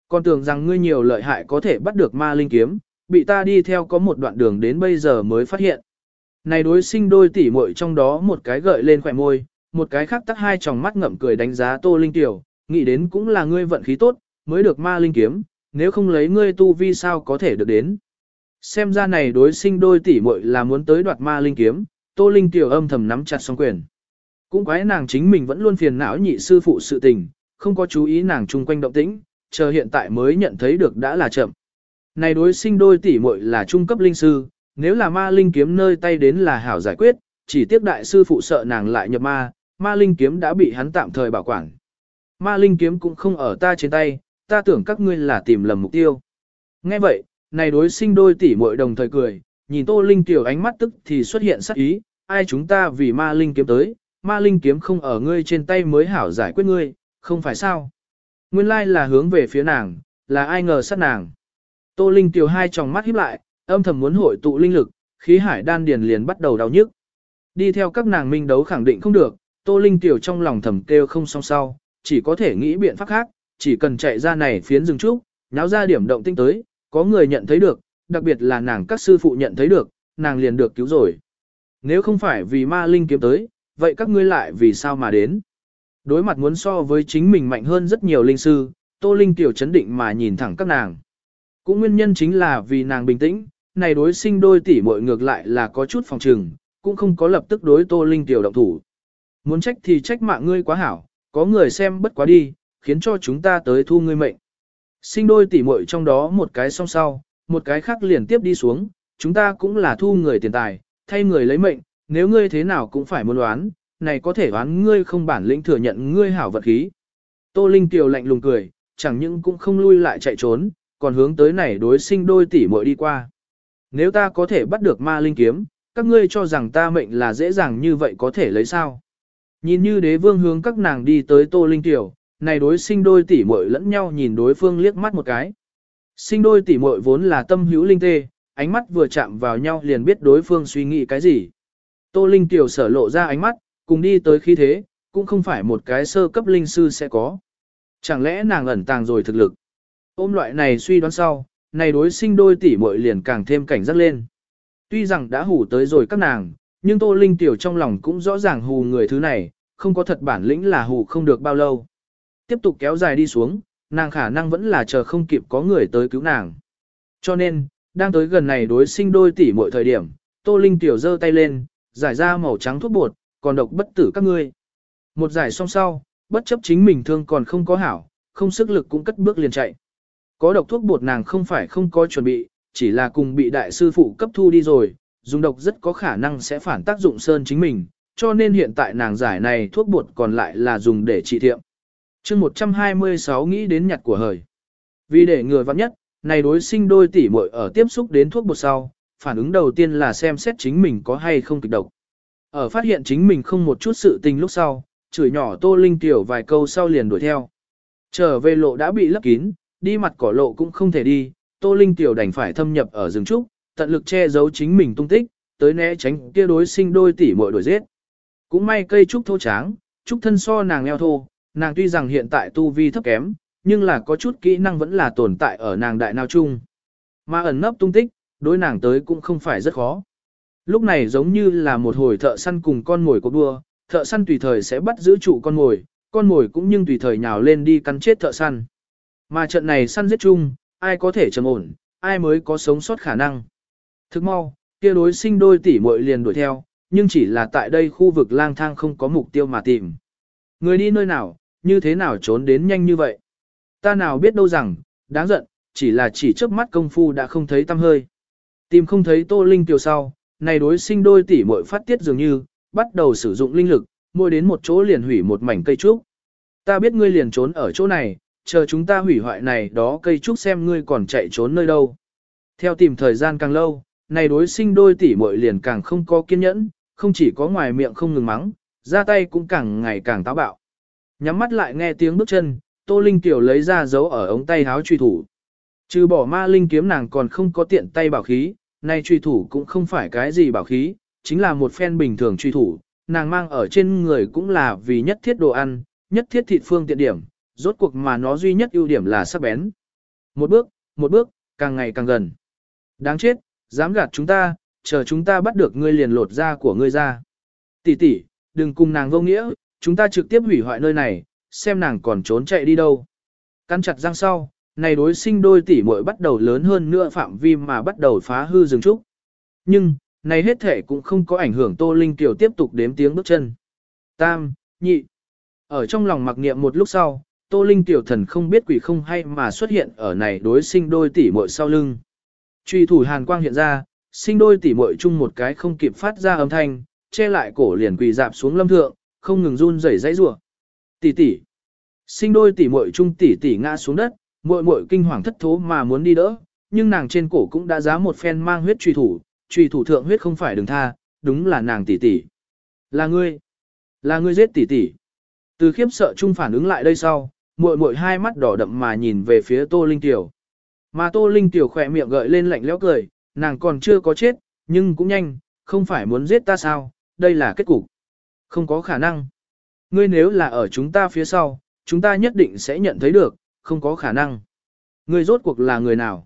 Con tưởng rằng ngươi nhiều lợi hại có thể bắt được ma linh kiếm, bị ta đi theo có một đoạn đường đến bây giờ mới phát hiện. Này đối sinh đôi tỷ muội trong đó một cái gợi lên khỏe môi, một cái khác tắt hai tròng mắt ngậm cười đánh giá Tô Linh Tiểu, nghĩ đến cũng là ngươi vận khí tốt, mới được ma linh kiếm, nếu không lấy ngươi tu vi sao có thể được đến. Xem ra này đối sinh đôi tỷ muội là muốn tới đoạt ma linh kiếm, Tô Linh tiểu âm thầm nắm chặt song quyền. Cũng quái nàng chính mình vẫn luôn phiền não nhị sư phụ sự tình, không có chú ý nàng chung quanh động tĩnh, chờ hiện tại mới nhận thấy được đã là chậm. Này đối sinh đôi tỷ muội là trung cấp linh sư, nếu là ma linh kiếm nơi tay đến là hảo giải quyết, chỉ tiếc đại sư phụ sợ nàng lại nhập ma, ma linh kiếm đã bị hắn tạm thời bảo quản. Ma linh kiếm cũng không ở ta trên tay, ta tưởng các ngươi là tìm lầm mục tiêu. Nghe vậy, này đối sinh đôi tỷ muội đồng thời cười, nhìn Tô Linh tiểu ánh mắt tức thì xuất hiện sắc ý, ai chúng ta vì ma linh kiếm tới, ma linh kiếm không ở ngươi trên tay mới hảo giải quyết ngươi, không phải sao? Nguyên lai là hướng về phía nàng, là ai ngờ sát nàng. Tô Linh tiểu hai tròng mắt híp lại, âm thầm muốn hội tụ linh lực, khí hải đan điền liền bắt đầu đau nhức. Đi theo các nàng minh đấu khẳng định không được, Tô Linh tiểu trong lòng thầm kêu không song sau, chỉ có thể nghĩ biện pháp khác, chỉ cần chạy ra này phiến rừng trúc, nháo ra điểm động tinh tới, có người nhận thấy được, đặc biệt là nàng các sư phụ nhận thấy được, nàng liền được cứu rồi. Nếu không phải vì ma linh kiếm tới, vậy các ngươi lại vì sao mà đến? Đối mặt muốn so với chính mình mạnh hơn rất nhiều linh sư, Tô Linh tiểu chấn định mà nhìn thẳng các nàng. Cũng nguyên nhân chính là vì nàng bình tĩnh, này đối sinh đôi tỷ muội ngược lại là có chút phòng trừng, cũng không có lập tức đối Tô Linh tiểu động thủ. Muốn trách thì trách mạng ngươi quá hảo, có người xem bất quá đi, khiến cho chúng ta tới thu ngươi mệnh. Sinh đôi tỷ muội trong đó một cái song sau, một cái khác liền tiếp đi xuống, chúng ta cũng là thu người tiền tài, thay người lấy mệnh, nếu ngươi thế nào cũng phải muốn đoán, này có thể đoán ngươi không bản lĩnh thừa nhận ngươi hảo vật khí. Tô Linh tiểu lạnh lùng cười, chẳng những cũng không lui lại chạy trốn, còn hướng tới này đối sinh đôi tỷ muội đi qua. Nếu ta có thể bắt được ma linh kiếm, các ngươi cho rằng ta mệnh là dễ dàng như vậy có thể lấy sao? Nhìn như đế vương hướng các nàng đi tới Tô Linh Tiểu, này đối sinh đôi tỷ muội lẫn nhau nhìn đối phương liếc mắt một cái. Sinh đôi tỷ muội vốn là tâm hữu linh tê, ánh mắt vừa chạm vào nhau liền biết đối phương suy nghĩ cái gì. Tô Linh Tiểu sở lộ ra ánh mắt, cùng đi tới khí thế, cũng không phải một cái sơ cấp linh sư sẽ có. Chẳng lẽ nàng ẩn tàng rồi thực lực? Ôm loại này suy đoán sau, này đối sinh đôi tỷ muội liền càng thêm cảnh giác lên. Tuy rằng đã hủ tới rồi các nàng, nhưng Tô Linh Tiểu trong lòng cũng rõ ràng hù người thứ này, không có thật bản lĩnh là hù không được bao lâu. Tiếp tục kéo dài đi xuống, nàng khả năng vẫn là chờ không kịp có người tới cứu nàng. Cho nên, đang tới gần này đối sinh đôi tỷ muội thời điểm, Tô Linh Tiểu giơ tay lên, giải ra màu trắng thuốc bột, còn độc bất tử các ngươi. Một giải xong sau, bất chấp chính mình thương còn không có hảo, không sức lực cũng cất bước liền chạy. Có độc thuốc bột nàng không phải không có chuẩn bị, chỉ là cùng bị đại sư phụ cấp thu đi rồi, dùng độc rất có khả năng sẽ phản tác dụng sơn chính mình, cho nên hiện tại nàng giải này thuốc bột còn lại là dùng để trị thiệm. chương 126 nghĩ đến nhặt của hời. Vì để người vặn nhất, này đối sinh đôi tỷ muội ở tiếp xúc đến thuốc bột sau, phản ứng đầu tiên là xem xét chính mình có hay không kịch độc. Ở phát hiện chính mình không một chút sự tình lúc sau, chửi nhỏ Tô Linh tiểu vài câu sau liền đuổi theo. Trở về lộ đã bị lấp kín, đi mặt cỏ lộ cũng không thể đi, Tô Linh tiểu đành phải thâm nhập ở rừng trúc, tận lực che giấu chính mình tung tích, tới né tránh kia đối sinh đôi tỷ muội đuổi giết. Cũng may cây trúc thô tráng, trúc thân so nàng eo thô, nàng tuy rằng hiện tại tu vi thấp kém, nhưng là có chút kỹ năng vẫn là tồn tại ở nàng đại nào chung. Mà ẩn nấp tung tích, đối nàng tới cũng không phải rất khó. Lúc này giống như là một hồi thợ săn cùng con mồi của đua, thợ săn tùy thời sẽ bắt giữ trụ con mồi, con mồi cũng nhưng tùy thời nhào lên đi cắn chết thợ săn. Mà trận này săn giết chung, ai có thể trầm ổn, ai mới có sống sót khả năng. Thức mau, kia đối sinh đôi tỷ muội liền đuổi theo, nhưng chỉ là tại đây khu vực lang thang không có mục tiêu mà tìm. Người đi nơi nào, như thế nào trốn đến nhanh như vậy? Ta nào biết đâu rằng, đáng giận, chỉ là chỉ trước mắt công phu đã không thấy tâm hơi. Tìm không thấy Tô Linh Tiểu sau, này đối sinh đôi tỷ muội phát tiết dường như, bắt đầu sử dụng linh lực, môi đến một chỗ liền hủy một mảnh cây trúc. Ta biết ngươi liền trốn ở chỗ này, chờ chúng ta hủy hoại này đó cây trúc xem ngươi còn chạy trốn nơi đâu. Theo tìm thời gian càng lâu, này đối sinh đôi tỷ muội liền càng không có kiên nhẫn, không chỉ có ngoài miệng không ngừng mắng, ra tay cũng càng ngày càng táo bạo. Nhắm mắt lại nghe tiếng bước chân, Tô Linh Tiểu lấy ra dấu ở ống tay háo truy thủ. Trừ bỏ ma linh kiếm nàng còn không có tiện tay bảo khí, nay truy thủ cũng không phải cái gì bảo khí, chính là một phen bình thường truy thủ, nàng mang ở trên người cũng là vì nhất thiết đồ ăn, nhất thiết thịt phương tiện điểm, rốt cuộc mà nó duy nhất ưu điểm là sắc bén. Một bước, một bước, càng ngày càng gần. Đáng chết, dám gạt chúng ta, chờ chúng ta bắt được ngươi liền lột da của ngươi ra. Tỷ tỷ, đừng cùng nàng vô nghĩa, chúng ta trực tiếp hủy hoại nơi này, xem nàng còn trốn chạy đi đâu. Cắn chặt răng sau, này đối sinh đôi tỷ muội bắt đầu lớn hơn nữa phạm vi mà bắt đầu phá hư rừng trúc. Nhưng, này hết thể cũng không có ảnh hưởng Tô Linh Tiểu tiếp tục đếm tiếng bước chân. Tam, nhị. Ở trong lòng mặc niệm một lúc sau, Tô Linh Tiểu thần không biết quỷ không hay mà xuất hiện ở này đối sinh đôi tỷ muội sau lưng. Truy thủ hàn quang hiện ra, sinh đôi tỷ muội chung một cái không kịp phát ra âm thanh, che lại cổ liền quỳ dạp xuống lâm thượng, không ngừng run rẩy dãy rủa. Tỷ tỷ. Sinh đôi tỷ muội chung tỷ tỷ ngã xuống đất, muội muội kinh hoàng thất thố mà muốn đi đỡ, nhưng nàng trên cổ cũng đã giá một phen mang huyết truy thủ, truy thủ thượng huyết không phải đừng tha, đúng là nàng tỷ tỷ. Là ngươi. Là ngươi giết tỷ tỷ. Từ khiếp sợ chung phản ứng lại đây sau, muội muội hai mắt đỏ đậm mà nhìn về phía Tô Linh Tiểu. Mà Tô Linh Tiểu khỏe miệng gợi lên lạnh lẽo cười, nàng còn chưa có chết, nhưng cũng nhanh, không phải muốn giết ta sao, đây là kết cục. Không có khả năng. Ngươi nếu là ở chúng ta phía sau, chúng ta nhất định sẽ nhận thấy được, không có khả năng. Ngươi rốt cuộc là người nào?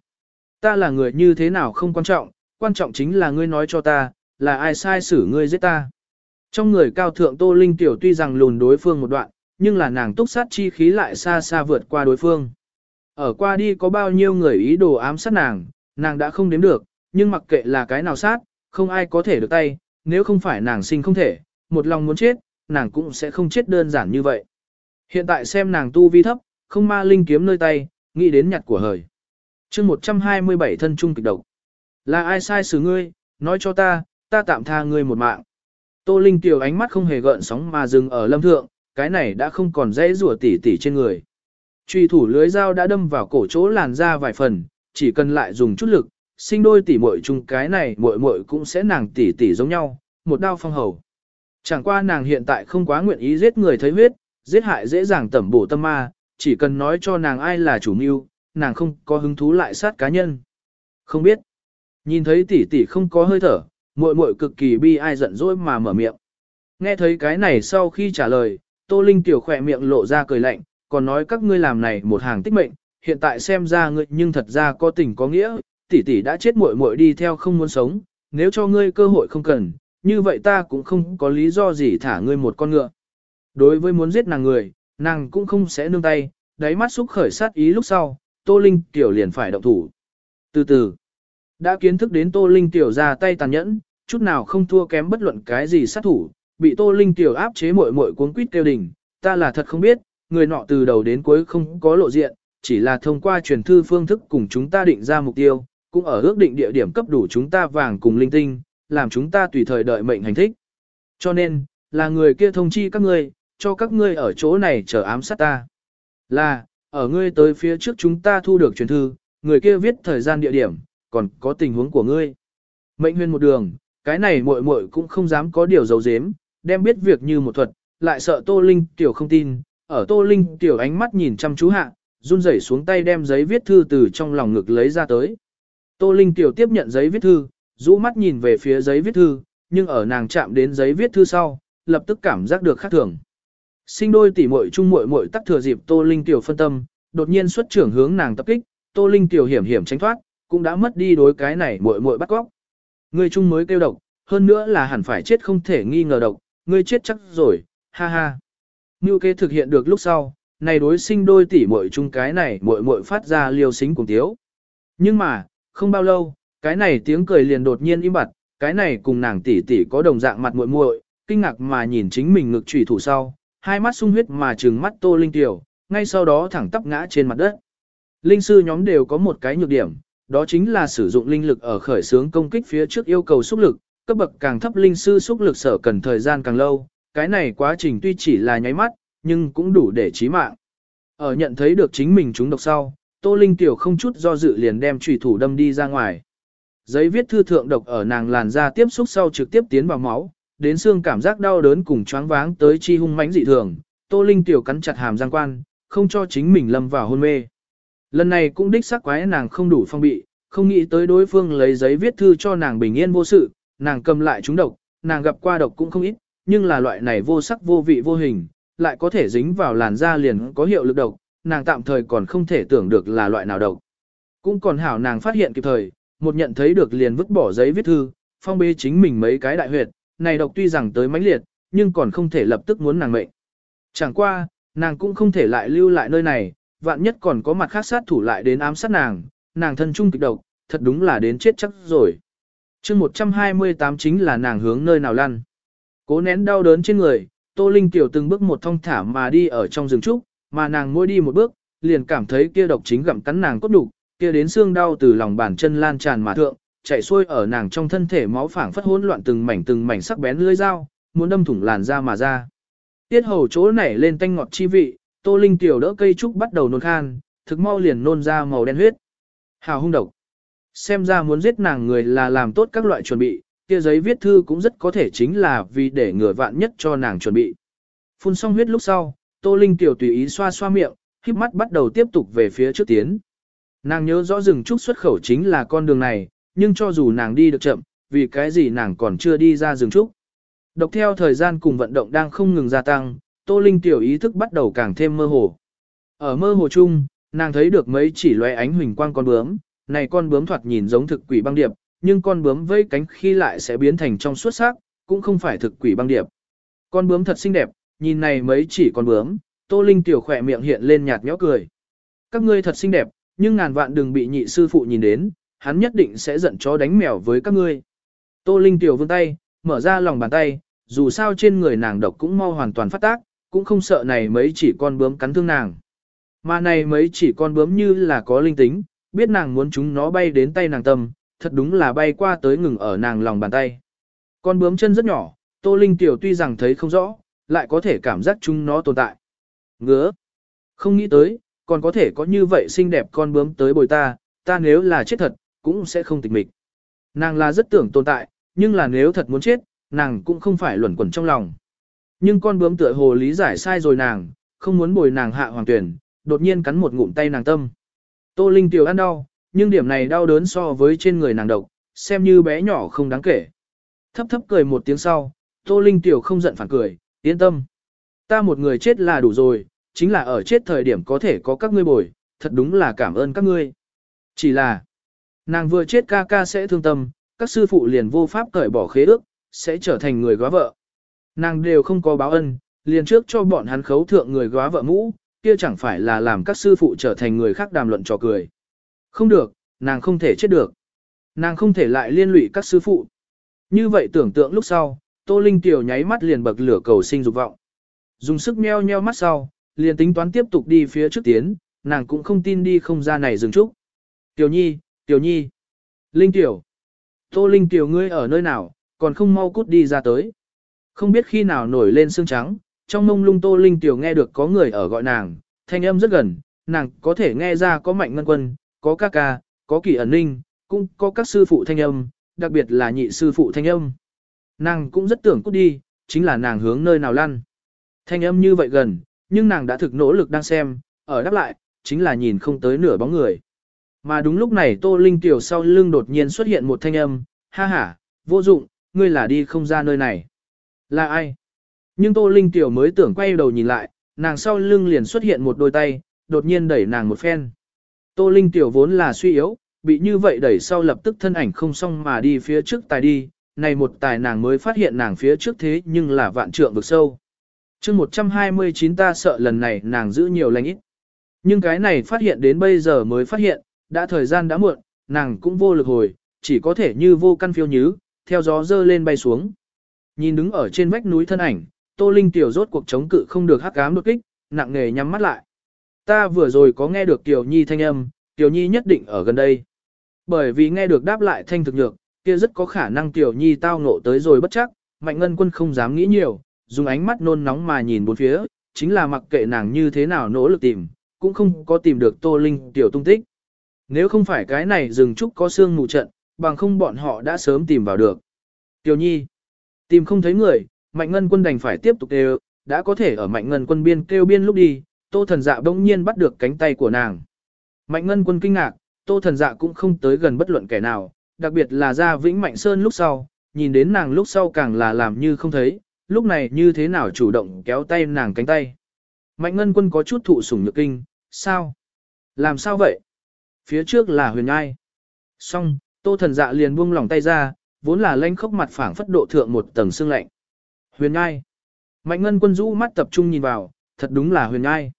Ta là người như thế nào không quan trọng, quan trọng chính là ngươi nói cho ta, là ai sai xử ngươi giết ta. Trong người cao thượng Tô Linh Tiểu tuy rằng lùn đối phương một đoạn, nhưng là nàng túc sát chi khí lại xa xa vượt qua đối phương. Ở qua đi có bao nhiêu người ý đồ ám sát nàng, nàng đã không đếm được, nhưng mặc kệ là cái nào sát, không ai có thể được tay, nếu không phải nàng sinh không thể, một lòng muốn chết, nàng cũng sẽ không chết đơn giản như vậy. Hiện tại xem nàng tu vi thấp, không ma linh kiếm nơi tay, nghĩ đến nhặt của hời. chương 127 thân trung kịch độc. Là ai sai xử ngươi, nói cho ta, ta tạm tha ngươi một mạng. Tô Linh tiểu ánh mắt không hề gợn sóng mà dừng ở lâm thượng, cái này đã không còn dễ rủa tỉ tỉ trên người. Truy thủ lưới dao đã đâm vào cổ chỗ làn ra vài phần, chỉ cần lại dùng chút lực, sinh đôi tỉ muội chung cái này muội muội cũng sẽ nàng tỉ tỉ giống nhau, một đao phong hầu. Chẳng qua nàng hiện tại không quá nguyện ý giết người thấy huyết, giết hại dễ dàng tẩm bổ tâm ma, chỉ cần nói cho nàng ai là chủ mưu, nàng không có hứng thú lại sát cá nhân. Không biết. Nhìn thấy tỷ tỷ không có hơi thở, muội muội cực kỳ bi ai giận dỗi mà mở miệng. Nghe thấy cái này sau khi trả lời, Tô Linh tiểu khỏe miệng lộ ra cười lạnh, còn nói các ngươi làm này một hàng tích mệnh, hiện tại xem ra ngươi nhưng thật ra có tình có nghĩa, tỷ tỷ đã chết muội muội đi theo không muốn sống, nếu cho ngươi cơ hội không cần, như vậy ta cũng không có lý do gì thả ngươi một con ngựa. Đối với muốn giết nàng người, nàng cũng không sẽ nương tay, đáy mắt xúc khởi sát ý lúc sau, Tô Linh tiểu liền phải động thủ. Từ từ, đã kiến thức đến Tô Linh tiểu ra tay tàn nhẫn, chút nào không thua kém bất luận cái gì sát thủ, bị Tô Linh tiểu áp chế muội muội cuống quýt kêu đỉnh, ta là thật không biết, người nọ từ đầu đến cuối không có lộ diện, chỉ là thông qua truyền thư phương thức cùng chúng ta định ra mục tiêu, cũng ở ước định địa điểm cấp đủ chúng ta vàng cùng linh tinh, làm chúng ta tùy thời đợi mệnh hành thích. Cho nên, là người kia thông chi các ngươi, cho các ngươi ở chỗ này chờ ám sát ta. Là, ở ngươi tới phía trước chúng ta thu được truyền thư, người kia viết thời gian địa điểm, còn có tình huống của ngươi. Mệnh huyền một đường, cái này muội muội cũng không dám có điều giấu giếm, đem biết việc như một thuật, lại sợ Tô Linh tiểu không tin, ở Tô Linh tiểu ánh mắt nhìn chăm chú hạ, run rẩy xuống tay đem giấy viết thư từ trong lòng ngực lấy ra tới. Tô Linh tiểu tiếp nhận giấy viết thư, rũ mắt nhìn về phía giấy viết thư, nhưng ở nàng chạm đến giấy viết thư sau, lập tức cảm giác được khác thường. Sinh đôi tỷ muội chung muội muội tắc thừa dịp Tô Linh tiểu phân tâm, đột nhiên xuất trưởng hướng nàng tập kích, Tô Linh tiểu hiểm hiểm tránh thoát, cũng đã mất đi đối cái này muội muội bắt góc. Người chung mới kêu độc, hơn nữa là hẳn phải chết không thể nghi ngờ độc, ngươi chết chắc rồi, ha ha. Ngưu kế thực hiện được lúc sau, này đối sinh đôi tỷ muội chung cái này muội muội phát ra liều xính cùng tiếu. Nhưng mà, không bao lâu, cái này tiếng cười liền đột nhiên im bặt, cái này cùng nàng tỷ tỷ có đồng dạng mặt muội muội, kinh ngạc mà nhìn chính mình ngực chủy thủ sau, hai mắt sung huyết mà trừng mắt Tô Linh tiểu, ngay sau đó thẳng tắp ngã trên mặt đất. Linh sư nhóm đều có một cái nhược điểm, đó chính là sử dụng linh lực ở khởi xướng công kích phía trước yêu cầu xúc lực, cấp bậc càng thấp linh sư xúc lực sở cần thời gian càng lâu, cái này quá trình tuy chỉ là nháy mắt, nhưng cũng đủ để chí mạng. Ở nhận thấy được chính mình trúng độc sau, Tô Linh tiểu không chút do dự liền đem chủy thủ đâm đi ra ngoài. Giấy viết thư thượng độc ở nàng làn da tiếp xúc sau trực tiếp tiến vào máu, đến xương cảm giác đau đớn cùng choáng váng tới chi hung mãnh dị thường, Tô Linh tiểu cắn chặt hàm răng quan, không cho chính mình lâm vào hôn mê. Lần này cũng đích xác quái nàng không đủ phong bị, không nghĩ tới đối phương lấy giấy viết thư cho nàng bình yên vô sự, nàng cầm lại chúng độc, nàng gặp qua độc cũng không ít, nhưng là loại này vô sắc vô vị vô hình, lại có thể dính vào làn da liền có hiệu lực độc, nàng tạm thời còn không thể tưởng được là loại nào độc. Cũng còn hảo nàng phát hiện kịp thời, một nhận thấy được liền vứt bỏ giấy viết thư, phong bế chính mình mấy cái đại huyệt, này độc tuy rằng tới mãnh liệt, nhưng còn không thể lập tức muốn nàng mệnh. Chẳng qua, nàng cũng không thể lại lưu lại nơi này, vạn nhất còn có mặt khác sát thủ lại đến ám sát nàng, nàng thân trung kịch độc, thật đúng là đến chết chắc rồi chương 128 chính là nàng hướng nơi nào lăn. Cố nén đau đớn trên người, Tô Linh tiểu từng bước một thong thả mà đi ở trong rừng trúc, mà nàng mỗi đi một bước, liền cảm thấy kia độc chính gặm cắn nàng cốt đục, kia đến xương đau từ lòng bàn chân lan tràn mà thượng, chạy xuôi ở nàng trong thân thể máu phảng phất hỗn loạn từng mảnh từng mảnh sắc bén lưỡi dao, muốn đâm thủng làn da mà ra. Tiết hầu chỗ nảy lên tanh ngọt chi vị, Tô Linh tiểu đỡ cây trúc bắt đầu nôn khan, thực mau liền nôn ra màu đen huyết. Hào hung độc. Xem ra muốn giết nàng người là làm tốt các loại chuẩn bị, kia giấy viết thư cũng rất có thể chính là vì để ngừa vạn nhất cho nàng chuẩn bị. Phun xong huyết lúc sau, Tô Linh tiểu tùy ý xoa xoa miệng, híp mắt bắt đầu tiếp tục về phía trước tiến. Nàng nhớ rõ rừng trúc xuất khẩu chính là con đường này, nhưng cho dù nàng đi được chậm, vì cái gì nàng còn chưa đi ra rừng trúc. Độc theo thời gian cùng vận động đang không ngừng gia tăng, Tô Linh tiểu ý thức bắt đầu càng thêm mơ hồ. Ở mơ hồ chung, nàng thấy được mấy chỉ loe ánh huỳnh quang con bướm, này con bướm thoạt nhìn giống thực quỷ băng điệp, nhưng con bướm vây cánh khi lại sẽ biến thành trong suốt sắc, cũng không phải thực quỷ băng điệp. Con bướm thật xinh đẹp, nhìn này mấy chỉ con bướm, Tô Linh tiểu khỏe miệng hiện lên nhạt nhẽo cười. Các ngươi thật xinh đẹp, nhưng ngàn vạn đừng bị nhị sư phụ nhìn đến, hắn nhất định sẽ giận chó đánh mèo với các ngươi. Tô Linh tiểu vươn tay, mở ra lòng bàn tay, dù sao trên người nàng độc cũng mau hoàn toàn phát tác, cũng không sợ này mấy chỉ con bướm cắn thương nàng. Mà này mấy chỉ con bướm như là có linh tính, biết nàng muốn chúng nó bay đến tay nàng tâm, thật đúng là bay qua tới ngừng ở nàng lòng bàn tay. Con bướm chân rất nhỏ, Tô Linh tiểu tuy rằng thấy không rõ, lại có thể cảm giác chúng nó tồn tại. Ngứa. Không nghĩ tới, còn có thể có như vậy xinh đẹp con bướm tới bồi ta, ta nếu là chết thật, cũng sẽ không tịch mịch. Nàng là rất tưởng tồn tại, nhưng là nếu thật muốn chết, nàng cũng không phải luẩn quẩn trong lòng. Nhưng con bướm tựa hồ lý giải sai rồi nàng, không muốn bồi nàng hạ hoàng tuyển, đột nhiên cắn một ngụm tay nàng tâm. Tô Linh tiểu ăn đau, nhưng điểm này đau đớn so với trên người nàng độc, xem như bé nhỏ không đáng kể. Thấp thấp cười một tiếng sau, Tô Linh tiểu không giận phản cười, yên tâm. Ta một người chết là đủ rồi, chính là ở chết thời điểm có thể có các ngươi bồi, thật đúng là cảm ơn các ngươi. Chỉ là, nàng vừa chết ca ca sẽ thương tâm, các sư phụ liền vô pháp cởi bỏ khế ước, sẽ trở thành người góa vợ. Nàng đều không có báo ân, liền trước cho bọn hắn khấu thượng người góa vợ mũ, kia chẳng phải là làm các sư phụ trở thành người khác đàm luận trò cười. Không được, nàng không thể chết được. Nàng không thể lại liên lụy các sư phụ. Như vậy tưởng tượng lúc sau, Tô Linh Tiểu nháy mắt liền bậc lửa cầu sinh dục vọng. Dùng sức meo nheo mắt sau, liền tính toán tiếp tục đi phía trước tiến, nàng cũng không tin đi không ra này dừng chút. Tiểu Nhi, Tiểu Nhi. Linh Tiểu. Tô Linh Tiểu ngươi ở nơi nào, còn không mau cút đi ra tới. Không biết khi nào nổi lên xương trắng, trong mông lung Tô Linh Tiểu nghe được có người ở gọi nàng, thanh âm rất gần, nàng có thể nghe ra có mạnh ngân quân, có ca ca, có kỳ ẩn ninh, cũng có các sư phụ thanh âm, đặc biệt là nhị sư phụ thanh âm. Nàng cũng rất tưởng cút đi, chính là nàng hướng nơi nào lăn. Thanh âm như vậy gần, nhưng nàng đã thực nỗ lực đang xem, ở đáp lại, chính là nhìn không tới nửa bóng người. Mà đúng lúc này Tô Linh Tiểu sau lưng đột nhiên xuất hiện một thanh âm, ha ha, vô dụng, ngươi là đi không ra nơi này. Là ai? Nhưng Tô Linh Tiểu mới tưởng quay đầu nhìn lại, nàng sau lưng liền xuất hiện một đôi tay, đột nhiên đẩy nàng một phen. Tô Linh Tiểu vốn là suy yếu, bị như vậy đẩy sau lập tức thân ảnh không xong mà đi phía trước tài đi, này một tài nàng mới phát hiện nàng phía trước thế nhưng là vạn trượng vực sâu. chương 129 ta sợ lần này nàng giữ nhiều lành ít. Nhưng cái này phát hiện đến bây giờ mới phát hiện, đã thời gian đã muộn, nàng cũng vô lực hồi, chỉ có thể như vô căn phiêu nhứ, theo gió dơ lên bay xuống. Nhìn đứng ở trên vách núi thân ảnh, Tô Linh tiểu rốt cuộc chống cự không được hắc ám đột kích, nặng nề nhắm mắt lại. Ta vừa rồi có nghe được Tiểu Nhi thanh âm, Tiểu Nhi nhất định ở gần đây. Bởi vì nghe được đáp lại thanh thực nhược, kia rất có khả năng Tiểu Nhi tao ngộ tới rồi bất chắc, Mạnh Ngân Quân không dám nghĩ nhiều, dùng ánh mắt nôn nóng mà nhìn bốn phía, chính là mặc kệ nàng như thế nào nỗ lực tìm, cũng không có tìm được Tô Linh tiểu tung tích. Nếu không phải cái này rừng trúc có xương mù trận, bằng không bọn họ đã sớm tìm vào được. Tiểu Nhi, tìm không thấy người, Mạnh Ngân Quân đành phải tiếp tục kêu, đã có thể ở Mạnh Ngân Quân biên kêu biên lúc đi, Tô Thần Dạ bỗng nhiên bắt được cánh tay của nàng. Mạnh Ngân Quân kinh ngạc, Tô Thần Dạ cũng không tới gần bất luận kẻ nào, đặc biệt là ra Vĩnh Mạnh Sơn lúc sau, nhìn đến nàng lúc sau càng là làm như không thấy, lúc này như thế nào chủ động kéo tay nàng cánh tay. Mạnh Ngân Quân có chút thụ sủng nhược kinh, sao? Làm sao vậy? Phía trước là huyền ngai. Xong, Tô Thần Dạ liền buông lỏng tay ra, vốn là lanh khốc mặt phẳng phất độ thượng một tầng xương lạnh. Huyền ngai. Mạnh Ngân Quân rũ mắt tập trung nhìn vào, thật đúng là huyền ngai.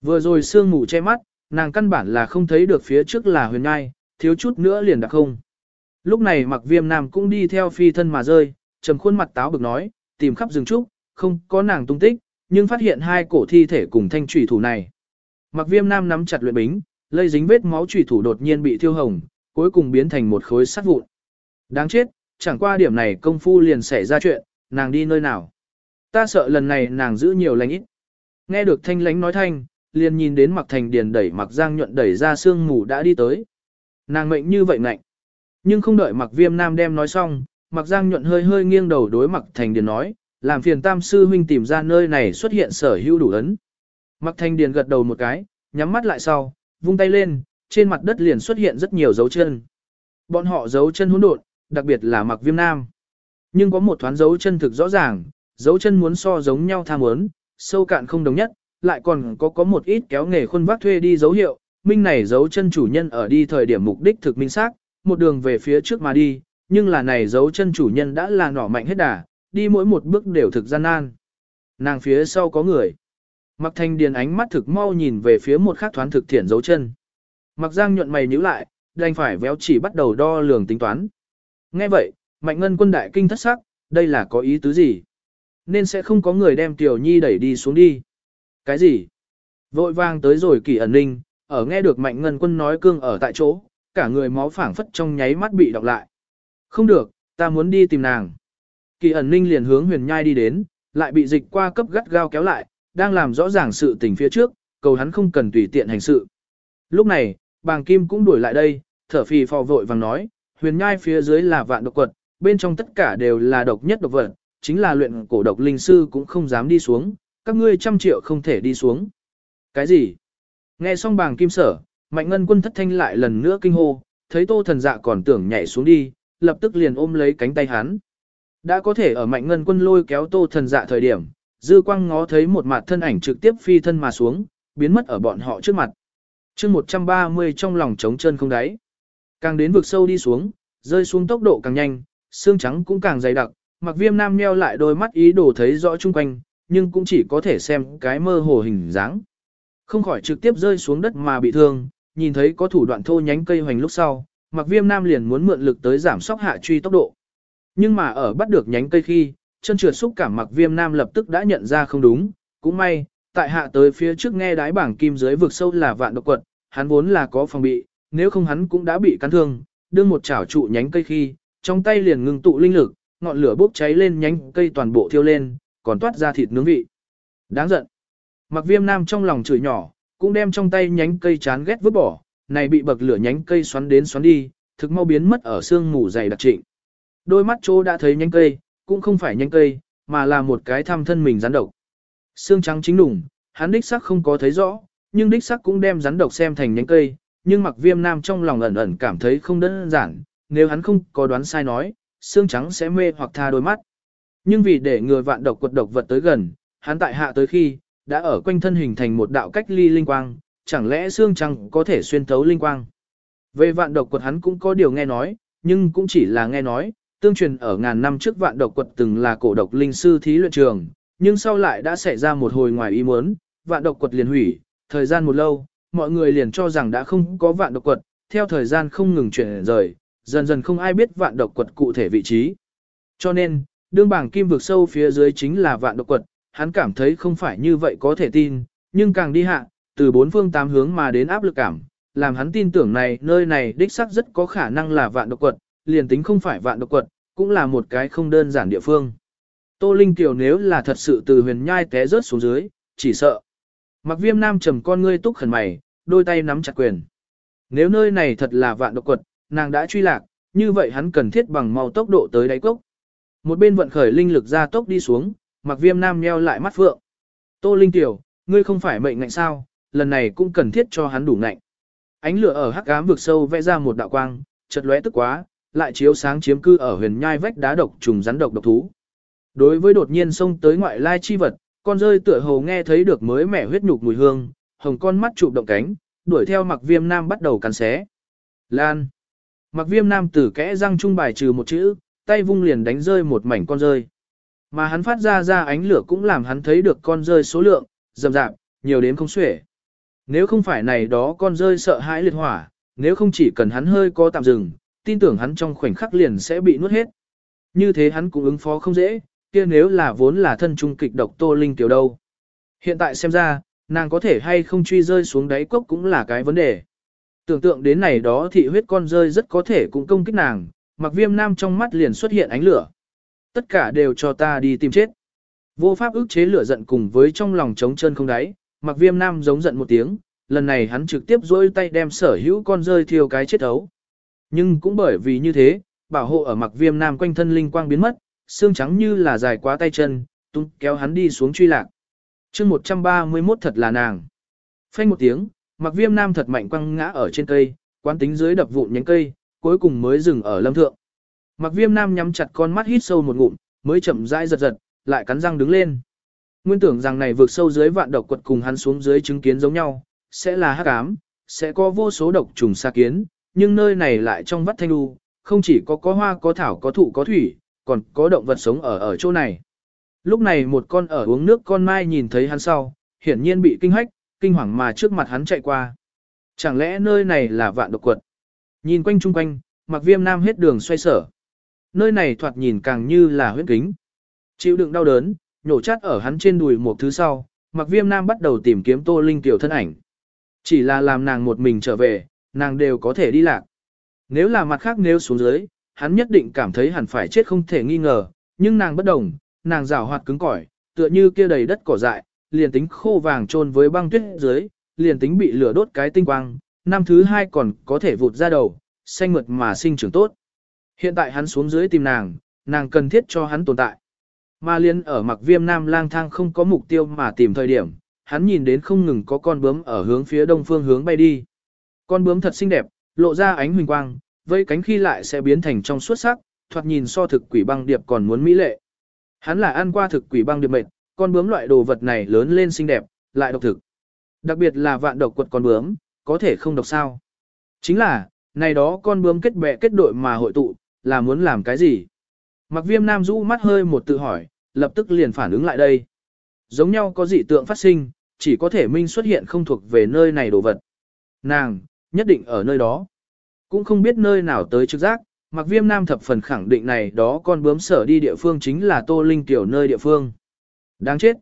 Vừa rồi sương ngủ che mắt, nàng căn bản là không thấy được phía trước là huyền ngai, thiếu chút nữa liền đặc không. Lúc này mặc viêm nam cũng đi theo phi thân mà rơi, trầm khuôn mặt táo bực nói, tìm khắp rừng trúc, không có nàng tung tích, nhưng phát hiện hai cổ thi thể cùng thanh trùy thủ này. Mặc viêm nam nắm chặt luyện bính, lây dính vết máu trùy thủ đột nhiên bị thiêu hồng, cuối cùng biến thành một khối sắt vụn. Đáng chết, chẳng qua điểm này công phu liền xảy ra chuyện, nàng đi nơi nào. Ta sợ lần này nàng giữ nhiều lành ít. Nghe được thanh lánh nói thanh, liền nhìn đến mặc thành điền đẩy mặc giang nhuận đẩy ra sương mù đã đi tới. Nàng mệnh như vậy ngạnh. Nhưng không đợi mặc viêm nam đem nói xong, mặc giang nhuận hơi hơi nghiêng đầu đối mặc thành điền nói, làm phiền tam sư huynh tìm ra nơi này xuất hiện sở hữu đủ ấn. Mặc thành điền gật đầu một cái, nhắm mắt lại sau, vung tay lên, trên mặt đất liền xuất hiện rất nhiều dấu chân. Bọn họ dấu chân hỗn độn, đặc biệt là mặc viêm nam. Nhưng có một thoáng dấu chân thực rõ ràng, dấu chân muốn so giống nhau tham muốn, sâu cạn không đồng nhất, lại còn có có một ít kéo nghề khuôn vác thuê đi dấu hiệu, minh này dấu chân chủ nhân ở đi thời điểm mục đích thực minh xác, một đường về phía trước mà đi, nhưng là này dấu chân chủ nhân đã là nỏ mạnh hết đà, đi mỗi một bước đều thực gian nan. Nàng phía sau có người. Mặc thanh điền ánh mắt thực mau nhìn về phía một khác thoáng thực thiện dấu chân. Mặc giang nhuận mày nhíu lại, đành phải véo chỉ bắt đầu đo lường tính toán. Nghe vậy, mạnh ngân quân đại kinh thất sắc, đây là có ý tứ gì? Nên sẽ không có người đem Tiểu Nhi đẩy đi xuống đi. Cái gì? Vội vang tới rồi kỳ ẩn ninh, ở nghe được mạnh ngân quân nói cương ở tại chỗ, cả người máu phảng phất trong nháy mắt bị đọc lại. Không được, ta muốn đi tìm nàng. Kỳ ẩn ninh liền hướng huyền nhai đi đến, lại bị dịch qua cấp gắt gao kéo lại, đang làm rõ ràng sự tình phía trước, cầu hắn không cần tùy tiện hành sự. Lúc này, bàng kim cũng đuổi lại đây, thở phì phò vội vàng nói, huyền nhai phía dưới là vạn độc quật, bên trong tất cả đều là độc nhất độc vật, chính là luyện cổ độc linh sư cũng không dám đi xuống, các ngươi trăm triệu không thể đi xuống. Cái gì? Nghe xong bàng kim sở, mạnh ngân quân thất thanh lại lần nữa kinh hô, thấy tô thần dạ còn tưởng nhảy xuống đi, lập tức liền ôm lấy cánh tay hắn. Đã có thể ở mạnh ngân quân lôi kéo tô thần dạ thời điểm, dư quang ngó thấy một mặt thân ảnh trực tiếp phi thân mà xuống, biến mất ở bọn họ trước mặt. chương 130 trong lòng trống chân không đáy. Càng đến vực sâu đi xuống, rơi xuống tốc độ càng nhanh, xương trắng cũng càng dày đặc, mặc viêm nam nheo lại đôi mắt ý đồ thấy rõ chung quanh, nhưng cũng chỉ có thể xem cái mơ hồ hình dáng. Không khỏi trực tiếp rơi xuống đất mà bị thương, nhìn thấy có thủ đoạn thô nhánh cây hoành lúc sau, mặc viêm nam liền muốn mượn lực tới giảm sóc hạ truy tốc độ. Nhưng mà ở bắt được nhánh cây khi, chân trượt xúc cảm mặc viêm nam lập tức đã nhận ra không đúng, cũng may, tại hạ tới phía trước nghe đái bảng kim dưới vực sâu là vạn độc quật, hắn vốn là có phòng bị, nếu không hắn cũng đã bị cắn thương, đương một chảo trụ nhánh cây khi, trong tay liền ngưng tụ linh lực, ngọn lửa bốc cháy lên nhánh cây toàn bộ thiêu lên, còn toát ra thịt nướng vị. Đáng giận. Mặc viêm nam trong lòng chửi nhỏ, cũng đem trong tay nhánh cây chán ghét vứt bỏ, này bị bậc lửa nhánh cây xoắn đến xoắn đi, thực mau biến mất ở xương mù dày đặc trịnh. Đôi mắt chỗ đã thấy nhánh cây, cũng không phải nhánh cây, mà là một cái thăm thân mình rắn độc. Xương trắng chính đủng, hắn đích xác không có thấy rõ, nhưng đích sắc cũng đem rắn độc xem thành nhánh cây, nhưng mặc viêm nam trong lòng ẩn ẩn cảm thấy không đơn giản, nếu hắn không có đoán sai nói, xương trắng sẽ mê hoặc tha đôi mắt. Nhưng vì để người vạn độc quật độc vật tới gần, hắn tại hạ tới khi, đã ở quanh thân hình thành một đạo cách ly linh quang, chẳng lẽ xương trắng có thể xuyên thấu linh quang. Về vạn độc quật hắn cũng có điều nghe nói, nhưng cũng chỉ là nghe nói, tương truyền ở ngàn năm trước vạn độc quật từng là cổ độc linh sư thí luyện trường, nhưng sau lại đã xảy ra một hồi ngoài ý muốn, vạn độc quật liền hủy, thời gian một lâu, mọi người liền cho rằng đã không có vạn độc quật, theo thời gian không ngừng chuyển rời, dần dần không ai biết vạn độc quật cụ thể vị trí. Cho nên, đương bảng kim vực sâu phía dưới chính là vạn độc quật, hắn cảm thấy không phải như vậy có thể tin, nhưng càng đi hạ, từ bốn phương tám hướng mà đến áp lực cảm, làm hắn tin tưởng này nơi này đích xác rất có khả năng là vạn độc quật, liền tính không phải vạn độc quật, cũng là một cái không đơn giản địa phương. Tô Linh Tiểu nếu là thật sự từ huyền nhai té rớt xuống dưới, chỉ sợ. Mặc viêm nam trầm con ngươi túc khẩn mày, đôi tay nắm chặt quyền. Nếu nơi này thật là vạn độc quật, nàng đã truy lạc, như vậy hắn cần thiết bằng mau tốc độ tới đáy cốc. Một bên vận khởi linh lực ra tốc đi xuống, mặc viêm nam nheo lại mắt phượng. Tô Linh Tiểu, ngươi không phải mệnh ngạnh sao, lần này cũng cần thiết cho hắn đủ ngạnh. Ánh lửa ở hắc ám vực sâu vẽ ra một đạo quang, chợt lóe tức quá, lại chiếu sáng chiếm cư ở huyền nhai vách đá độc trùng rắn độc độc thú. Đối với đột nhiên xông tới ngoại lai chi vật, con rơi tựa hồ nghe thấy được mới mẻ huyết nhục mùi hương, hồng con mắt chụp động cánh, đuổi theo mặc viêm nam bắt đầu cắn xé. Lan. Mặc viêm nam tử kẽ răng trung bài trừ một chữ, tay vung liền đánh rơi một mảnh con rơi. Mà hắn phát ra ra ánh lửa cũng làm hắn thấy được con rơi số lượng, rầm rạp, nhiều đến không xuể. Nếu không phải này đó con rơi sợ hãi liệt hỏa, nếu không chỉ cần hắn hơi có tạm dừng, tin tưởng hắn trong khoảnh khắc liền sẽ bị nuốt hết. Như thế hắn cũng ứng phó không dễ, kia nếu là vốn là thân trung kịch độc Tô Linh tiểu đâu. Hiện tại xem ra, nàng có thể hay không truy rơi xuống đáy cốc cũng là cái vấn đề. Tưởng tượng đến này đó thị huyết con rơi rất có thể cũng công kích nàng, mặc viêm nam trong mắt liền xuất hiện ánh lửa. Tất cả đều cho ta đi tìm chết. Vô pháp ức chế lửa giận cùng với trong lòng trống chân không đáy, mặc viêm nam giống giận một tiếng, lần này hắn trực tiếp dối tay đem sở hữu con rơi thiêu cái chết ấu. Nhưng cũng bởi vì như thế, bảo hộ ở mặc viêm nam quanh thân linh quang biến mất, xương trắng như là dài quá tay chân, tung kéo hắn đi xuống truy lạc. chương 131 thật là nàng. Phanh một tiếng, mặc viêm nam thật mạnh quăng ngã ở trên cây, quán tính dưới đập vụn nhánh cây, cuối cùng mới dừng ở lâm thượng. Mặc viêm nam nhắm chặt con mắt hít sâu một ngụm, mới chậm rãi giật giật, lại cắn răng đứng lên. Nguyên tưởng rằng này vượt sâu dưới vạn độc quật cùng hắn xuống dưới chứng kiến giống nhau, sẽ là hắc ám, sẽ có vô số độc trùng xa kiến, nhưng nơi này lại trong vắt thanh đu, không chỉ có có hoa có thảo có thụ có thủy, còn có động vật sống ở ở chỗ này. Lúc này một con ở uống nước con mai nhìn thấy hắn sau, hiển nhiên bị kinh hách, kinh hoàng mà trước mặt hắn chạy qua. Chẳng lẽ nơi này là vạn độc quật? Nhìn quanh chung quanh, mặc viêm nam hết đường xoay sở. Nơi này thoạt nhìn càng như là huyết kính. Chịu đựng đau đớn, nhổ chát ở hắn trên đùi một thứ sau, mặc viêm nam bắt đầu tìm kiếm tô linh tiểu thân ảnh. Chỉ là làm nàng một mình trở về, nàng đều có thể đi lạc. Nếu là mặt khác nếu xuống dưới, hắn nhất định cảm thấy hẳn phải chết không thể nghi ngờ, nhưng nàng bất đồng, nàng rào hoạt cứng cỏi, tựa như kia đầy đất cỏ dại, liền tính khô vàng trôn với băng tuyết dưới, liền tính bị lửa đốt cái tinh quang, năm thứ hai còn có thể vụt ra đầu, xanh mượt mà sinh trưởng tốt. Hiện tại hắn xuống dưới tìm nàng, nàng cần thiết cho hắn tồn tại. Mà liên ở mặc viêm nam lang thang không có mục tiêu mà tìm thời điểm, hắn nhìn đến không ngừng có con bướm ở hướng phía đông phương hướng bay đi. Con bướm thật xinh đẹp, lộ ra ánh huỳnh quang, vây cánh khi lại sẽ biến thành trong suốt sắc, thoạt nhìn so thực quỷ băng điệp còn muốn mỹ lệ. Hắn là ăn qua thực quỷ băng điệp mệt, con bướm loại đồ vật này lớn lên xinh đẹp, lại độc thực. Đặc biệt là vạn độc quật con bướm, có thể không độc sao. Chính là, này đó con bướm kết bè kết đội mà hội tụ, là muốn làm cái gì? Mặc viêm nam rũ mắt hơi một tự hỏi, lập tức liền phản ứng lại đây. Giống nhau có dị tượng phát sinh, chỉ có thể minh xuất hiện không thuộc về nơi này đồ vật. Nàng, nhất định ở nơi đó. Cũng không biết nơi nào tới trực giác, mặc viêm nam thập phần khẳng định này đó con bướm sở đi địa phương chính là tô linh tiểu nơi địa phương. Đáng chết.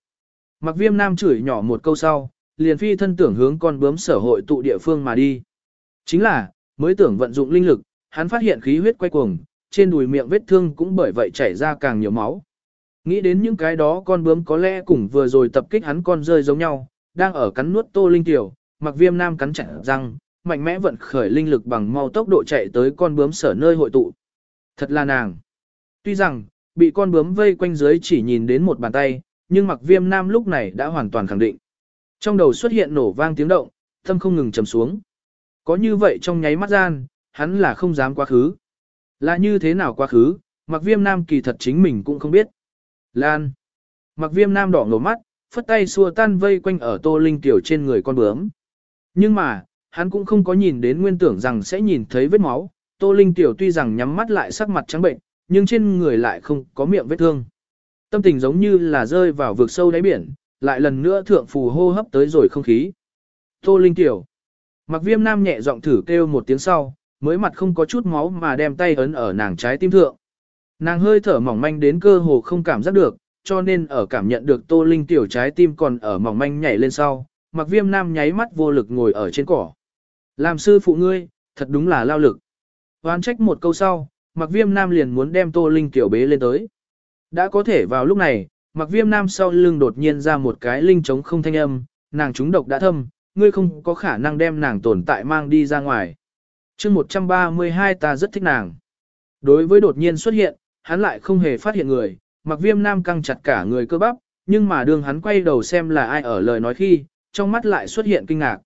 Mặc viêm nam chửi nhỏ một câu sau, liền phi thân tưởng hướng con bướm sở hội tụ địa phương mà đi. Chính là, mới tưởng vận dụng linh lực, hắn phát hiện khí huyết quay cuồng, trên đùi miệng vết thương cũng bởi vậy chảy ra càng nhiều máu. Nghĩ đến những cái đó con bướm có lẽ cũng vừa rồi tập kích hắn con rơi giống nhau, đang ở cắn nuốt tô linh tiểu, mặc viêm nam cắn chặt răng, mạnh mẽ vận khởi linh lực bằng mau tốc độ chạy tới con bướm sở nơi hội tụ. Thật là nàng. Tuy rằng, bị con bướm vây quanh dưới chỉ nhìn đến một bàn tay, nhưng mặc viêm nam lúc này đã hoàn toàn khẳng định. Trong đầu xuất hiện nổ vang tiếng động, tâm không ngừng trầm xuống. Có như vậy trong nháy mắt gian, hắn là không dám quá khứ. Là như thế nào quá khứ, mặc viêm nam kỳ thật chính mình cũng không biết. Lan. Mặc viêm nam đỏ ngầu mắt, phất tay xua tan vây quanh ở tô linh tiểu trên người con bướm. Nhưng mà, hắn cũng không có nhìn đến nguyên tưởng rằng sẽ nhìn thấy vết máu. Tô linh tiểu tuy rằng nhắm mắt lại sắc mặt trắng bệnh, nhưng trên người lại không có miệng vết thương. Tâm tình giống như là rơi vào vực sâu đáy biển, lại lần nữa thượng phù hô hấp tới rồi không khí. Tô linh tiểu. Mặc viêm nam nhẹ giọng thử kêu một tiếng sau, mới mặt không có chút máu mà đem tay ấn ở nàng trái tim thượng. Nàng hơi thở mỏng manh đến cơ hồ không cảm giác được, cho nên ở cảm nhận được tô linh tiểu trái tim còn ở mỏng manh nhảy lên sau, mặc viêm nam nháy mắt vô lực ngồi ở trên cỏ. Làm sư phụ ngươi, thật đúng là lao lực. Hoán trách một câu sau, mặc viêm nam liền muốn đem tô linh tiểu bế lên tới. Đã có thể vào lúc này, mặc viêm nam sau lưng đột nhiên ra một cái linh trống không thanh âm, nàng trúng độc đã thâm, ngươi không có khả năng đem nàng tồn tại mang đi ra ngoài chương 132 ta rất thích nàng. Đối với đột nhiên xuất hiện, hắn lại không hề phát hiện người, mặc viêm nam căng chặt cả người cơ bắp, nhưng mà đương hắn quay đầu xem là ai ở lời nói khi, trong mắt lại xuất hiện kinh ngạc.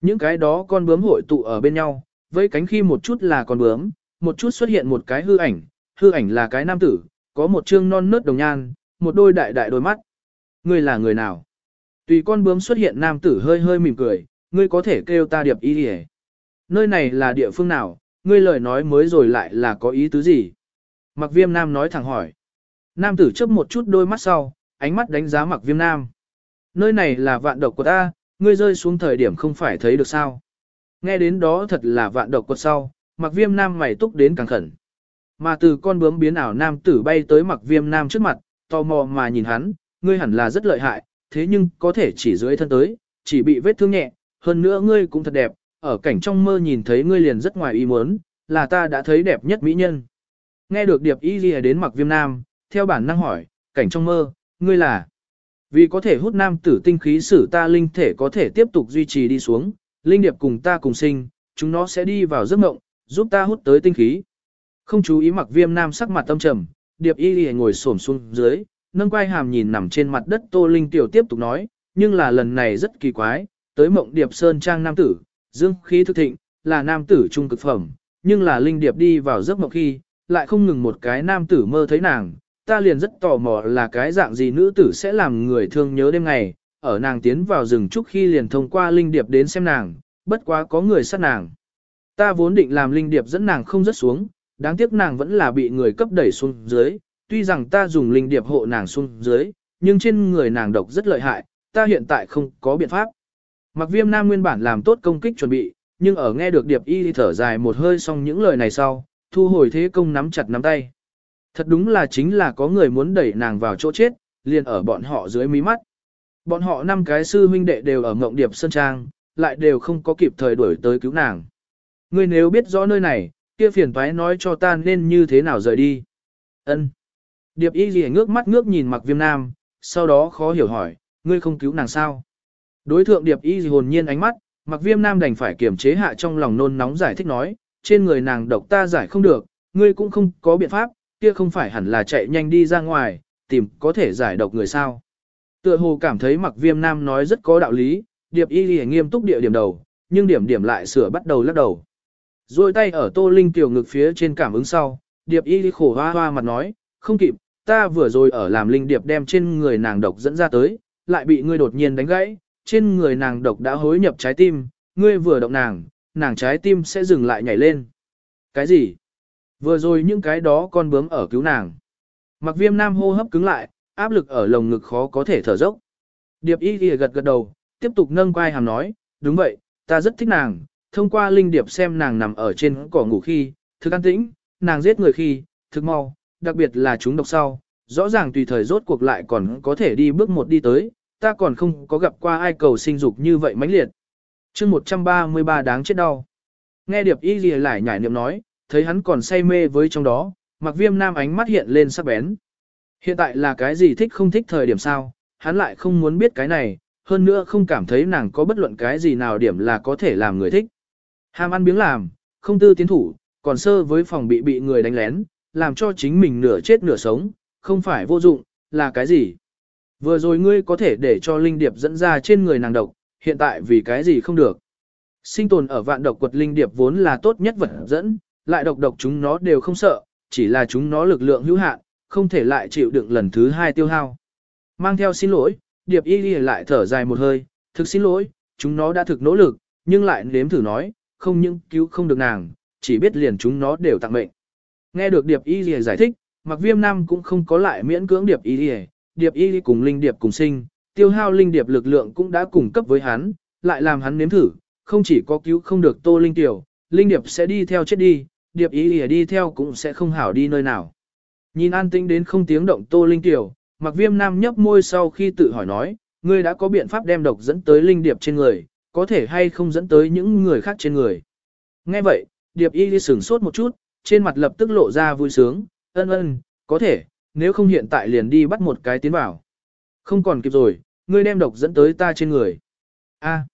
Những cái đó con bướm hội tụ ở bên nhau, với cánh khi một chút là con bướm, một chút xuất hiện một cái hư ảnh, hư ảnh là cái nam tử, có một trương non nớt đồng nhan, một đôi đại đại đôi mắt. Ngươi là người nào? Tùy con bướm xuất hiện nam tử hơi hơi mỉm cười, ngươi có thể kêu ta điệp y hề. Nơi này là địa phương nào, ngươi lời nói mới rồi lại là có ý tứ gì? Mặc viêm nam nói thẳng hỏi. Nam tử chấp một chút đôi mắt sau, ánh mắt đánh giá mặc viêm nam. Nơi này là vạn độc của ta, ngươi rơi xuống thời điểm không phải thấy được sao. Nghe đến đó thật là vạn độc quật sau, mặc viêm nam mày túc đến càng khẩn. Mà từ con bướm biến ảo nam tử bay tới mặc viêm nam trước mặt, tò mò mà nhìn hắn, ngươi hẳn là rất lợi hại, thế nhưng có thể chỉ dưới thân tới, chỉ bị vết thương nhẹ, hơn nữa ngươi cũng thật đẹp, ở cảnh trong mơ nhìn thấy ngươi liền rất ngoài ý muốn, là ta đã thấy đẹp nhất mỹ nhân. Nghe được điệp y ghi đến mặc viêm nam, theo bản năng hỏi, cảnh trong mơ, ngươi là vì có thể hút nam tử tinh khí sử ta linh thể có thể tiếp tục duy trì đi xuống, linh điệp cùng ta cùng sinh, chúng nó sẽ đi vào giấc mộng, giúp ta hút tới tinh khí. Không chú ý mặc viêm nam sắc mặt tâm trầm, điệp y ghi ngồi xổm xuống dưới, nâng quay hàm nhìn nằm trên mặt đất tô linh tiểu tiếp tục nói, nhưng là lần này rất kỳ quái, tới mộng điệp sơn trang nam tử, dương khí thực thịnh, là nam tử trung cực phẩm, nhưng là linh điệp đi vào giấc mộng khi, lại không ngừng một cái nam tử mơ thấy nàng, ta liền rất tò mò là cái dạng gì nữ tử sẽ làm người thương nhớ đêm ngày, ở nàng tiến vào rừng trúc khi liền thông qua linh điệp đến xem nàng, bất quá có người sát nàng. Ta vốn định làm linh điệp dẫn nàng không rất xuống, đáng tiếc nàng vẫn là bị người cấp đẩy xuống dưới, tuy rằng ta dùng linh điệp hộ nàng xuống dưới, nhưng trên người nàng độc rất lợi hại, ta hiện tại không có biện pháp. Mặc viêm nam nguyên bản làm tốt công kích chuẩn bị, nhưng ở nghe được điệp y thì thở dài một hơi xong những lời này sau, thu hồi thế công nắm chặt nắm tay. Thật đúng là chính là có người muốn đẩy nàng vào chỗ chết, liền ở bọn họ dưới mí mắt. Bọn họ năm cái sư huynh đệ đều ở ngộng điệp sơn trang, lại đều không có kịp thời đuổi tới cứu nàng. Ngươi nếu biết rõ nơi này, kia phiền toái nói cho ta nên như thế nào rời đi. Ân. Điệp y gì ngước mắt ngước nhìn mặc viêm nam, sau đó khó hiểu hỏi, ngươi không cứu nàng sao? Đối thượng điệp y hồn nhiên ánh mắt, mặc viêm nam đành phải kiềm chế hạ trong lòng nôn nóng giải thích nói, trên người nàng độc ta giải không được, ngươi cũng không có biện pháp, kia không phải hẳn là chạy nhanh đi ra ngoài, tìm có thể giải độc người sao. Tựa hồ cảm thấy mặc viêm nam nói rất có đạo lý, điệp y gì nghiêm túc địa điểm đầu, nhưng điểm điểm lại sửa bắt đầu lắc đầu. Rồi tay ở tô linh tiểu ngực phía trên cảm ứng sau, điệp y khổ hoa hoa mặt nói, không kịp, ta vừa rồi ở làm linh điệp đem trên người nàng độc dẫn ra tới, lại bị ngươi đột nhiên đánh gãy, trên người nàng độc đã hối nhập trái tim, ngươi vừa động nàng, nàng trái tim sẽ dừng lại nhảy lên. Cái gì? Vừa rồi những cái đó con bướm ở cứu nàng. Mặc viêm nam hô hấp cứng lại, áp lực ở lồng ngực khó có thể thở dốc. Điệp y ghi gật gật đầu, tiếp tục nâng quai hàm nói, đúng vậy, ta rất thích nàng, thông qua linh điệp xem nàng nằm ở trên cỏ ngủ khi, thực an tĩnh, nàng giết người khi, thực mau, đặc biệt là chúng độc sau, rõ ràng tùy thời rốt cuộc lại còn có thể đi bước một đi tới, ta còn không có gặp qua ai cầu sinh dục như vậy mãnh liệt. chương 133 đáng chết đau. Nghe điệp y lìa lại nhảy niệm nói, thấy hắn còn say mê với trong đó, mặc viêm nam ánh mắt hiện lên sắc bén. Hiện tại là cái gì thích không thích thời điểm sao, hắn lại không muốn biết cái này, hơn nữa không cảm thấy nàng có bất luận cái gì nào điểm là có thể làm người thích. Ham ăn biếng làm, không tư tiến thủ, còn sơ với phòng bị bị người đánh lén, làm cho chính mình nửa chết nửa sống, không phải vô dụng, là cái gì? Vừa rồi ngươi có thể để cho linh điệp dẫn ra trên người nàng độc, hiện tại vì cái gì không được. Sinh tồn ở vạn độc quật linh điệp vốn là tốt nhất vật dẫn, lại độc độc chúng nó đều không sợ, chỉ là chúng nó lực lượng hữu hạn, không thể lại chịu đựng lần thứ hai tiêu hao. Mang theo xin lỗi, điệp y lại thở dài một hơi, thực xin lỗi, chúng nó đã thực nỗ lực, nhưng lại nếm thử nói, không những cứu không được nàng, chỉ biết liền chúng nó đều tặng mệnh. Nghe được điệp y đi giải thích, mặc viêm nam cũng không có lại miễn cưỡng điệp y đi, điệp y cùng linh điệp cùng sinh, tiêu hao linh điệp lực lượng cũng đã cùng cấp với hắn, lại làm hắn nếm thử, không chỉ có cứu không được tô linh tiểu, linh điệp sẽ đi theo chết đi, điệp y đi đi theo cũng sẽ không hảo đi nơi nào. Nhìn an tĩnh đến không tiếng động tô linh tiểu, mặc viêm nam nhấp môi sau khi tự hỏi nói, ngươi đã có biện pháp đem độc dẫn tới linh điệp trên người, có thể hay không dẫn tới những người khác trên người. Nghe vậy, điệp y đi sửng sốt một chút, trên mặt lập tức lộ ra vui sướng, ân ân, có thể, nếu không hiện tại liền đi bắt một cái tiến vào. Không còn kịp rồi, ngươi đem độc dẫn tới ta trên người. A.